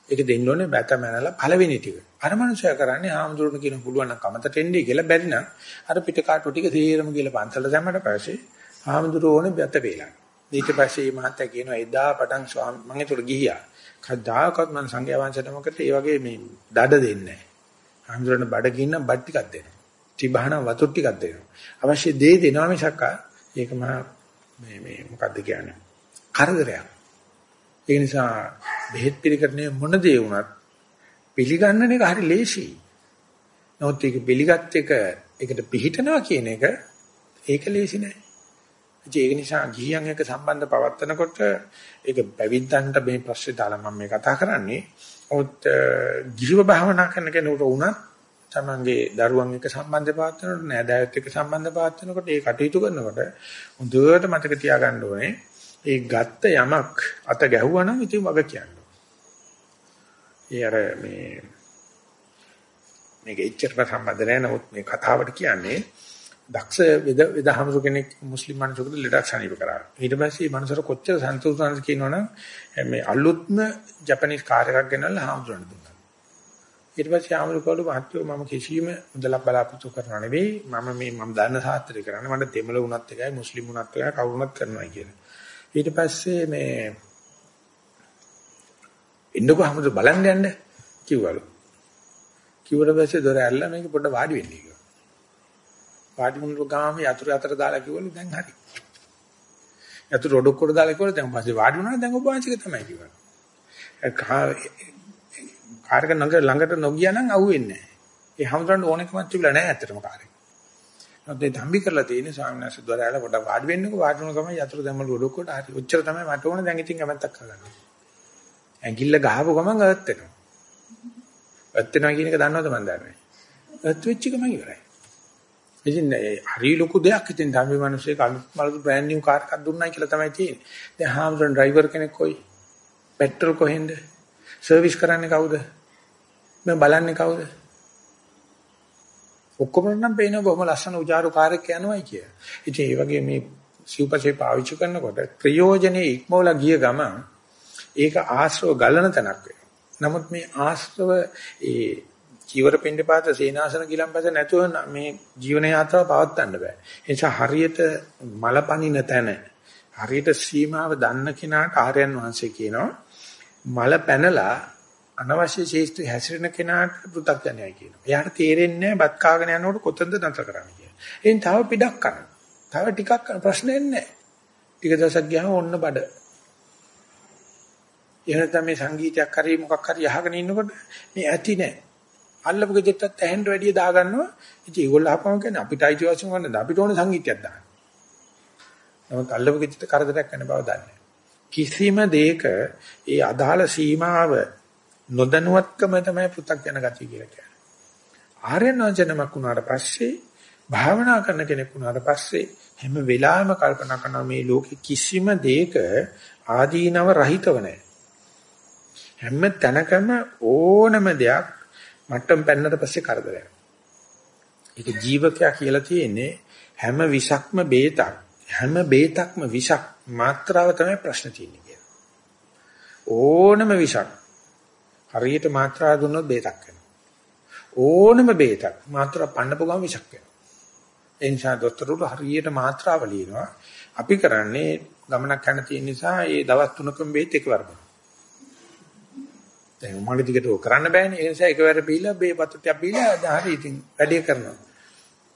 ඒක දෙන්න ඕනේ බැත මැනලා පළවෙනි ටික. අර මනුස්සයා කරන්නේ හාමුදුරන් කියන පුළුවන් නම් කමතට එන්නේ කියලා බැරි නම් අර පිට කාටු ටික තීරම කියලා පන්සල දැම්මට පස්සේ හාමුදුරෝ ඕනේ බැත වේලා. ඊට පස්සේ මේ මහත්තයා කියනවා එදා පටන් ස්වාමී මම ඒතර ගිහියා. කවදාකවත් මම සංඝයා වහන්සේට මොකද ඒ වගේ මේ දඩ දෙන්නේ නැහැ. හඳුරන බඩ ගින්න බඩ ටිකක් දෙනවා. ත්‍රිබහන වතුර ටිකක් දෙනවා. අවශ්‍ය දේ දෙනවා මිසක් ඒක මහා මේ මේ මොකද්ද කියන්නේ? කරදරයක්. ඒ නිසා බෙහෙත් පිළිකරන්නේ මොන දේ වුණත් පිළිගන්න එක හරි ලේසියි. නමුත් ඒක පිළිගත් එක ඒකට පිළිහිටනවා කියන එක ඒක ලේසි නෑ. ඒක නිසා ගිහියන් එක්ක සම්බන්ධ පවත්නකොට ඒක පැවිද්දන්ට මේ ප්‍රශ්නේ දාලා මම මේ කතා කරන්නේ. ඔත් ගිහිව භාවනා කරන කෙනෙකුට උනත් තමන්ගේ දරුවන් එක්ක සම්බන්ධ පවත්නකොට නෑදෑයොත් එක්ක සම්බන්ධ පවත්නකොට ඒ කටයුතු කරනකොට හොඳට මතක තියාගන්න ඕනේ. ඒ ගත්ත යමක් අත ගැහුවා නම් ඉතින් වග කියන්න. ඒ අර මේ මේක එච්චරම සම්බන්ධ නැහැ නමුත් මේ කතාවට කියන්නේ දක්ෂ වෙද වෙදහමසු කෙනෙක් මුස්ලිම් මිනිසෙකුට ලෙඩක් සනීප කරා. ඊට පස්සේ මේ මනුස්සර කොච්චර සන්තෝෂවන්ත කියනවනම් මේ අලුත්ම ජපනිස් කාර් එකක් ගෙනල්ලා හාමුදුරන් දුන්නා. ඊට පස්සේ ආමරිකාවල මහත්වෝ මම කිසිම මුදලක් බලාපොරොත්තු කරනවා නෙවෙයි මම මේ මම දන්න සාත්‍රය කරන්නේ මට දෙමළ වුණත් එකයි මුස්ලිම් වුණත් එකයි කවුරුණත් කරනවා කියලා. ඊට පස්සේ මේ ඉන්නකො හැමෝම බලන්න යන්න කිව්වලු. කිව්වට පස්සේ දොර ඇරලා මේක පොඩ්ඩ වාඩි වෙන්න කිව්වා. වාඩි වුණු ගාම යතුරු අතර දාලා කිව්වලු දැන් හරි. යතුරු ඔඩොක්කොට දාලා කිව්වලු දැන් පස්සේ වාඩි වුණා දැන් ඔබ වහන්සේක තමයි කිව්වා. කාර්ක ළඟ ළඟට නොගියා නම් අහුවෙන්නේ නැහැ. ඒ හැමදාම ඕනෙකමක් තිබුණා නැහැ ඇත්තටම කාර්යය. නැත්නම් ධම්බි කරලා තියෙන ස්වාමීන් වහන්සේ දොරාල කොට වාඩි වෙන්නකෝ වාඩි වෙන ගමන් යතුරු දැම්මලු ඔඩොක්කොට හරි. ඔච්චර තමයි මට ඕන දැන් ඉතින් කැමැත්තක් කරගන්න. ඇඟිල්ල ගහපු ගමන් අත් වෙනවා. අත් වෙනවා කියන එක දන්නවද මන් දන්නේ නැහැ. අත් වෙච්ච ගමන් ඉවරයි. ඉතින් හරි ලොකු දෙයක් ඉතින් ධම්මි මිනිස්සේ කල්පමලු බ්‍රෑන්ඩ් නිව් කාර් එකක් දුන්නයි කියලා තමයි තියෙන්නේ. දැන් හාමුදුරන් ඩ්‍රයිවර් කෙනෙක් කොයි? පෙට්‍රල් කොහෙන්ද? සර්විස් කරන්නේ කවුද? මම බලන්නේ කවුද? ඔක්කොම නම් පේනවා බොහොම ලස්සන උජාරු කාර්යයක් යනවායි කිය. ඉතින් ඒ වගේ මේ සිව්පසේ පාවිච්චි කරනකොට ප්‍රයෝජනේ ඉක්මවලා ගිය ගමන් ඒක ආශ්‍රව ගලන තැනක් වෙනවා. නමුත් මේ ආශ්‍රව ඒ චීවර පින්ඩපාත සේනාසන ගිලම්පස නැතුව මේ ජීවන යාත්‍රාව පවත්වන්න බෑ. ඒ නිසා හරියට මලපනින තැන හරියට සීමාව දන්න කෙනාට ආර්යයන් වහන්සේ කියනවා මල පැනලා අනවශ්‍ය ශේෂ්ත්‍රි හැසිරෙන කෙනාට පෘථග්ජනයයි කියනවා. එයාට තේරෙන්නේ නැහැ බත් කාගෙන යනකොට කොතනද නතර කරන්නේ කියලා. එයින් තව පිටක් කරන. තව ටිකක් ප්‍රශ්නේ නැහැ. ටික දවසක් ගියාම ඔන්න බඩ. එහෙනම් තමයි සංගීතයක් හරි මොකක් හරි අහගෙන ඉන්නකොට මේ ඇති නැහැ. අල්ලපු ගෙදරටත් ඇහෙන්න වැඩිය දාගන්නවා. ඉතින් ඒගොල්ලෝ අහපම කියන්නේ අපිට අයිතිවාසිකම් ගන්න අපිට ඕන සංගීතයක් දාන්න. නමුත් අල්ලපු ගෙදරට කරදරයක් වෙන බව දන්නේ කිසිම දෙයක ඒ අදාළ සීමාව නොදැනුවත්කම තමයි පෘථග්ජන ගතිය කියලා කියන්නේ. ආර්යනාචනමක් වුණාට පස්සේ භාවනා කරන කෙනෙක් වුණාට පස්සේ හැම වෙලාවෙම කල්පනා කරනවා මේ ලෝකෙ කිසිම දෙයක ආදීනව රහිතව නැහැ. හැම තැනකම ඕනම දෙයක් මට්ටම් පැන්නට පස්සේ කරදරයක්. ඒක ජීවකයා කියලා තියෙන්නේ හැම විසක්ම බේතක්. හැම බේතක්ම විසක් මාත්‍රාව තමයි ප්‍රශ්න තියෙන්නේ කියලා. ඕනම විසක් හරියට මාත්‍රා දුන්නොත් බේතක් වෙනවා. ඕනම බේතක් මාත්‍රා පන්නපු ගමන් විසක් වෙනවා. ඒ නිසා දොස්තරවරු හරියට මාත්‍රාව ලියනවා. අපි කරන්නේ ගමනක් යන තියෙන නිසා ඒ දවස් තුනකම බේත් එකවර බලනවා. දැන් මගේ දිගට ඕක කරන්න බෑනේ. ඒ නිසා එකවර බීලා බේ වතුට්ටියක් බීලා හරි ඉතින් වැඩේ කරනවා.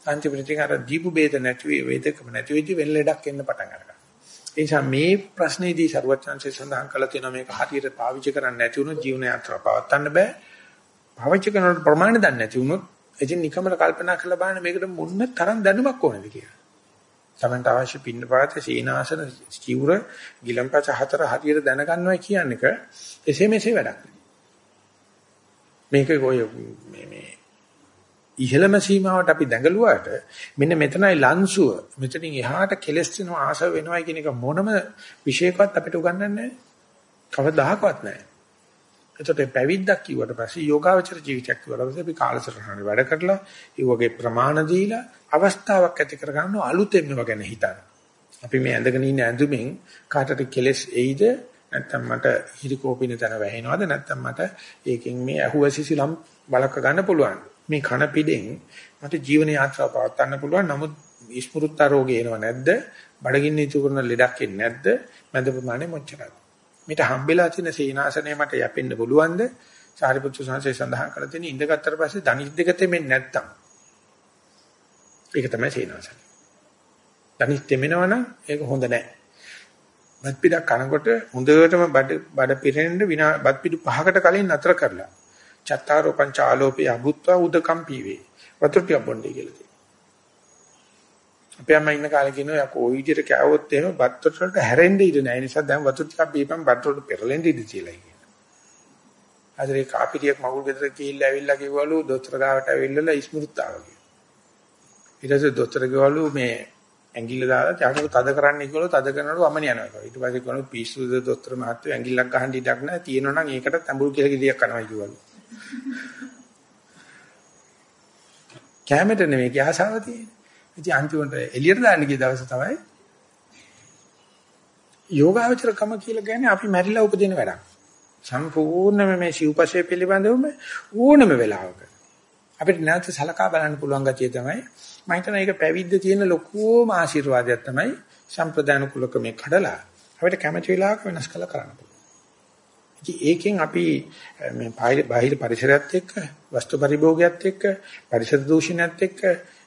අන්තිමට අර දීපු බේද නැති වේ වේදකම නැති වෙච්ච වෙන ලෙඩක් එන්න පටන් ගන්නවා. ඒ නිසා මේ ප්‍රශ්නේදී ਸਰවඥාන්සේ සඳහන් කළා තියෙනවා මේක හරියට පාවිච්චි කරන්න නැති වුණොත් ජීවන යාත්‍රාව පවත්වන්න බෑ. පාවිච්චි කරනකොට ප්‍රමාණය දන්නේ නැති වුණොත් එදින් නිකමල කල්පනා කරලා බලන්න මේකට මොන්න තරම් දැනුමක් ඕනද කියලා. තමන්ට අවශ්‍ය පින්නපාත සීනාසන චිවුර ගිලම්පච හතර හරියට දැනගන්නවා කියන්නේක එසේ මෙසේ වැඩක් මේක ඔය මේ මේ ඉහළම සීමාවට අපි දැඟලුවාට මෙන්න මෙතනයි ලන්සුව. මෙතනින් එහාට කෙලස් වෙනවා ආසව වෙනවා කියන එක මොනම විශේෂකවත් අපිට උගන්වන්නේ නැහැ. කවදාහක්වත් නැහැ. එතකොට පැවිද්දක් කිව්වට පස්සේ යෝගාවචර ජීවිතයක් කිව්වට පස්සේ අපි කාලසටහන වැඩ කරලා ඒ වගේ ප්‍රමාණ දීලා අවස්ථාවක් ඇති කරගන්න අලුතෙන් මේවා ගැන හිතන්න. අපි මේ ඇඳගෙන ඉන්න ඇඳුමින් කාටට කෙලස් එයිද? නැත්නම් මට හිරිකෝපින තැන වැහෙනවද? නැත්නම් මට ඒකෙන් මේ ඇහුවසිසිලම් බලක ගන්න පුළුවන් මේ කන පිටෙන් මට ජීවන යාත්‍රාව පවත්වන්න පුළුවන්. නමුත් විස්මෘත රෝගේ එනව නැද්ද? බඩගින්න ඉතු කරන ලෙඩක් එන්නේ නැද්ද? මැද ප්‍රමාණය මොච්චරද? මේට හම්බෙලා තියෙන සීනාසනය මට යැපෙන්න පුළුවන්ද? සාරිපුත්‍ර සංසේ සඳහන් කරලා තියෙන ඉඳගත්තර පස්සේ ධනිස් දෙක තෙමෙන්නේ නැත්තම්. ඒක තමයි සීනාසනය. ධනිස් තෙමෙනවනම් ඒක හොඳ නැහැ බත් පිටක් කනකොට හොඳටම බඩ බඩ පිරෙන්න විනා බත් පිටු පහකට කලින් නතර කරලා චත්තාරෝ පංච ආලෝපේ අභුත්වා උදකම් පීවේ වතුර ටික බොන්නේ කියලා තියෙනවා. අපේ අම්මා ඉන්න කාලේ කියනවා යකෝ ওই විදිහට කෑවොත් එහෙම බත් වලට හැරෙන්න ඉඩ නැහැ. ඒ නිසා දැන් වතුර ටිකක් බීපන් බත් වලට පෙරලෙන්න ඉඩ තියලා කියනවා. අදරේ කාපිරියක් මගුල් ගෙදර ගිහිල්ලා ඇවිල්ලා කිව්වලු දොස්තර ගාවට ඇවිල්ලා ඉස්මෘත්තාව කියලා. ඊට පස්සේ දොස්තර කිව්වලු මේ ඇඟිල්ල දාලා චාකු තද කරන්න කිව්වලු තද කරනකොට වමන යනවා කියලා. ඊට පස්සේ කිව්වලු පිස්සුද දොස්තර මහත්තයෝ ඇඟිල්ලක් ගහන්න ඉඩක් නැහැ. තියෙනවා නම් ඒකට තඹුරු කියලා ගෙඩියක් කනවා කිව්වලු. කැමෙට නෙමෙයි කියාසාව තියෙන්නේ. ඉතින් අන්තිමට එළියට දාන්න ගිය දවස තමයි යෝගාවචරකම කියලා කියන්නේ අපි මැරිලා උපදින වැඩක්. සම්පූර්ණයෙන්ම මේ සිව්පස්සේ පිළිබඳවම ඕනම වෙලාවක අපිට නැවත සලකා බලන්න පුළුවන් ගතිය තමයි මම හිතන ඒක පැවිද්ද තියෙන ලොකුම ආශිර්වාදයක් තමයි සම්ප්‍රදාන කුලක මේ කඩලා අපිට කැමැති වෙලාවක වෙනස් කළ කරන්න පුළුවන්. ඉතින් ඒකෙන් අපි මේ බාහිර පරිසරයත් එක්ක වස්තු පරිභෝගයත් එක්ක පරිසර දූෂණයත් එක්ක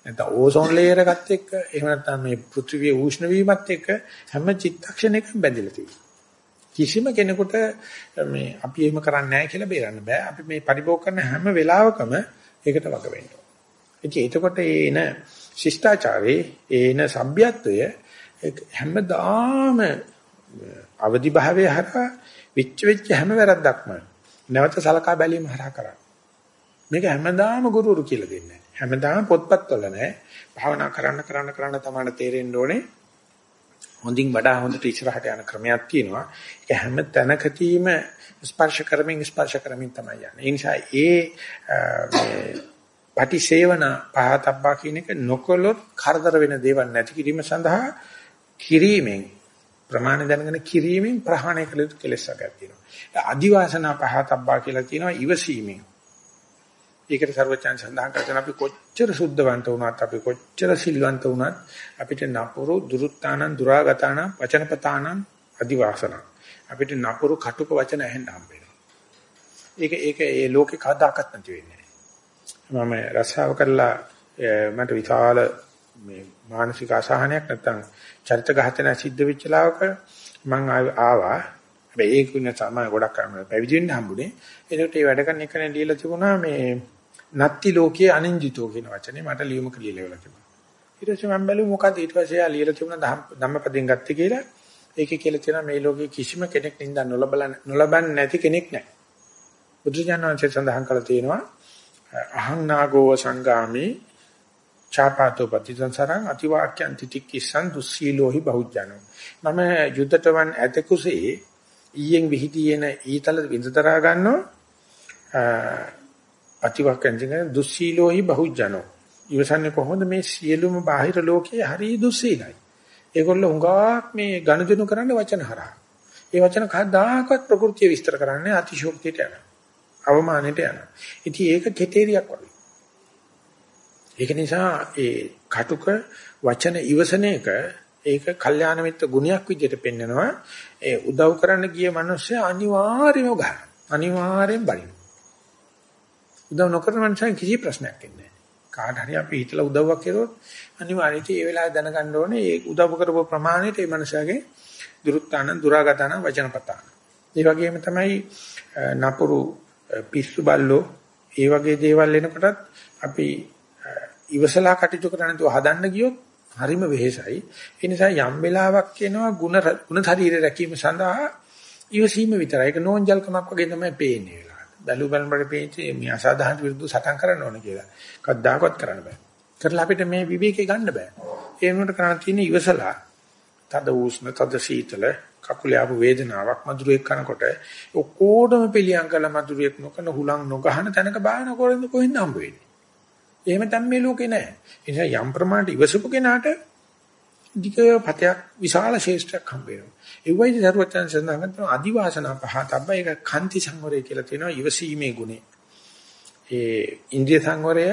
නැත්නම් ඕසෝන් ලේයර් එකත් එක්ක එහෙම නැත්නම් මේ පෘථිවිය උෂ්ණ වීමත් එක්ක හැම චිත්තක්ෂණයකම බැඳිලා තියෙනවා. කිසිම කෙනෙකුට මේ අපි එහෙම කරන්නේ නැහැ කියලා බේරන්න බෑ. අපි මේ පරිභෝග කරන හැම වෙලාවකම ඒකට වග වෙන්න ඕනේ. ඉතින් එතකොට එන ශිෂ්ටාචාරයේ ඒන සભ્યත්වය හැමදාම අවදි භාවයේ හරහා විච්ච වෙච්ච හැම වැරද්දක්ම නැවත සලකා බැලීම හරහා කරා. මේක හැමදාම ගුරුවරු කියලා දෙන්නේ නැහැ. හැමදාම පොත්පත්වල නැහැ. භාවනා කරන්න කරන්න කරන්න තමයි තේරෙන්න ඕනේ. හොඳින් වඩා හොඳට ඉස්සරහට යන ක්‍රමයක් තියෙනවා. ඒක හැම තැනකදීම ස්පර්ශ කරමින් ස්පර්ශ කරමින් තමයි යන්නේ. ඒ නිසා ඒ මේ පටිසේවන පහතබ්බා කියන එක නොකොලොත් කරදර වෙන දේවල් නැති කිරීම සඳහා කිරීමෙන් ප්‍රමාණ දැනගෙන කිරීමෙන් ප්‍රහාණය කළ යුතු කෙලෙස් වර්ගයක් තියෙනවා. අදිවාසනා පහතබ්බා කියලා තියෙනවා ඉවසීමෙන්. ඒකට ਸਰවචන් සඳහන් කරගෙන අපි කොච්චර සුද්ධවන්ත වුණත් අපි කොච්චර සිල්වන්ත වුණත් අපිට නපුරු දුරුත්තානං දුරාගතානං වචනපතානං අදිවාසනා. අපිට නපුරු කටුක වචන ඇහෙන්න හම්බෙනවා. ඒක ඒක ඒ ලෝකේ කවදාකවත් නැති වෙන්නේ නැහැ. මම රසාව කරලා මට විශාල මේ මානසික අසහනයක් නැත්තම් චරිත ඝාතන සිද්ධ වෙච්ච ලාවක මම ආවා. හැබැයි ඒක වෙන තමයි ගොඩක් කරන්නේ පැවිදි වෙන්න හම්බුනේ. ඒකට ඒ වැඩ කරන එකනේ ලියලා තිබුණා මේ නත්ති ලෝකයේ අනින්ජිතෝ කියන වචනේ මට ලියුමක ලියලා තිබුණා. ඊට පස්සේ මම බැලුවා මොකද ඊට පස්සේ ආ ලියලා තිබුණා ධම්මපදයෙන් ගත්තේ කියලා. ඒකේ කියලා තියෙනවා මේ ලෝකේ කිසිම කෙනෙක් නින්දා නොලබන නොලබන්නේ නැති කෙනෙක් නැහැ. බුදුජානක වහන්සේ සඳහන් කරලා තියෙනවා අහං නාගෝ සංගාමි චාපාතෝ පතිසංසරං අතිවාක්‍යං තිතික්කිසං දුස්සීලෝහි බහුජනෝ මම යුද්ධතවන් ඇතකුසේ ඊයෙන් විහිදීන ඊතල විඳතරා ගන්නවා. අතිවාක්‍යං කියන දුස්සීලෝහි බහුජනෝ ඉවසන්නේ කොහොමද? මේ සියලුම බාහිර ලෝකයේ හරි දුස්සීලයි. ඒගොල්ලෝ හුඟක් මේ ගනුදෙනු කරන්න වචන හරහා. ඒ වචන කවදාකවත් ප්‍රകൃතිය විස්තර කරන්නේ අතිශෝක්තියට යනවා. අවමානයට යනවා. ඉතින් ඒක කෙටේරියක් වගේ. ඒක නිසා ඒ කටුක වචන ඉවසන එක ඒක කල්යාණ මිත්‍ර ගුණයක් විදිහට පෙන්නනවා. ඒ උදව් කරන්න ගිය මිනිස්සු අනිවාර්යයෙන්ම ගන්න. අනිවාර්යෙන් බලන්න. උදව් නොකරන මනුස්සයන් කිසි ප්‍රශ්නයක් නැහැ. කාට හරි අපි හිතලා උදව්වක් කළොත් අනිවාර්යයෙන් ඒ වෙලාවේ දැනගන්න ඕනේ ඒ උදව් කරපු ප්‍රමාණයට ඒ මනුස්සයාගේ දුරුත්තාන දුරාගතන වචනපතාන. ඒ වගේම තමයි නපුරු පිස්සු බල්ලෝ ඒ වගේ දේවල් එනකොටත් අපි ඉවසලා කටයුතු කරන්නේ නැතුව හදන්න ගියොත් හරිම වෙහෙසයි. ඒ නිසා යම් වෙලාවක් එනවා ಗುಣ ಗುಣ ශරීරය රැකීම සඳහා ඉවසීම විතරයි. ඒක නෝන්ජල්කමක් වගේ තමයි පේන්නේ වෙලාවට. බැලු බලනකොට පේන්නේ මේ අසාධාරණ විරුද්ධ සටන් කරන්න ඕන කියලා. කවදාකවත් කරන්න බෑ. කරලා අපිට මේ විවේකේ ගන්න බෑ. ඒ වෙනුවට කරන්න තියෙන්නේ ඉවසලා තද උෂ්ණ තද සීතල කකුලේ ආපු වේදනාවක් මధుරයක් කනකොට ඔක්කොටම පිළියම් කරලා මధుරයක් නොකන හුලං නොගහන තැනක බාන කොරින්ද කොහෙන්ද හම්බ වෙන්නේ? එහෙම දැන් මේ ලෝකේ නැහැ. ඒ නිසා යම් ප්‍රමාණයට ඉවසපු කෙනාට ධික පතයක් විශාල ශේෂ්ඨයක් හම්බ වෙනවා. ඒ වයිද දරුවචන් සඳහන් කරන අදිවාසනා පහ තබ්බ ඒක කන්ති සංවරය කියලා තියෙනවා ඉවසීමේ ගුණය. ඒ ඉන්ද්‍රිය සංවරය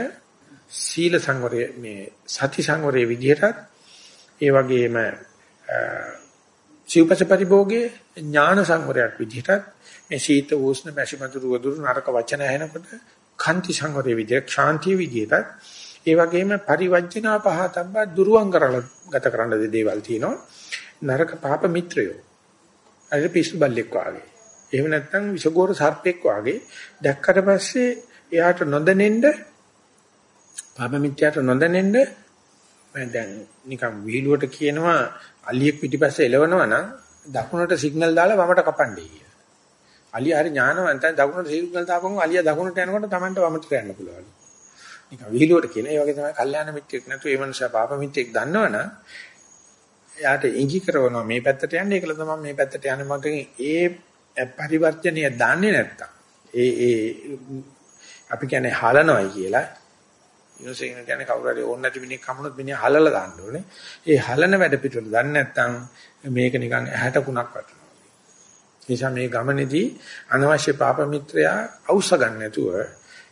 සීල සංවරය මේ සති සංවරයේ විදිහටත් ඒ වගේම සිව්පස පරිභෝගයේ ඥාන සංවරයක් විදිහටත් මේ සීත උෂ්ණ මැසි මధుර වදුරු නරක වචන ඇහෙනකොට කන්ති සංවරයේ විදියට ශාන්තිය විදියටත් ඒ වගේම පරිවර්ජනා පහතබ්බ දුරුවන් කරලා ගත කරන්න දේවල් තියෙනවා. නරක පාප මිත්‍රයෝ. අර පිස්සු බල්ලෙක් වාගේ. එහෙම නැත්නම් විසගෝර සර්පෙක් වාගේ දැක්කට පස්සේ එයාට නොදැනෙන්න පාප මිත්‍යාට නොදැනෙන්න මම දැන් නිකන් විහිළුවට කියනවා අලියෙක් පිටිපස්සේ එලවනවා නම් දකුණට සිග්නල් දාලා වමට කපන්නේ කියලා. අලිය හරි ඥානවන්තයි දකුණට සිග්නල් දාපුවම අලිය දකුණට යනකොට Tamanට වමට යන්න පුළුවන්. නිකන් විහිළුවට කියන. ඒ වගේ තමයි කල්යාණ මිත්‍යෙක් නැතු ඒ මනුස්සයා පාප මිත්‍යෙක් දන්නවනම් එයාට ඉඟි කරනවා මේ පැත්තට යන්න ඒකල තමයි මේ පැත්තට යන්නේ මගෙන් ඒ පරිවර්තනය දන්නේ නැත්තම් ඒ ඒ අපි කියන්නේ හලනොයි කියලා ඉනෝසෙන් කියන්නේ කවුරු හරි ඕන නැති මිනිහ කමුණොත් මිනිහ හලලා දාන්න ඕනේ. ඒ හලන වැඩ පිටුල දන්නේ නැත්තම් මේක නිකන් ඇහැට කුණක් වටනවා. නිසා මේ ගමනේදී අනවශ්‍ය පාප මිත්‍රයා අවශ්‍ය ගන්න නැතුව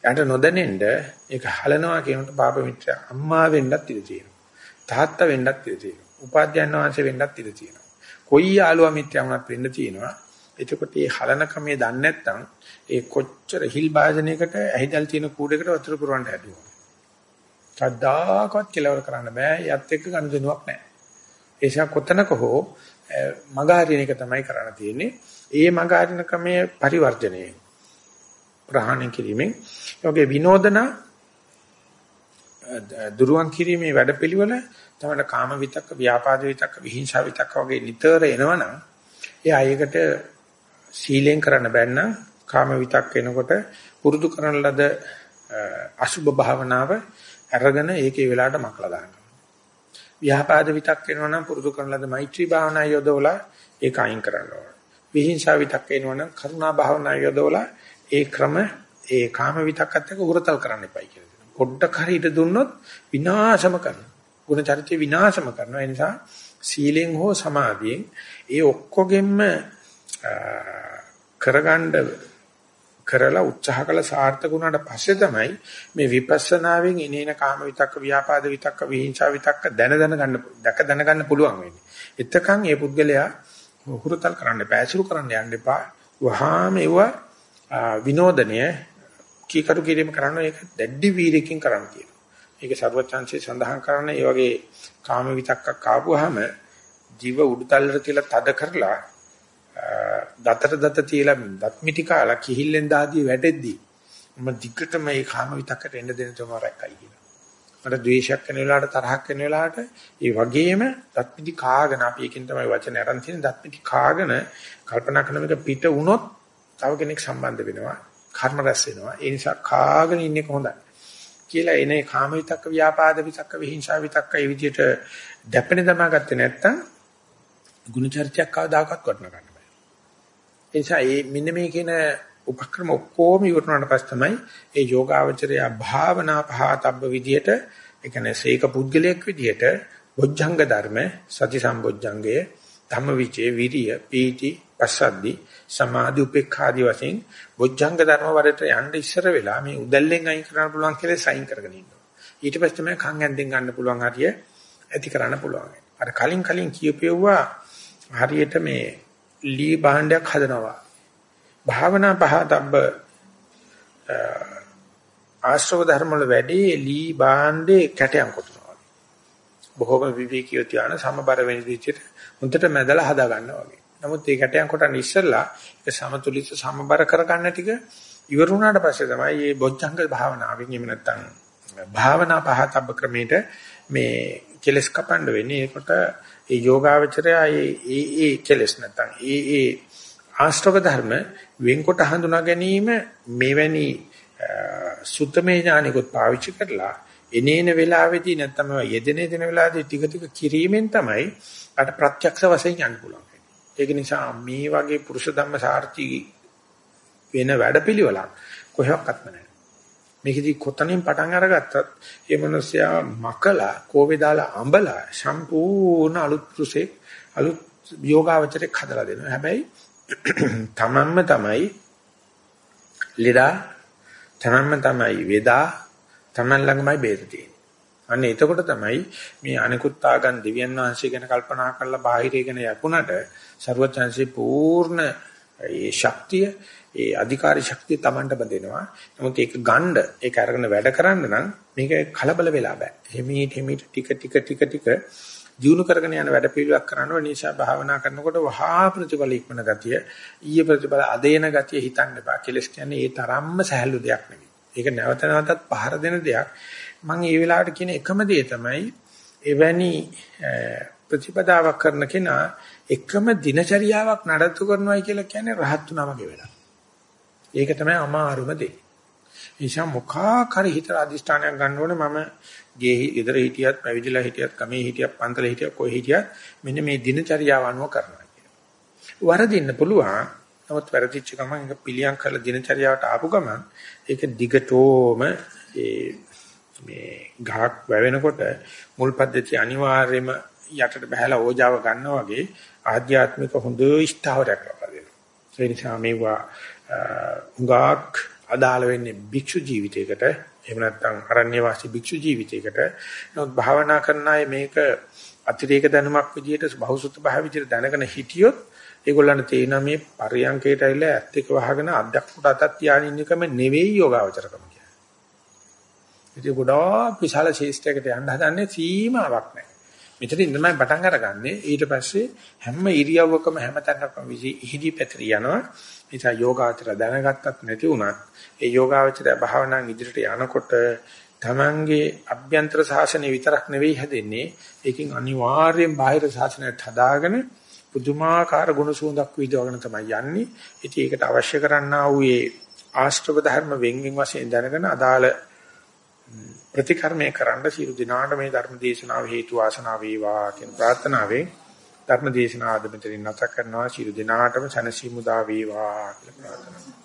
යට නොදැනෙන්න ඒක හලනවා කියනකොට පාප මිත්‍රයා අම්මා වෙන්නත් ඉඩ තියෙනවා. තාත්තා වෙන්නත් ඉඩ තියෙනවා. උපාධ්‍යයන් වහන්සේ වෙන්නත් ඉඩ තියෙනවා. කොයි යාළුවා මිත්‍යා වුණත් වෙන්න තියෙනවා. එතකොට මේ හලන ක්‍රමයේ දන්නේ නැත්නම් ඒ කොච්චර හිල් භාජනයකට ඇහිදල් තියෙන කූඩේකට වතුර පුරවන්න හැදුවා. සද්දාකවත් කෙලවර කරන්න බෑ. යත් එක්ක ගනුදෙනුවක් නැහැ. ඒසක් කොතනක හෝ මගහරින එක තමයි කරන්න තියෙන්නේ. ඒ මඟ අරින ක්‍රමයේ පරිවර්ජණය ප්‍රහාණය කිරීමෙන් යෝගේ විනෝදන දුරුවන් කිරීමේ වැඩපිළිවෙල තමයි කාම විතක්ක, ව්‍යාපාද විතක්ක, විහිංසාව විතක්ක වගේ නිතර එනවනම් එයා ඒකට සීලෙන් කරන්න බැන්න කාම විතක්ක එනකොට පුරුදු කරන ලද අසුබ භාවනාව අරගෙන ඒකේ වෙලාවට මකලා දානවා. ව්‍යාපාද විතක් වෙනවනම් පුරුදු කරන ලද මෛත්‍රී භාවනා යොදවලා ඒක අයින් කරනවා. විහිංසාව විතක් වෙනවනම් කරුණා භාවනා යොදවලා ඒ ක්‍රම ඒ කාම විතක්කත් එක්ක උරතල් කරන්න එපයි කියලා දෙනවා. පොඩ්ඩක් හරි ඉඳ දුන්නොත් විනාශම කරනවා. ගුණ චරිතය විනාශම කරනවා. ඒ නිසා සීලෙන් හෝ සමාධියෙන් ඒ ඔක්කොගෙම කරගන්න කරලා උත්සාහ කළ සාර්ථක වුණාට පස්සේ තමයි මේ විපස්සනාවෙන් එනේන කාම විතක්ක ව්‍යාපාද විතක්ක විහිංසා විතක්ක දැන දැන ගන්න දැක දැන ගන්න පුළුවන් වෙන්නේ. එතකන් මේ පුද්ගලයා හුරුතල් කරන්න එපා, ඇසුරු කරන්න යන්න එපා. වහාම ඒව විනෝදනය කීකරු කිරීම කරන්න ඒක දැඩි වීරකින් කරන්න කියනවා. ඒක සර්වචන්සේ සඳහන් කරන ඒ වගේ කාම විතක්කක් ආපුවාම ජීව උඩුතල්ලට තියලා තද කරලා දතට දත තියලා දත් මිටි කාලා කිහිල්ලෙන් දාදී වැටෙද්දී මම දිගටම මේ කාම විතක්කට එන්න දෙන තුමාරක්යි කියලා. මට ද්වේෂයක් වෙන වෙලාවට තරහක් වෙන වෙලාවට ඒ වගේම දත් මිටි කාගෙන අපි එකකින් තමයි වචන අරන් තියෙන දත් මිටි කාගෙන කල්පනා කරන එක පිට වුණොත් තව කෙනෙක් සම්බන්ධ වෙනවා. කර්ම රැස් වෙනවා. ඒ නිසා කාගෙන ඉන්නේ කොහොඳයි. කියලා එනේ කාම විතක්ක ව්‍යාපාද විතක්ක විහිංසා විතක්ක ඒ විදිහට දැපෙන තමා ගත්තේ නැත්තම් ගුණ චර්චයක් කවදාකවත් වටන ගන්න බෑ. ඒ නිසා මේ මෙන්න මේ කියන උපක්‍රම ඔක්කොම ඉවරනාට පස්සේ තමයි ඒ යෝගාවචරය භාවනා පහතබ්බ විදිහට ඒ කියන්නේ සීක පුද්ගලයක් විදිහට බොජ්ජංග ධර්ම සති සම්බොජ්ජංගය ධම්මවිචේ විරිය පීති පස්සද්දි සමාධි උපේක්ඛා ආදී වශයෙන් බොජ්ජංග ධර්ම වලට යන්න ඉස්සර වෙලා මේ උදැල්ලෙන් අයින් කරන්න පුළුවන් කියලා සයින් කරගෙන ඉන්නවා. ඊට පස්සේ තමයි කන් ඇන්දෙන් ගන්න පුළුවන් හරිය ඇති කරන්න පුළුවන්. අර කලින් කලින් කියපෙව්වා හරියට මේ ලී භාණ්ඩයක් හදනවා. භාවනා පහතබ්බ ආශ්‍රව ධර්ම වල වැඩි ලී භාණ්ඩේ කැටයන් කොටනවා. බොහොම විවේකීව තියාන සමබර වෙන විදිහට හොඳට මැදලා හදා ගන්නවා වගේ. නමුත් ඒ කැටයන් කොටන්න ඉස්සෙල්ලා ඒක සමතුලිත සමබර කරගන්න ටික ඉවර වුණාට පස්සේ තමයි මේ බොජ්ජංග භාවනාවෙන් එහෙම නැත්නම් භාවනා පහතබ්බ ක්‍රමයට මේ කෙලස් කපන්න වෙන්නේ. ඒකට ඒ යෝගාවචරය ඒ ඒ ඒ කෙලස් නැත්නම් ඒ ඒ ආශ්‍රව ධර්ම වෙන්කොට හඳුනා ගැනීම මෙවැනි සුත්තමේ ඥානිකුත් පාවිච්චි කරලා එනේන වෙලාවේදී නැත්නම් යෙදෙන යෙදෙන වෙලාවේදී ටික ටික කිරීමෙන් තමයි අට ප්‍රත්‍යක්ෂ වශයෙන් යන්න පුළුවන්. ඒක නිසා මේ වගේ පුරුෂ ධම්ම සාර්ථි වෙන වැඩපිළිවෙලක් කොහෙවත් නැහැ. මේකෙදි කොතනින් පටන් අරගත්තත් ඒ මිනිස්සයා මකලා කෝවේ දාලා අඹලා සම්පූර්ණ අලුත් පුරුෂේ අලුත් යෝගාවචරයක් හදලා දෙනවා. හැබැයි තමන්ම තමයි ලීඩා තමන්ම තමයි වේදා තමන් ළඟමයි බේද තියෙන්නේ. අන්න එතකොට තමයි මේ අනිකුත් ආගම් දෙවියන් වහන්සේ ගැන කල්පනා කරලා බාහිරය ගැන යකුණට ਸਰවඥාන්සේ පූර්ණ ඒ ශක්තිය ඒ අධිකාරී ශක්තිය Tamanට බඳිනවා. නමුත් ඒක ගන්න ඒක අරගෙන වැඩ කරන්න නම් මේක කලබල වෙලා බෑ. හිමීට හිමීට ටික ටික ටික ටික දිනු කරගෙන යන වැඩ පිළිවෙලක් කරනවා. නිසා භාවනා කරනකොට වහා ප්‍රතිඵල ඉක්මන ගතිය, ඊයේ ප්‍රතිඵල අදේන ගතිය හිතන්න එපා. කෙලස් කියන්නේ ඒ තරම්ම සහැල්ලු දෙයක් නෙවෙයි. ඒක නැවත නැවතත් පහර දෙන දෙයක්. මම මේ වෙලාවට කියන එකම දේ තමයි එවැනි ප්‍රතිපදාවක් කරන කෙනා එකම දිනචරියාවක් නඩත්තු කරනවායි කියලා කියන්නේ රහත් වුණා වගේ වෙලා. ඒක තමයි අමාරුම දේ. නිසා මොකා කරි හිතර අදිෂ්ඨානයක් ගන්න ඕනේ මම ගේ ඉදර හිටියත් පැවිදිලා හිටියත් කමේ හිටියත් පන්තලේ හිටියත් කොයි හිටියත් මෙන්න මේ දිනචරියාව අනුව කරනවා කියලා. වරදින්න පුළුවන්. නමුත් වැරදිච්ච ගමන් ඒක පිළියම් කරලා දිනචරියාවට ආපු ගමන් ඒක දිගටෝම ඒ මේ ගහක් වැවෙනකොට මුල් පද්ධතිය අනිවාර්යයෙන්ම යටට බහැලා ඕජාව ගන්නවා වගේ ආධ්‍යාත්මික හොඳ ස්ථාවරයක් ලබා දෙනවා. ඒ නිසා මේවා උගාක් අදාළ වෙන්නේ භික්ෂු ජීවිතයකට එහෙම නැත්නම් අරණ්‍ය වාසී භික්ෂු ජීවිතයකට. නමුත් භාවනා කරන අය මේක අතිරේක දැනුමක් විදිහට බහුසුත භාව විදිහට දැනගෙන හිටියොත් ඒගොල්ලන්ට තේිනා මේ පරියන්කේට ඇවිල්ලා ඇත්ත එක වහගෙන අද්දක් උඩ අතක් තියාගෙන ඉන්නකම නෙවෙයි යෝගාවචරකම කියන්නේ. ඉතින් ගොඩාක් විශාල ශේෂ්ඨයකට යන්න හදන්නේ සීමාවක් නැහැ. මෙතනින් තමයි පටන් අරගන්නේ ඊට පස්සේ හැම ඉරියව්වකම හැම තැනකම ඉහිදී පැතිර යනවා නිසා යෝගාචර දැනගත්තත් නැති වුණත් ඒ යෝගාචරය භාවනාන් ඉදිරියට යනකොට තමන්ගේ අභ්‍යන්තර ශාසනය විතරක් නෙවෙයි හැදෙන්නේ. ඒකෙන් අනිවාර්යෙන් බාහිර ශාසනයත් හදාගෙන පුදුමාකාර ගුණ සුවඳක් විදවගෙන තමයි යන්නේ. ඉතින් ඒකට අවශ්‍ය කරන්නා වූ ඒ ආශ්‍රව ධර්ම වෙන්ගෙන් වශයෙන් දැනගෙන අදාළ ප්‍රතිකර්මය කරන්න සියලු දිනාට මේ ධර්ම දේශනාව හේතු වාසනා වේවා කියන ප්‍රාර්ථනාවෙන් ධර්ම දේශනාව අද මෙතනින් නැවත කරනවා. සියලු දිනාටම සනසීමු දා වේවා කියලා ප්‍රාර්ථනා